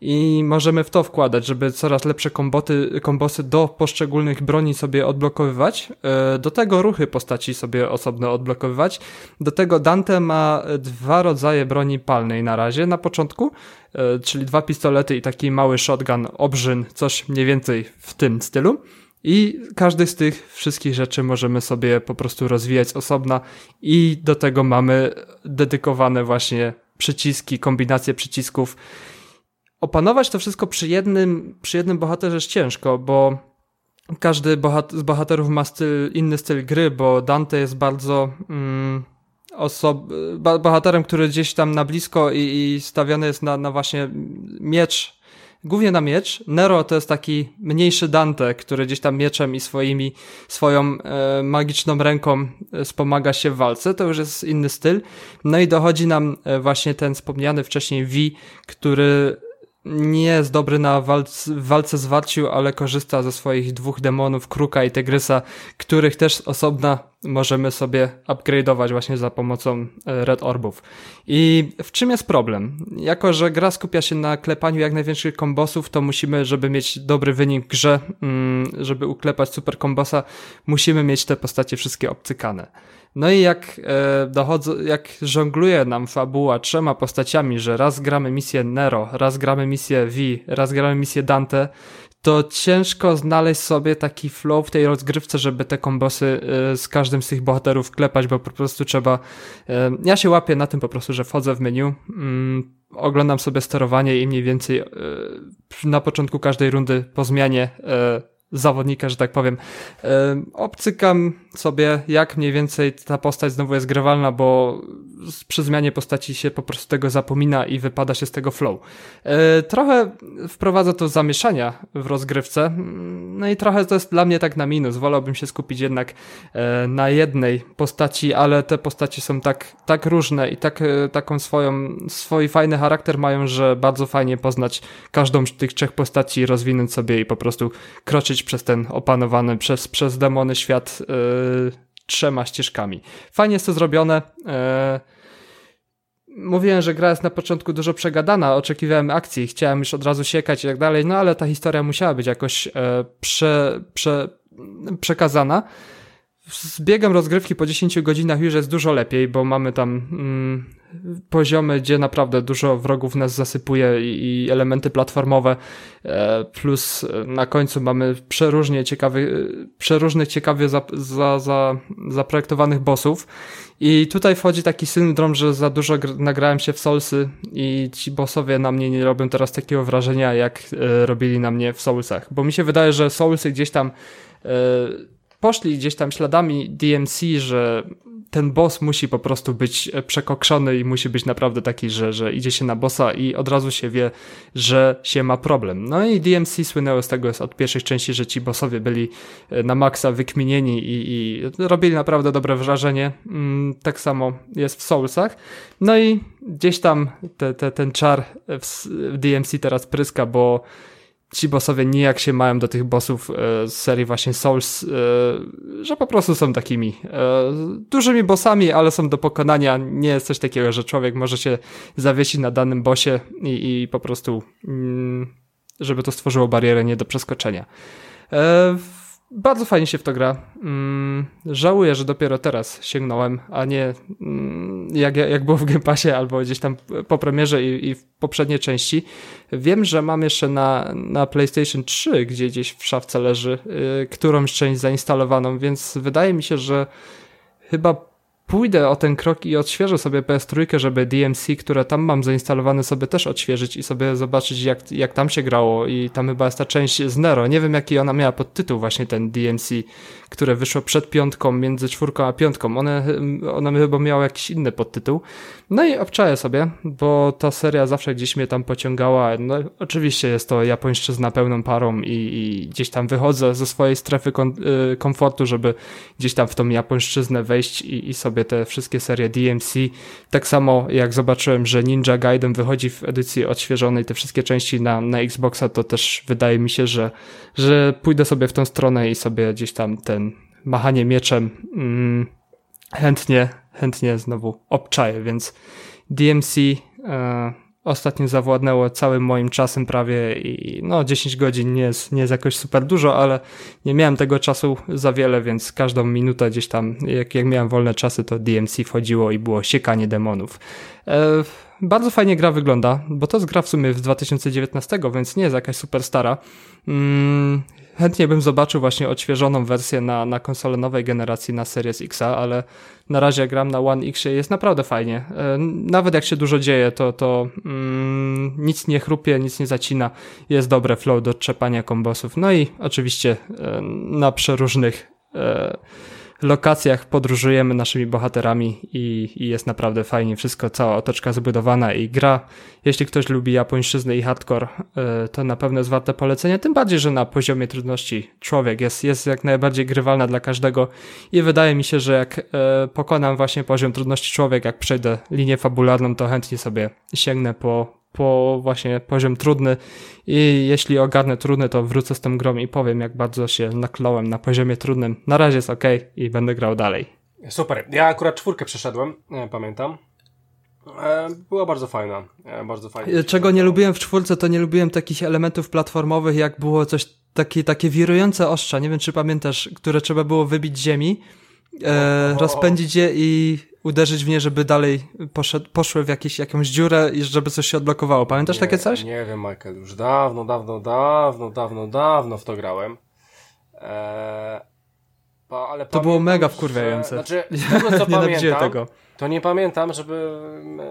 i możemy w to wkładać, żeby coraz lepsze komboty, kombosy do poszczególnych broni sobie odblokowywać. E, do tego ruchy postaci sobie osobno odblokowywać. Do tego Dante ma dwa rodzaje broni palnej na razie, na początku, e, czyli dwa pistolety i taki mały shotgun, obrzyn, coś mniej więcej w tym stylu. I każdy z tych wszystkich rzeczy możemy sobie po prostu rozwijać osobna i do tego mamy dedykowane właśnie przyciski, kombinacje przycisków opanować to wszystko przy jednym, przy jednym bohaterze jest ciężko, bo każdy bohat z bohaterów ma styl, inny styl gry, bo Dante jest bardzo mm, osob bohaterem, który gdzieś tam na blisko i, i stawiany jest na, na właśnie miecz, głównie na miecz. Nero to jest taki mniejszy Dante, który gdzieś tam mieczem i swoimi, swoją e, magiczną ręką e, wspomaga się w walce. To już jest inny styl. No i dochodzi nam e, właśnie ten wspomniany wcześniej V, który nie jest dobry na walc walce z Warciu, ale korzysta ze swoich dwóch demonów, Kruka i Tygrysa, których też osobna możemy sobie upgrade'ować właśnie za pomocą e, Red Orbów. I w czym jest problem? Jako, że gra skupia się na klepaniu jak największych kombosów, to musimy, żeby mieć dobry wynik w grze, mm, żeby uklepać super kombosa, musimy mieć te postacie wszystkie obcykane. No i jak e, dochodzą, jak żongluje nam fabuła trzema postaciami, że raz gramy misję Nero, raz gramy misję V, raz gramy misję Dante, to ciężko znaleźć sobie taki flow w tej rozgrywce, żeby te kombosy e, z każdym z tych bohaterów klepać, bo po prostu trzeba. E, ja się łapię na tym po prostu, że wchodzę w menu, mm, oglądam sobie sterowanie i mniej więcej e, na początku każdej rundy po zmianie zawodnika, że tak powiem. Obcykam sobie, jak mniej więcej ta postać znowu jest grywalna, bo przy zmianie postaci się po prostu tego zapomina i wypada się z tego flow. E, trochę wprowadza to zamieszania w rozgrywce, no i trochę to jest dla mnie tak na minus. Wolałbym się skupić jednak e, na jednej postaci, ale te postaci są tak, tak różne i tak, e, taką swoją, swój fajny charakter mają, że bardzo fajnie poznać każdą z tych trzech postaci, rozwinąć sobie i po prostu kroczyć przez ten opanowany przez, przez demony świat yy, trzema ścieżkami. Fajnie jest to zrobione. Yy, mówiłem, że gra jest na początku dużo przegadana, oczekiwałem akcji, chciałem już od razu siekać i tak dalej, no ale ta historia musiała być jakoś yy, prze, prze, przekazana. Z biegiem rozgrywki po 10 godzinach już jest dużo lepiej, bo mamy tam mm, poziomy, gdzie naprawdę dużo wrogów nas zasypuje i, i elementy platformowe, e, plus na końcu mamy przeróżnie ciekawy, przeróżnych ciekawie za, za, za, zaprojektowanych bossów. I tutaj wchodzi taki syndrom, że za dużo nagrałem się w Soulsy i ci bossowie na mnie nie robią teraz takiego wrażenia, jak e, robili na mnie w Soulsach. Bo mi się wydaje, że Soulsy gdzieś tam e, poszli gdzieś tam śladami DMC, że ten boss musi po prostu być przekokszony i musi być naprawdę taki, że, że idzie się na bossa i od razu się wie, że się ma problem. No i DMC słynęło z tego od pierwszej części, że ci bossowie byli e, na maksa wykminieni i, i robili naprawdę dobre wrażenie. Mm, tak samo jest w Soulsach. No i gdzieś tam te, te, ten czar w DMC teraz pryska, bo ci bossowie nijak się mają do tych bossów e, z serii właśnie Souls, e, że po prostu są takimi e, dużymi bossami, ale są do pokonania. Nie jest coś takiego, że człowiek może się zawiesić na danym bossie i, i po prostu, mm, żeby to stworzyło barierę nie do przeskoczenia. Bardzo fajnie się w to gra. Mm, żałuję, że dopiero teraz sięgnąłem, a nie mm, jak, jak było w Game Passie albo gdzieś tam po premierze i, i, w poprzedniej części. Wiem, że mam jeszcze na, na PlayStation 3, gdzie gdzieś w szafce leży, y, którąś część zainstalowaną, więc wydaje mi się, że chyba pójdę o ten krok i odświeżę sobie PS3, żeby DMC, które tam mam zainstalowane sobie też odświeżyć i sobie zobaczyć jak, jak tam się grało i tam chyba jest ta część z Nero. Nie wiem jaki ona miała podtytuł właśnie ten DMC, które wyszło przed piątką, między czwórką a piątką. One, one chyba miały jakiś inny podtytuł. No i obczaję sobie, bo ta seria zawsze gdzieś mnie tam pociągała. No oczywiście jest to japońszczyzna pełną parą i, i gdzieś tam wychodzę ze swojej strefy kom, y, komfortu, żeby gdzieś tam w tą japońszczyznę wejść i, i sobie te wszystkie serie DMC. Tak samo jak zobaczyłem, że Ninja Gaiden wychodzi w edycji odświeżonej, te wszystkie części na, na Xboxa, to też wydaje mi się, że, że pójdę sobie w tą stronę i sobie gdzieś tam ten machanie mieczem mm, chętnie, chętnie znowu obczaję, więc DMC e, ostatnio zawładnęło całym moim czasem prawie i no 10 godzin nie jest, nie jest jakoś super dużo, ale nie miałem tego czasu za wiele, więc każdą minutę gdzieś tam, jak, jak miałem wolne czasy, to DMC wchodziło i było siekanie demonów. E, bardzo fajnie gra wygląda, bo to jest gra w sumie z 2019, więc nie jest jakaś super stara. Mm, chętnie bym zobaczył właśnie odświeżoną wersję na, na konsolę nowej generacji na Series X, ale na razie gram na One X jest naprawdę fajnie. E, nawet jak się dużo dzieje, to, to mm, nic nie chrupie, nic nie zacina. Jest dobre flow do trzepania kombosów. No i oczywiście e, na przeróżnych e, lokacjach podróżujemy naszymi bohaterami i, i, jest naprawdę fajnie wszystko, cała otoczka zbudowana i gra. Jeśli ktoś lubi japońszczyznę i hardcore, e, to na pewno jest warte polecenia, tym bardziej, że na poziomie trudności człowiek jest, jest jak najbardziej grywalna dla każdego i wydaje mi się, że jak e, pokonam właśnie poziom trudności człowiek, jak przejdę linię fabularną, to chętnie sobie sięgnę po, po właśnie poziom trudny i jeśli ogarnę trudny, to wrócę z tą grą i powiem, jak bardzo się nakląłem na poziomie trudnym. Na razie jest ok i będę grał dalej. Super. Ja akurat czwórkę przeszedłem, nie, pamiętam. E, była bardzo fajna. E, bardzo fajna. Czego nie lubiłem w czwórce, to nie lubiłem takich elementów platformowych, jak było coś takie, takie wirujące ostrza, nie wiem czy pamiętasz, które trzeba było wybić ziemi, e, rozpędzić je i uderzyć w nie, żeby dalej poszedł, poszły w jakieś, jakąś dziurę i żeby coś się odblokowało. Pamiętasz nie, takie coś? Nie wiem, Michael, już dawno, dawno, dawno, dawno, dawno w to grałem. Eee, pa, ale to było mega wkurwiające. Że, znaczy, z tego co pamiętam, tego. to nie pamiętam, żeby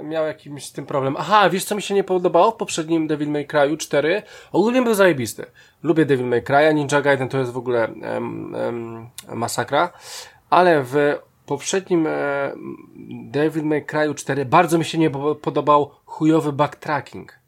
miał jakiś z tym problem. Aha, wiesz co mi się nie podobało w poprzednim Devil May Cry'u 4? Ogólnie był zajebisty. Lubię Devil May Cry'a, Ninja Gaiden to jest w ogóle em, em, masakra, ale w poprzednim e, Devil May Cry 4 bardzo mi się nie podobał chujowy backtracking.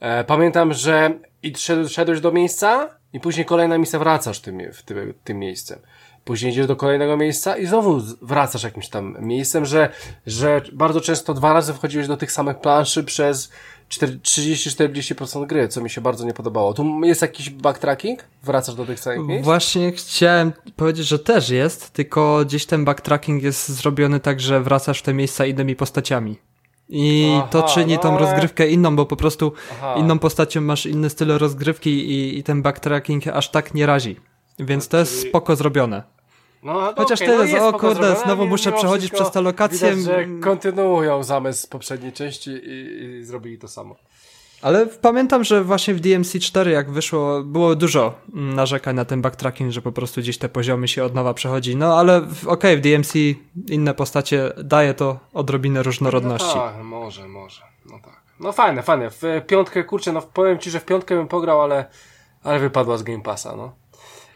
E, pamiętam, że i szedłeś do miejsca i później kolejna misja wracasz tym, w tym, tym miejscem. Później idziesz do kolejnego miejsca i znowu wracasz jakimś tam miejscem, że, że bardzo często dwa razy wchodziłeś do tych samych planszy przez 30-40% gry, co mi się bardzo nie podobało. Tu jest jakiś backtracking? Wracasz do tych samych miejsc? Właśnie chciałem powiedzieć, że też jest, tylko gdzieś ten backtracking jest zrobiony tak, że wracasz w te miejsca innymi postaciami. I Aha, to czyni no tą rozgrywkę inną, bo po prostu Aha. inną postacią masz inny styl rozgrywki i, i ten backtracking aż tak nie razi. Więc to jest spoko zrobione. No, Chociaż okay, tyle, no o kurde, znowu muszę przechodzić przez tę lokację. Widać, że kontynuują zamysł z poprzedniej części i, i zrobili to samo. Ale pamiętam, że właśnie w DMC4 jak wyszło, było dużo narzekań na ten backtracking, że po prostu gdzieś te poziomy się od nowa przechodzi. No ale okej, okay, w DMC inne postacie daje to odrobinę różnorodności. No tak, może, może. No tak. No fajne, fajne. W piątkę, kurczę, no powiem ci, że w piątkę bym pograł, ale, ale wypadła z Game Passa, no.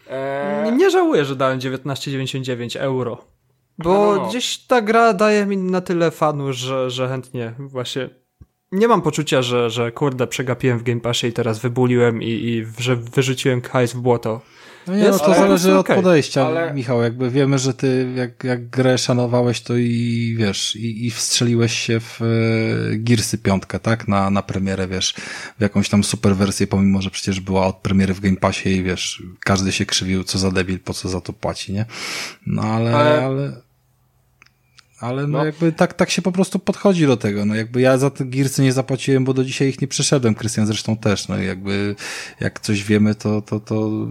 Eee... Nie żałuję, że dałem 19,99 euro. Bo no, no. gdzieś ta gra daje mi na tyle fanu, że, że chętnie właśnie nie mam poczucia, że, że kurde przegapiłem w Game Passie i teraz wybuliłem i, i że wyrzuciłem hajs w błoto. No nie, no to zależy od podejścia, ale... Michał. Jakby wiemy, że ty jak, jak grę szanowałeś, to i wiesz, i, i wstrzeliłeś się w e, Gearsy piątkę, tak? Na, na premierę, wiesz, w jakąś tam super wersję, pomimo, że przecież była od premiery w Game Passie i wiesz, każdy się krzywił, co za debil, po co za to płaci, nie? No ale, ale... ale ale no, no, jakby tak, tak się po prostu podchodzi do tego. No jakby ja za te Gearsy nie zapłaciłem, bo do dzisiaj ich nie przeszedłem. Krystian zresztą też. No jakby jak coś wiemy, to, to, to,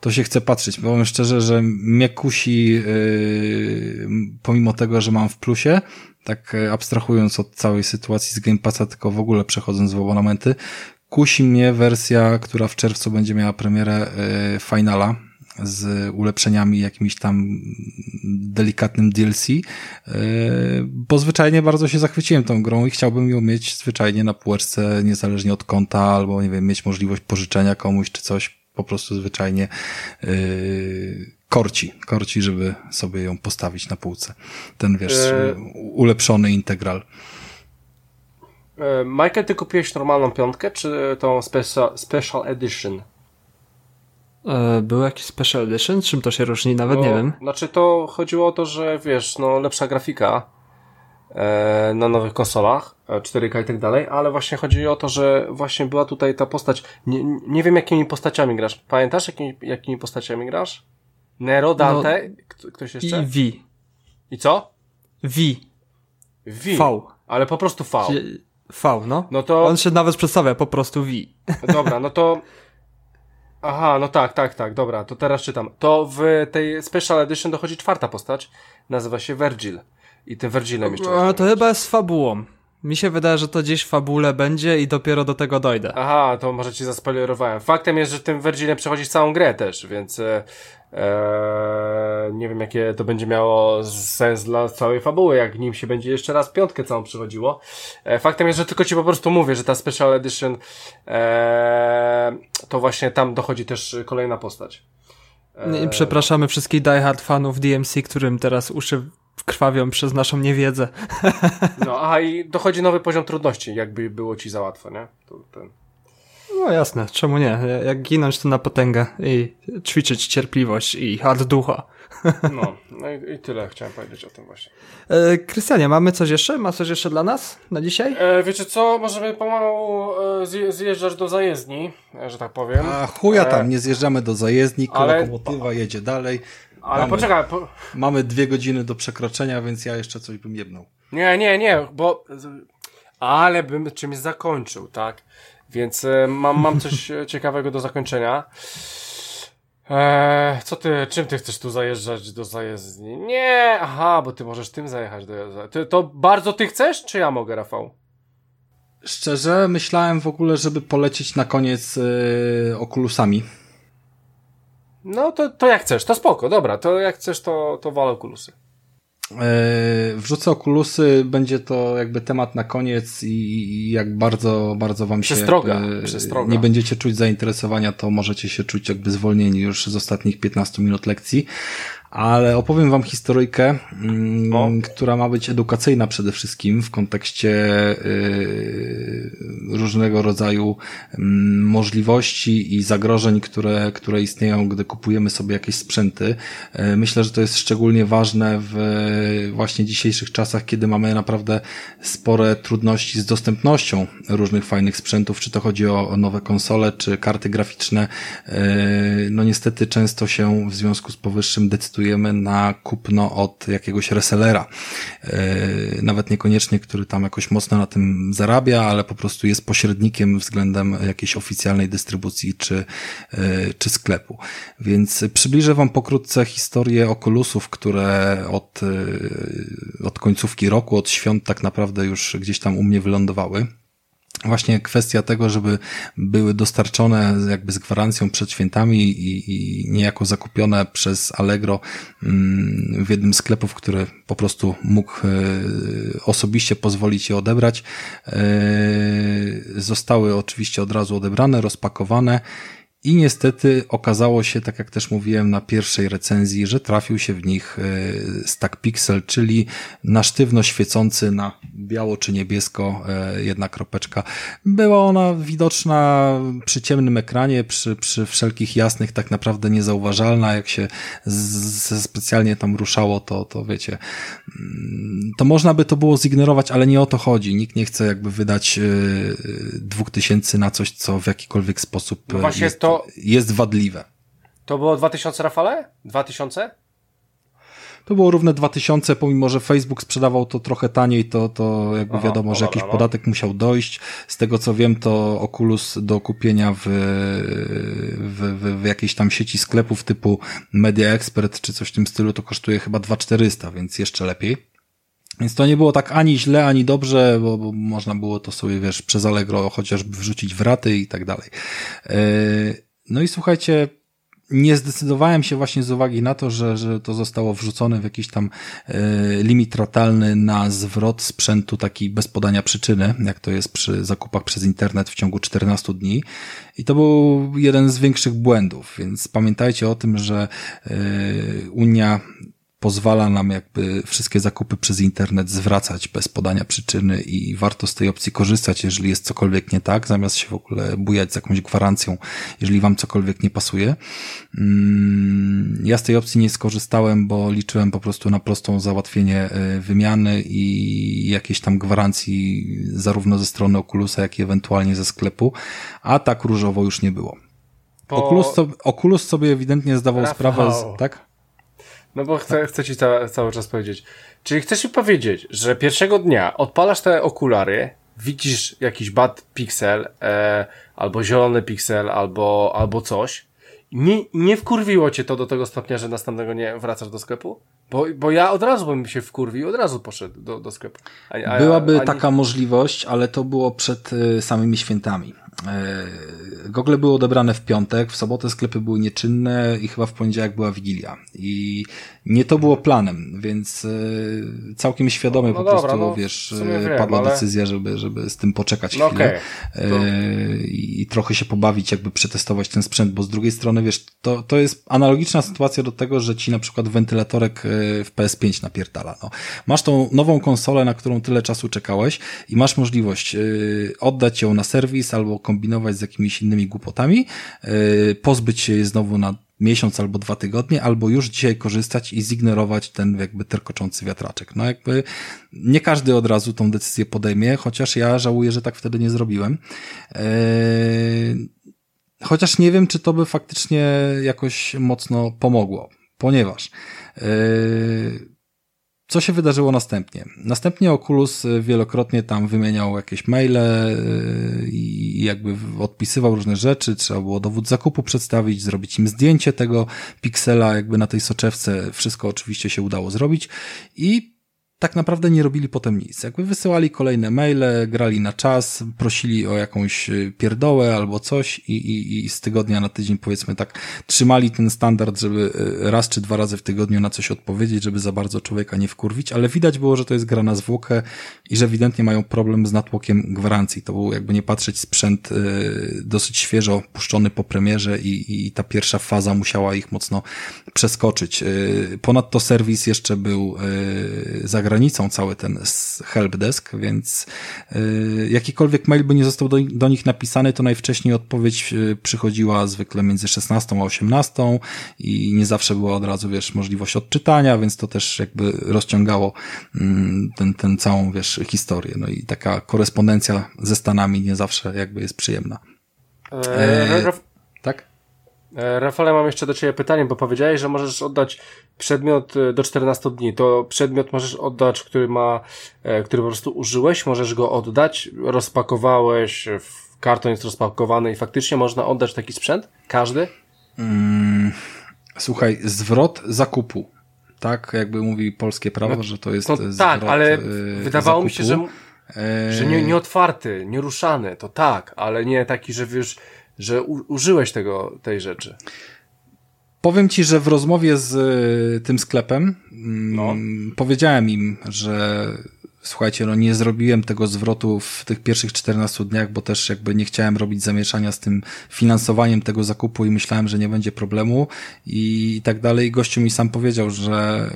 to się chce patrzeć. Powiem szczerze, że mnie kusi, yy, pomimo tego, że mam w plusie, tak abstrahując od całej sytuacji z Game Passa, tylko w ogóle przechodząc w abonamenty, kusi mnie wersja, która w czerwcu będzie miała premierę yy, Finala, z ulepszeniami, jakimś tam delikatnym DLC, yy, bo zwyczajnie bardzo się zachwyciłem tą grą i chciałbym ją mieć zwyczajnie na półeczce, niezależnie od konta, albo nie wiem, mieć możliwość pożyczenia komuś czy coś. po prostu zwyczajnie yy, korci, korci, żeby sobie ją postawić na półce. Ten, wiesz, e... ulepszony integral. E, Michael, ty kupiłeś normalną piątkę, czy tą special, special edition? E, był jakiś special edition? Czym to się różni? Nawet no, nie wiem. Znaczy to chodziło o to, że wiesz, no lepsza grafika e, na nowych konsolach, 4K i tak dalej, ale właśnie chodzi o to, że właśnie była tutaj ta postać. Nie, nie wiem jakimi postaciami grasz. Pamiętasz jakimi, jakimi postaciami grasz? Nero, Dante, no, ktoś jeszcze? I V. I co? V. V. V. Ale po prostu V. V, no. no to... On się nawet przedstawia po prostu V. Dobra, no to... Aha, no tak, tak, tak, dobra, to teraz czytam. To w tej Special Edition dochodzi czwarta postać, nazywa się Virgil. I tym Virgilem jeszcze... A, to chyba jest fabułą. Mi się wydaje, że to gdzieś w fabule będzie i dopiero do tego dojdę. Aha, to może ci zaspoilerowałem. Faktem jest, że tym Virgilem przechodzisz całą grę też, więc e, e, nie wiem, jakie to będzie miało sens dla całej fabuły, jak nim się będzie jeszcze raz piątkę całą przychodziło. E, faktem jest, że tylko ci po prostu mówię, że ta Special Edition e, to właśnie tam dochodzi też kolejna postać. E, Przepraszamy wszystkich diehard fanów DMC, którym teraz uszy krwawią przez naszą niewiedzę. No, a i dochodzi nowy poziom trudności, jakby było ci za łatwo, nie? To, ten... No jasne, czemu nie? Jak ginąć to na potęgę i ćwiczyć cierpliwość i hard ducha. No, no i, i, tyle chciałem powiedzieć o tym właśnie. E, Krystianie, mamy coś jeszcze? Ma coś jeszcze dla nas na dzisiaj? E, wiecie co, możemy pomału e, zjeżdżać do zajezdni, e, że tak powiem. A chuja tam, e, nie zjeżdżamy do zajezdni, ale... lokomotywa jedzie dalej. Ale mamy, poczekaj. Po... Mamy dwie godziny do przekroczenia, więc ja jeszcze coś bym jednął. Nie, nie, nie, bo. Ale bym czymś zakończył, tak? Więc e, mam, mam coś ciekawego do zakończenia. Eee, co ty, czym ty chcesz tu zajeżdżać do zajezdni? Nie, aha, bo ty możesz tym zajechać do ty, To bardzo ty chcesz, czy ja mogę, Rafał? Szczerze, myślałem w ogóle, żeby polecieć na koniec yy, okulusami. No to, to jak chcesz, to spoko, dobra, to jak chcesz, to, to wal okulusy. Eee, wrzucę okulusy, będzie to jakby temat na koniec i, i jak bardzo, bardzo wam się przestroga, e, przestroga. nie będziecie czuć zainteresowania, to możecie się czuć jakby zwolnieni już z ostatnich 15 minut lekcji ale opowiem wam historyjkę, mm, która ma być edukacyjna przede wszystkim w kontekście y, różnego rodzaju mm, możliwości i zagrożeń, które, które istnieją, gdy kupujemy sobie jakieś sprzęty. Y, myślę, że to jest szczególnie ważne w właśnie dzisiejszych czasach, kiedy mamy naprawdę spore trudności z dostępnością różnych fajnych sprzętów, czy to chodzi o nowe konsole, czy karty graficzne. Y, no niestety często się w związku z powyższym decyduje na kupno od jakiegoś resellera. E, nawet niekoniecznie, który tam jakoś mocno na tym zarabia, ale po prostu jest pośrednikiem względem jakiejś oficjalnej dystrybucji czy, e, czy sklepu. Więc przybliżę Wam pokrótce historię Oculusów, które od, e, od końcówki roku, od świąt tak naprawdę już gdzieś tam u mnie wylądowały właśnie kwestia tego, żeby były dostarczone jakby z gwarancją przed świętami i, i niejako zakupione przez Allegro mm, w jednym z sklepów, który po prostu mógł e, osobiście pozwolić je odebrać. E, zostały oczywiście od razu odebrane, rozpakowane i niestety okazało się, tak jak też mówiłem na pierwszej recenzji, że trafił się w nich e, stack pixel, czyli na sztywno świecący na biało czy niebiesko e, jedna kropeczka. Była ona widoczna przy ciemnym ekranie, przy, przy wszelkich jasnych tak naprawdę niezauważalna. Jak się z, specjalnie tam ruszało, to, to wiecie, mm, to można by to było zignorować, ale nie o to chodzi. Nikt nie chce jakby wydać e, dwóch tysięcy na coś, co w jakikolwiek sposób no właśnie jest... to jest wadliwe. To było 2000 Rafale? 2000? To było równe 2000, pomimo że Facebook sprzedawał to trochę taniej, to, to jakby Aha, wiadomo, że jakiś podatek musiał dojść. Z tego co wiem, to Oculus do kupienia w, w, w, w jakiejś tam sieci sklepów typu Media Expert czy coś w tym stylu to kosztuje chyba 2400, więc jeszcze lepiej. Więc to nie było tak ani źle, ani dobrze, bo, bo można było to sobie, wiesz, przez Allegro chociażby wrzucić w raty i tak dalej. Yy, no i słuchajcie, nie zdecydowałem się właśnie z uwagi na to, że, że to zostało wrzucone w jakiś tam e, limit ratalny na zwrot sprzętu taki bez podania przyczyny, jak to jest przy zakupach przez internet w ciągu 14 dni. I to był jeden z większych błędów, więc pamiętajcie o tym, że e, Unia pozwala nam jakby wszystkie zakupy przez internet zwracać bez podania przyczyny i warto z tej opcji korzystać, jeżeli jest cokolwiek nie tak, zamiast się w ogóle bujać z jakąś gwarancją, jeżeli wam cokolwiek nie pasuje. Mm, ja z tej opcji nie skorzystałem, bo liczyłem po prostu na prostą załatwienie e, wymiany i jakieś tam gwarancji zarówno ze strony Oculusa, jak i ewentualnie ze sklepu, a tak różowo już nie było. Bo... Oculus, sobie, Oculus sobie ewidentnie zdawał Rafał. sprawę z, tak? No bo chcę, chcę ci ca cały czas powiedzieć. Czyli chcesz mi powiedzieć, że pierwszego dnia odpalasz te okulary, widzisz jakiś bad pixel, e, albo zielony pixel, albo, albo coś. Nie, nie wkurwiło cię to do tego stopnia, że następnego nie wracasz do sklepu? Bo, bo ja od razu bym się wkurwił, od razu poszedł do, do sklepu. A, a, Byłaby taka możliwość, ale to było przed y, samymi świętami. E, gogle były odebrane w piątek, w sobotę sklepy były nieczynne i chyba w poniedziałek była Wigilia. I nie to było planem, więc e, całkiem świadomie no, po dobra, prostu, no, wiesz, wiem, padła ale... decyzja, żeby, żeby z tym poczekać no, chwilę okay. to... i trochę się pobawić, jakby przetestować ten sprzęt, bo z drugiej strony, wiesz, to, to jest analogiczna sytuacja do tego, że ci na przykład wentylatorek e, w PS5 napierdala. No. Masz tą nową konsolę, na którą tyle czasu czekałeś i masz możliwość oddać ją na serwis albo kombinować z jakimiś innymi głupotami, pozbyć się jej znowu na miesiąc albo dwa tygodnie, albo już dzisiaj korzystać i zignorować ten jakby terkoczący wiatraczek. No jakby nie każdy od razu tą decyzję podejmie, chociaż ja żałuję, że tak wtedy nie zrobiłem. Yy, chociaż nie wiem, czy to by faktycznie jakoś mocno pomogło, ponieważ yy, co się wydarzyło następnie? Następnie Oculus y, wielokrotnie tam wymieniał jakieś maile y, i jakby odpisywał różne rzeczy, trzeba było dowód zakupu przedstawić, zrobić im zdjęcie tego piksela jakby na tej soczewce, wszystko oczywiście się udało zrobić. I tak naprawdę nie robili potem nic. Jakby wysyłali kolejne maile, grali na czas, prosili o jakąś y, pierdołę albo coś i, i, i z tygodnia na tydzień powiedzmy tak trzymali ten standard, żeby y, raz czy dwa razy w tygodniu na coś odpowiedzieć, żeby za bardzo człowieka nie wkurwić, ale widać było, że to jest gra na zwłokę i że ewidentnie mają problem z natłokiem gwarancji. To był jakby nie patrzeć sprzęt y, dosyć świeżo puszczony po premierze i, i ta pierwsza faza musiała ich mocno przeskoczyć. Ponadto serwis jeszcze był zagraniczny granicą cały ten helpdesk, więc y, jakikolwiek mail by nie został do, do nich napisany, to najwcześniej odpowiedź y, przychodziła zwykle między 16 a 18 i nie zawsze była od razu, wiesz, możliwość odczytania, więc to też jakby rozciągało mm, ten, ten całą, wiesz, historię. No i taka korespondencja ze Stanami nie zawsze jakby jest przyjemna. E, e tak? E, Rafale, mam jeszcze do Ciebie pytanie, bo powiedziałeś, że możesz oddać przedmiot e, do 14 dni. To przedmiot możesz oddać, który ma, e, który po prostu użyłeś, możesz go oddać, rozpakowałeś, karton jest rozpakowany i faktycznie można oddać taki sprzęt? Każdy? Mm, słuchaj, zwrot zakupu. Tak, jakby mówi polskie prawo, no, że to jest no, zwrot Tak, ale wydawało zakupu. mi się, że, że nie, nie otwarty, nie ruszany, to tak, ale nie taki, że wiesz, że u, użyłeś tego, tej rzeczy. Powiem ci, że w rozmowie z y, tym sklepem no. Mm, powiedziałem im, że słuchajcie, no nie zrobiłem tego zwrotu w tych pierwszych 14 dniach, bo też jakby nie chciałem robić zamieszania z tym finansowaniem tego zakupu i myślałem, że nie będzie problemu i tak dalej. Gościu mi sam powiedział, że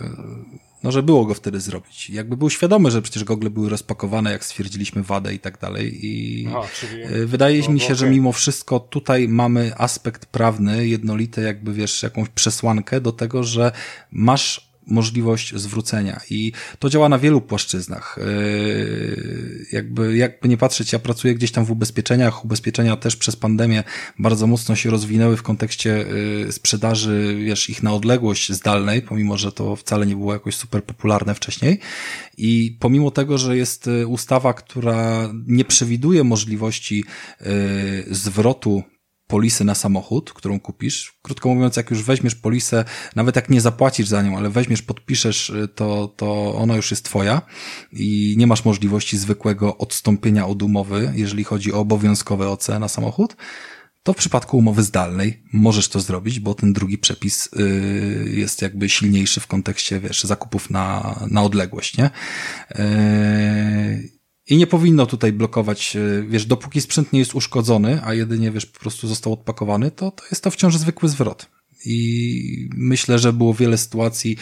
no, że było go wtedy zrobić. Jakby był świadomy, że przecież gogle były rozpakowane, jak stwierdziliśmy wadę i tak dalej. I Aha, czyli... E, wydaje no, mi się, okay. że mimo wszystko tutaj mamy aspekt prawny, jednolity, jakby wiesz, jakąś przesłankę do tego, że masz możliwość zwrócenia. I to działa na wielu płaszczyznach. Yy, jakby, jakby nie patrzeć, ja pracuję gdzieś tam w ubezpieczeniach, ubezpieczenia też przez pandemię bardzo mocno się rozwinęły w kontekście yy, sprzedaży, wiesz, ich na odległość zdalnej, pomimo, że to wcale nie było jakoś super popularne wcześniej. I pomimo tego, że jest yy, ustawa, która nie przewiduje możliwości zwrotu polisy na samochód, którą kupisz. Krótko mówiąc, jak już weźmiesz polisę, nawet jak nie zapłacisz za nią, ale weźmiesz, podpiszesz, y, to, to ona już jest twoja i nie masz możliwości zwykłego odstąpienia od umowy, jeżeli chodzi o obowiązkowe OC na samochód to w przypadku umowy zdalnej możesz to zrobić, bo ten drugi przepis y, jest jakby silniejszy w kontekście, wiesz, zakupów na, na odległość, nie? Y, I nie powinno tutaj blokować, y, wiesz, dopóki sprzęt nie jest uszkodzony, a jedynie, wiesz, po prostu został odpakowany, to, to jest to wciąż zwykły zwrot. I myślę, że było wiele sytuacji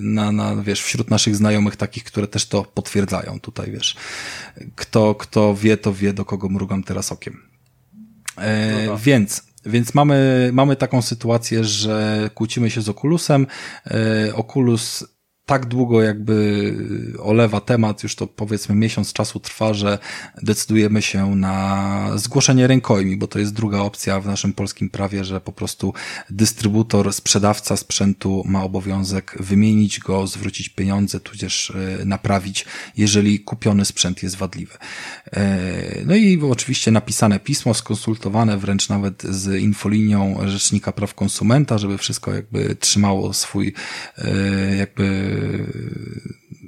na, na, wiesz, wśród naszych znajomych takich, które też to potwierdzają tutaj, wiesz. Kto, kto wie, to wie, do kogo mrugam teraz okiem. E, no więc, więc mamy, mamy taką sytuację, że kłócimy się z Oculusem. E, Oculus tak długo jakby olewa temat, już to powiedzmy miesiąc czasu trwa, że decydujemy się na zgłoszenie rękojmi, bo to jest druga opcja w naszym polskim prawie, że po prostu dystrybutor, sprzedawca sprzętu ma obowiązek wymienić go, zwrócić pieniądze, tudzież e, naprawić, jeżeli kupiony sprzęt jest wadliwy. E, no i oczywiście napisane pismo, skonsultowane wręcz nawet z infolinią Rzecznika Praw Konsumenta, żeby wszystko jakby trzymało swój e, jakby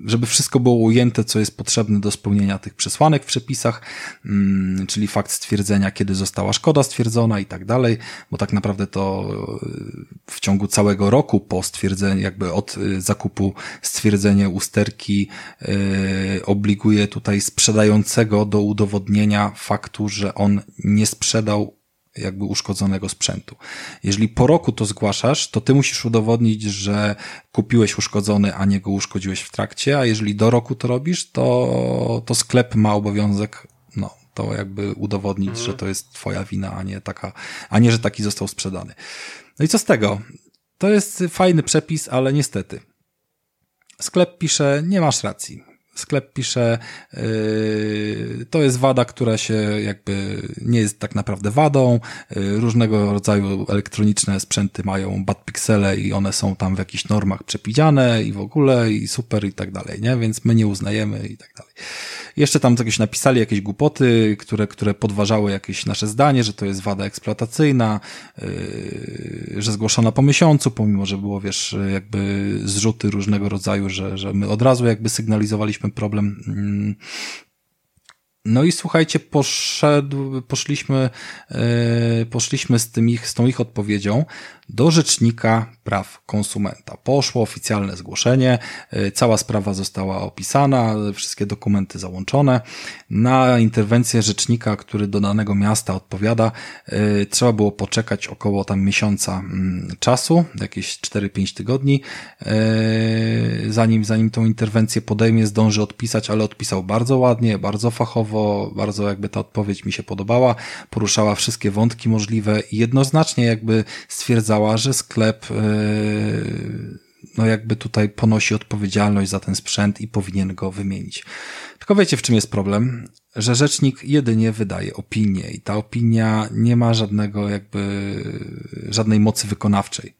żeby wszystko było ujęte, co jest potrzebne do spełnienia tych przesłanek w przepisach, mm, czyli fakt stwierdzenia, kiedy została szkoda stwierdzona i tak dalej, bo tak naprawdę to e, w ciągu całego roku po stwierdzeniu, jakby od e, zakupu stwierdzenie usterki obliguje tutaj sprzedającego do udowodnienia faktu, że on nie sprzedał jakby uszkodzonego sprzętu. Jeżeli po roku to zgłaszasz, to ty musisz udowodnić, że kupiłeś uszkodzony, a nie go uszkodziłeś w trakcie, a jeżeli do roku to robisz, to, to sklep ma obowiązek, no, to jakby udowodnić, mhm. że to jest twoja wina, a nie taka, a nie, że taki został sprzedany. No i co z tego? To jest fajny przepis, ale niestety. Sklep pisze, nie masz racji sklep pisze, yy, to jest wada, która się jakby nie jest tak naprawdę wadą. Yy, różnego rodzaju elektroniczne sprzęty mają bad piksele i one są tam w jakichś normach przepidziane i w ogóle i super i tak dalej, nie? Więc my nie uznajemy i tak dalej. Jeszcze tam jakieś napisali jakieś głupoty, które, które podważały jakieś nasze zdanie, że to jest wada eksploatacyjna, yy, że zgłoszona po miesiącu, pomimo, że było, wiesz, jakby zrzuty różnego rodzaju, że, że my od razu jakby sygnalizowaliśmy problem. Mm, no i słuchajcie, poszedł, poszliśmy, yy, poszliśmy z, tym ich, z tą ich odpowiedzią do Rzecznika Praw Konsumenta. Poszło oficjalne zgłoszenie, y, cała sprawa została opisana, wszystkie dokumenty załączone. Na interwencję Rzecznika, który do danego miasta odpowiada, y, trzeba było poczekać około tam miesiąca mm, czasu, jakieś 4-5 tygodni, y, zanim, zanim tą interwencję podejmie, zdąży odpisać, ale odpisał bardzo ładnie, bardzo fachowo, bardzo jakby ta odpowiedź mi się podobała, poruszała wszystkie wątki możliwe i jednoznacznie jakby że sklep e, no jakby tutaj ponosi odpowiedzialność za ten sprzęt i powinien go wymienić. Tylko wiecie, w czym jest problem? Że rzecznik jedynie wydaje opinię i ta opinia nie ma żadnego jakby, żadnej mocy wykonawczej.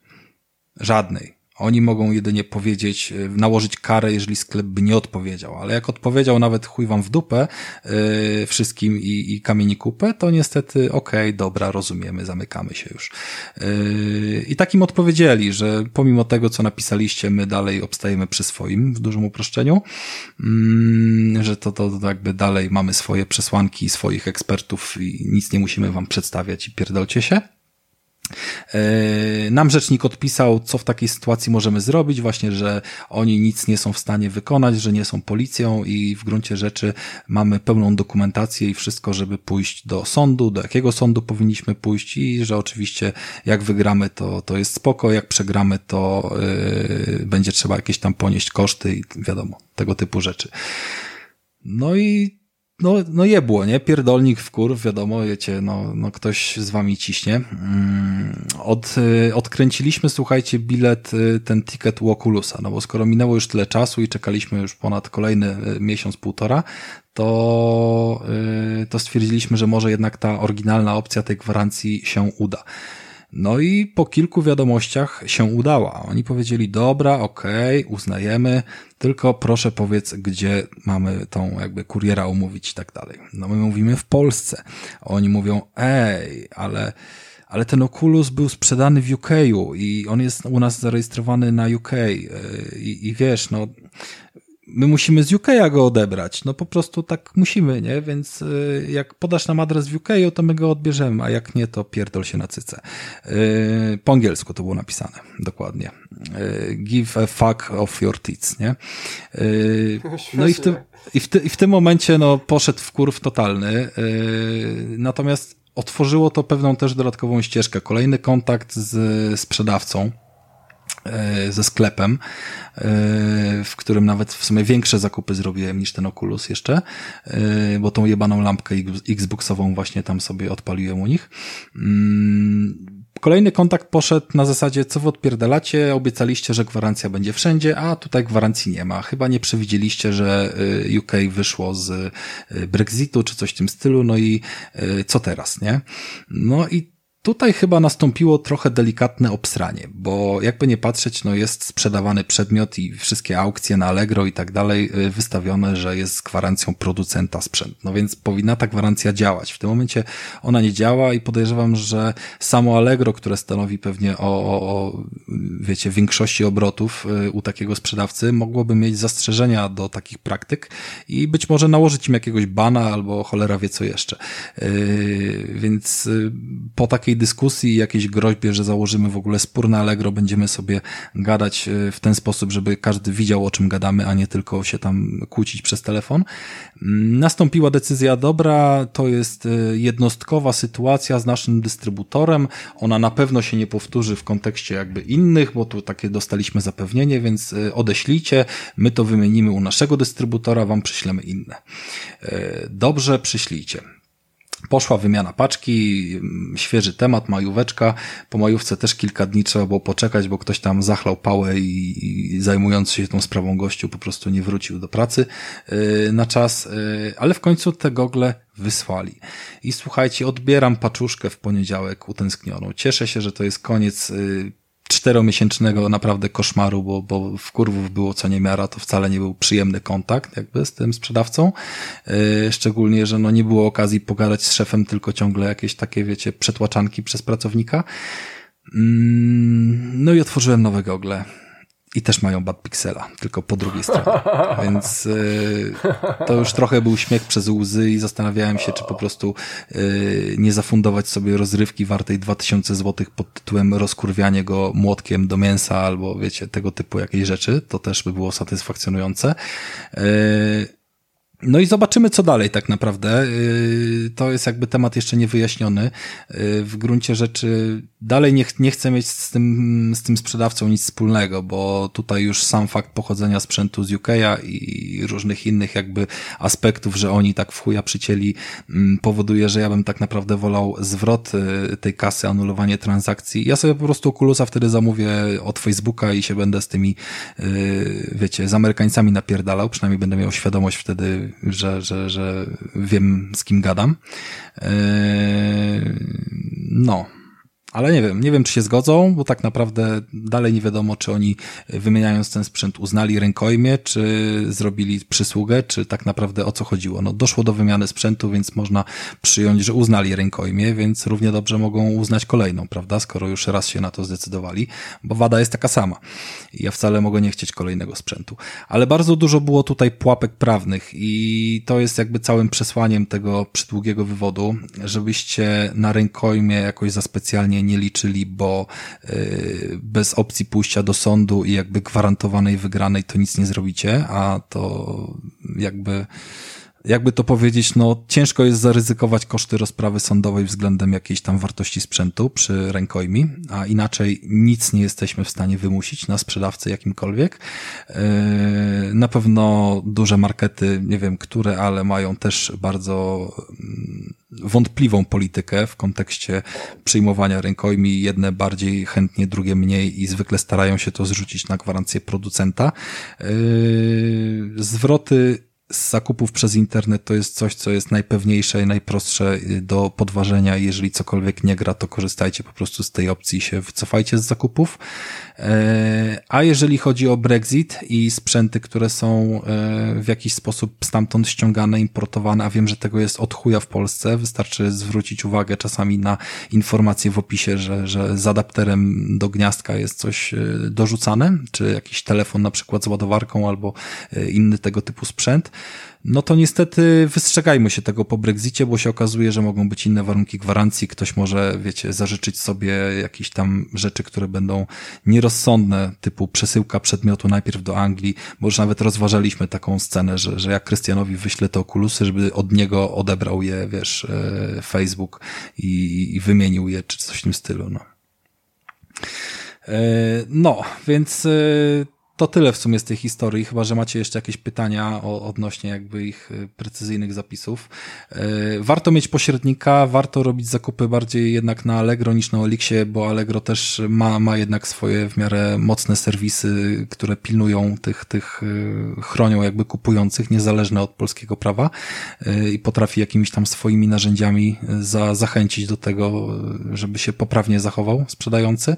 Żadnej. Oni mogą jedynie powiedzieć, e, nałożyć karę, jeżeli sklep by nie odpowiedział, ale jak odpowiedział nawet chuj wam w dupę yy, wszystkim i, i kamieni kupę, to niestety okej, okay, dobra, rozumiemy, zamykamy się już. Yy, I takim odpowiedzieli, że pomimo tego, co napisaliście, my dalej obstajemy przy swoim, w dużym uproszczeniu, yy, że to, to, to jakby dalej mamy swoje przesłanki swoich ekspertów i nic nie musimy wam przedstawiać i pierdolcie się. E, nam rzecznik odpisał, co w takiej sytuacji możemy zrobić, właśnie, że oni nic nie są w stanie wykonać, że nie są policją i w gruncie rzeczy mamy pełną dokumentację i wszystko, żeby pójść do sądu, do jakiego sądu powinniśmy pójść i że oczywiście jak wygramy to, to jest spoko, jak przegramy to yy, będzie trzeba jakieś tam ponieść koszty i wiadomo, tego typu rzeczy. No i no, no jebło, nie? Pierdolnik w kur, wiadomo, wiecie, no, no ktoś z wami ciśnie. Mm, od, y, odkręciliśmy, słuchajcie, bilet, y, ten ticket u Oculusa, no bo skoro minęło już tyle czasu i czekaliśmy już ponad kolejny y, miesiąc, półtora, to, to stwierdziliśmy, że może jednak ta oryginalna opcja tej gwarancji się uda. No i po kilku wiadomościach się udała. Oni powiedzieli, dobra, okej, okay, uznajemy, tylko proszę powiedz, gdzie mamy tą jakby kuriera umówić i tak dalej. No my mówimy w Polsce. Oni mówią, ej, ale ale ten Oculus był sprzedany w UK i on jest u nas zarejestrowany na UK i, i wiesz, no my musimy z UK go odebrać. No po prostu tak musimy, nie? Więc y, jak podasz nam adres w UK, to my go odbierzemy, a jak nie, to pierdol się na cyce. Y, po angielsku to było napisane, dokładnie. Y, give a fuck of your tits, nie? No i w tym, i w, ty, i w tym momencie, no, poszedł w kurw totalny. Natomiast otworzyło to pewną też dodatkową ścieżkę. Kolejny kontakt z sprzedawcą ze sklepem, e, w którym nawet w sumie większe zakupy zrobiłem niż ten Oculus jeszcze, e, bo tą jebaną lampkę Xboxową właśnie tam sobie odpaliłem u nich. Mm, kolejny kontakt poszedł na zasadzie, co wy odpierdalacie, obiecaliście, że gwarancja będzie wszędzie, a tutaj gwarancji nie ma. Chyba nie przewidzieliście, że UK wyszło z Brexitu, czy coś w tym stylu, no i co teraz, nie? No i Tutaj chyba nastąpiło trochę delikatne obsranie, bo jakby nie patrzeć, no jest sprzedawany przedmiot i wszystkie aukcje na Allegro i tak dalej y, wystawione, że jest z gwarancją producenta sprzęt. No więc powinna ta gwarancja działać. W tym momencie ona nie działa i podejrzewam, że samo Allegro, które stanowi pewnie o, o, o wiecie, większości obrotów y, u takiego sprzedawcy, mogłoby mieć zastrzeżenia do takich praktyk i być może nałożyć im jakiegoś bana albo cholera wie co jeszcze. Yy, więc po takiej dyskusji i jakiejś groźbie, że założymy w ogóle spór na Allegro, będziemy sobie gadać e, w ten sposób, żeby każdy widział o czym gadamy, a nie tylko się tam kłócić przez telefon. Mm, nastąpiła decyzja dobra, to jest e, jednostkowa sytuacja z naszym dystrybutorem. Ona na pewno się nie powtórzy w kontekście jakby innych, bo tu takie dostaliśmy zapewnienie, więc e, odeślijcie, my to wymienimy u naszego dystrybutora, wam przyślemy inne. Dobrze, przyślijcie. Poszła wymiana paczki, świeży temat, majóweczka. Po majówce też kilka dni trzeba było poczekać, bo ktoś tam zachlał pałę i, i zajmujący się tą sprawą gościu po prostu nie wrócił do pracy yy, na czas, yy, ale w końcu te gogle wysłali. I słuchajcie, odbieram paczuszkę w poniedziałek utęsknioną. Cieszę się, że to jest koniec yy, czteromiesięcznego naprawdę koszmaru, bo, bo w kurwów było co niemiara, to wcale nie był przyjemny kontakt jakby z tym sprzedawcą. Yy, szczególnie, że no nie było okazji pogadać z szefem, tylko ciągle jakieś takie, wiecie, przetłaczanki przez pracownika. Yy, no i otworzyłem nowe gogle i też mają bad pixela, tylko po drugiej stronie. Więc y, to już trochę był śmiech przez łzy i zastanawiałem się, czy po prostu y, nie zafundować sobie rozrywki wartej 2000 zł pod tytułem rozkurwianie go młotkiem do mięsa albo wiecie, tego typu jakieś rzeczy. To też by było satysfakcjonujące. Y, no i zobaczymy, co dalej tak naprawdę. Y, to jest jakby temat jeszcze niewyjaśniony. Y, w gruncie rzeczy dalej nie, ch nie chcę mieć z tym, z tym sprzedawcą nic wspólnego, bo tutaj już sam fakt pochodzenia sprzętu z UK'a i różnych innych jakby aspektów, że oni tak w chuja mm, powoduje, że ja bym tak naprawdę wolał zwrot y, tej kasy, anulowanie transakcji. Ja sobie po prostu Oculusa wtedy zamówię od Facebooka i się będę z tymi, wiecie, z Amerykańcami napierdalał, przynajmniej będę miał świadomość wtedy, że, że, że wiem z kim gadam. Eee, no, ale nie wiem, nie wiem czy się zgodzą, bo tak naprawdę dalej nie wiadomo, czy oni wymieniając ten sprzęt uznali rękojmie, czy zrobili przysługę, czy tak naprawdę o co chodziło. No doszło do wymiany sprzętu, więc można przyjąć, że uznali rękojmie, więc równie dobrze mogą uznać kolejną, prawda, skoro już raz się na to zdecydowali, bo wada jest taka sama. Ja wcale mogę nie chcieć kolejnego sprzętu. Ale bardzo dużo było tutaj pułapek prawnych i to jest jakby całym przesłaniem tego przydługiego wywodu, żebyście na rękojmie jakoś za specjalnie nie liczyli, bo y, bez opcji pójścia do sądu i jakby gwarantowanej wygranej to nic nie zrobicie, a to jakby jakby to powiedzieć, no ciężko jest zaryzykować koszty rozprawy sądowej względem jakiejś tam wartości sprzętu przy rękojmi, a inaczej nic nie jesteśmy w stanie wymusić na sprzedawcy jakimkolwiek. Yy, na pewno duże markety, nie wiem które, ale mają też bardzo mm, wątpliwą politykę w kontekście przyjmowania rękojmi. Jedne bardziej chętnie, drugie mniej i zwykle starają się to zrzucić na gwarancję producenta. Yy, zwroty z zakupów przez internet to jest coś, co jest najpewniejsze i najprostsze y, do podważenia. Jeżeli cokolwiek nie gra, to korzystajcie po prostu z tej opcji, się wycofajcie z zakupów. E, a jeżeli chodzi o Brexit i sprzęty, które są e, w jakiś sposób stamtąd ściągane, importowane, a wiem, że tego jest od chuja w Polsce, wystarczy zwrócić uwagę czasami na informacje w opisie, że, że z adapterem do gniazdka jest coś e, dorzucane, czy jakiś telefon na przykład z ładowarką albo inny tego typu sprzęt no to niestety wystrzegajmy się tego po Brexicie, bo się okazuje, że mogą być inne warunki gwarancji. Ktoś może, wiecie, zażyczyć sobie jakieś tam rzeczy, które będą nierozsądne, typu przesyłka przedmiotu najpierw do Anglii, bo już nawet rozważaliśmy taką scenę, że, że jak Krystianowi wyśle te okulusy, żeby od niego odebrał je, wiesz, e, Facebook i, i wymienił je, czy coś w tym stylu, no. E, no, więc e, to tyle w sumie z tej historii, chyba że macie jeszcze jakieś pytania o, odnośnie jakby ich y, precyzyjnych zapisów. Yy, warto mieć pośrednika, warto robić zakupy bardziej jednak na Allegro niż na Elixie, bo Allegro też ma, ma jednak swoje w miarę mocne serwisy, które pilnują tych, tych yy, chronią jakby kupujących, niezależne od polskiego prawa i potrafi jakimiś tam swoimi narzędziami za, zachęcić do tego, żeby się poprawnie zachował sprzedający.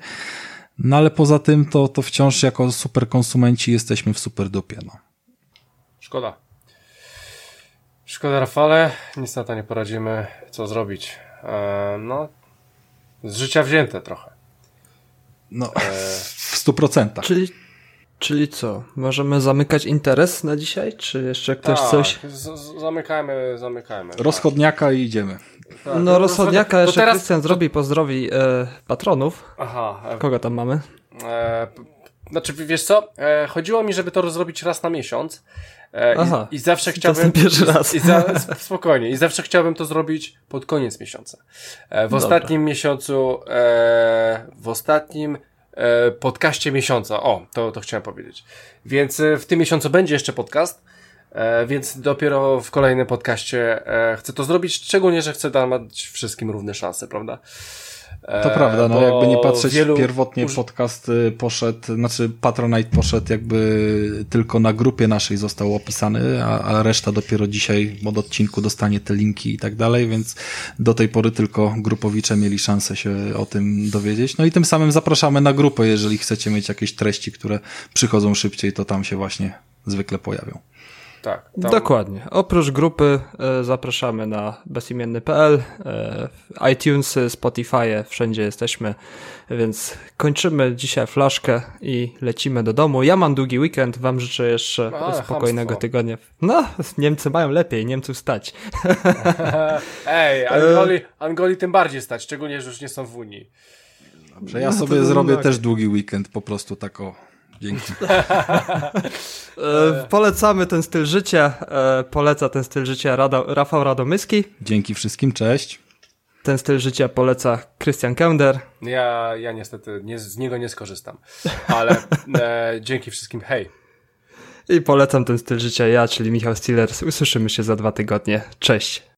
No ale poza tym to, to wciąż jako super konsumenci jesteśmy w super dupie. No. Szkoda. Szkoda Rafale, nic na to nie poradzimy, co zrobić. E, no, z życia wzięte trochę. No, e... w stu procentach. Czyli, czyli co? Możemy zamykać interes na dzisiaj? Czy jeszcze ktoś tak, coś? Z zamykajmy, zamykajmy. Rozchodniaka i idziemy. Tak, no, no rozchodniaka jeszcze teraz... Krystian zrobi, pozdrowi e, patronów. Aha. E... Kogo tam mamy? E, znaczy, wiesz co? E, chodziło mi, żeby to zrobić raz na miesiąc. E, Aha, i, i, zawsze chciałbym. To pierwszy raz. I, i za, spokojnie. I zawsze chciałbym to zrobić pod koniec miesiąca. E, w Dobra. ostatnim miesiącu, e, w ostatnim e, podcaście miesiąca. O, to, to chciałem powiedzieć. Więc e, w tym miesiącu będzie jeszcze podcast. E, więc dopiero w kolejnym podcaście e, chcę to zrobić, szczególnie, że chcę dać wszystkim równe szanse, prawda? To prawda, no jakby nie patrzeć, wielu... pierwotnie podcast y, poszedł, znaczy Patronite poszedł jakby tylko na grupie naszej został opisany, a, a reszta dopiero dzisiaj od odcinku dostanie te linki i tak dalej, więc do tej pory tylko grupowicze mieli szansę się o tym dowiedzieć. No i tym samym zapraszamy na grupę, jeżeli chcecie mieć jakieś treści, które przychodzą szybciej, to tam się właśnie zwykle pojawią. Tak. Tam... Dokładnie. Oprócz grupy e, zapraszamy na bezimienny.pl, e, iTunes, Spotify, wszędzie jesteśmy, więc kończymy dzisiaj flaszkę i lecimy do domu. Ja mam długi weekend, wam życzę jeszcze A, spokojnego hamstwo. tygodnia. No, Niemcy mają lepiej, Niemców stać. Ej, Angoli, Angoli tym bardziej stać, szczególnie, że już nie są w Unii. Dobrze, ja no, sobie zrobię tak. też długi weekend, po prostu tak o Dzięki. E, polecamy ten styl życia. E, poleca ten styl życia Rada, Rafał Radomyski. Dzięki wszystkim, cześć. Ten styl życia poleca Christian Kender. Ja, ja niestety nie, z niego nie skorzystam, ale e, dzięki wszystkim, hej. I polecam ten styl życia ja, czyli Michał Stillers. Usłyszymy się za dwa tygodnie. Cześć.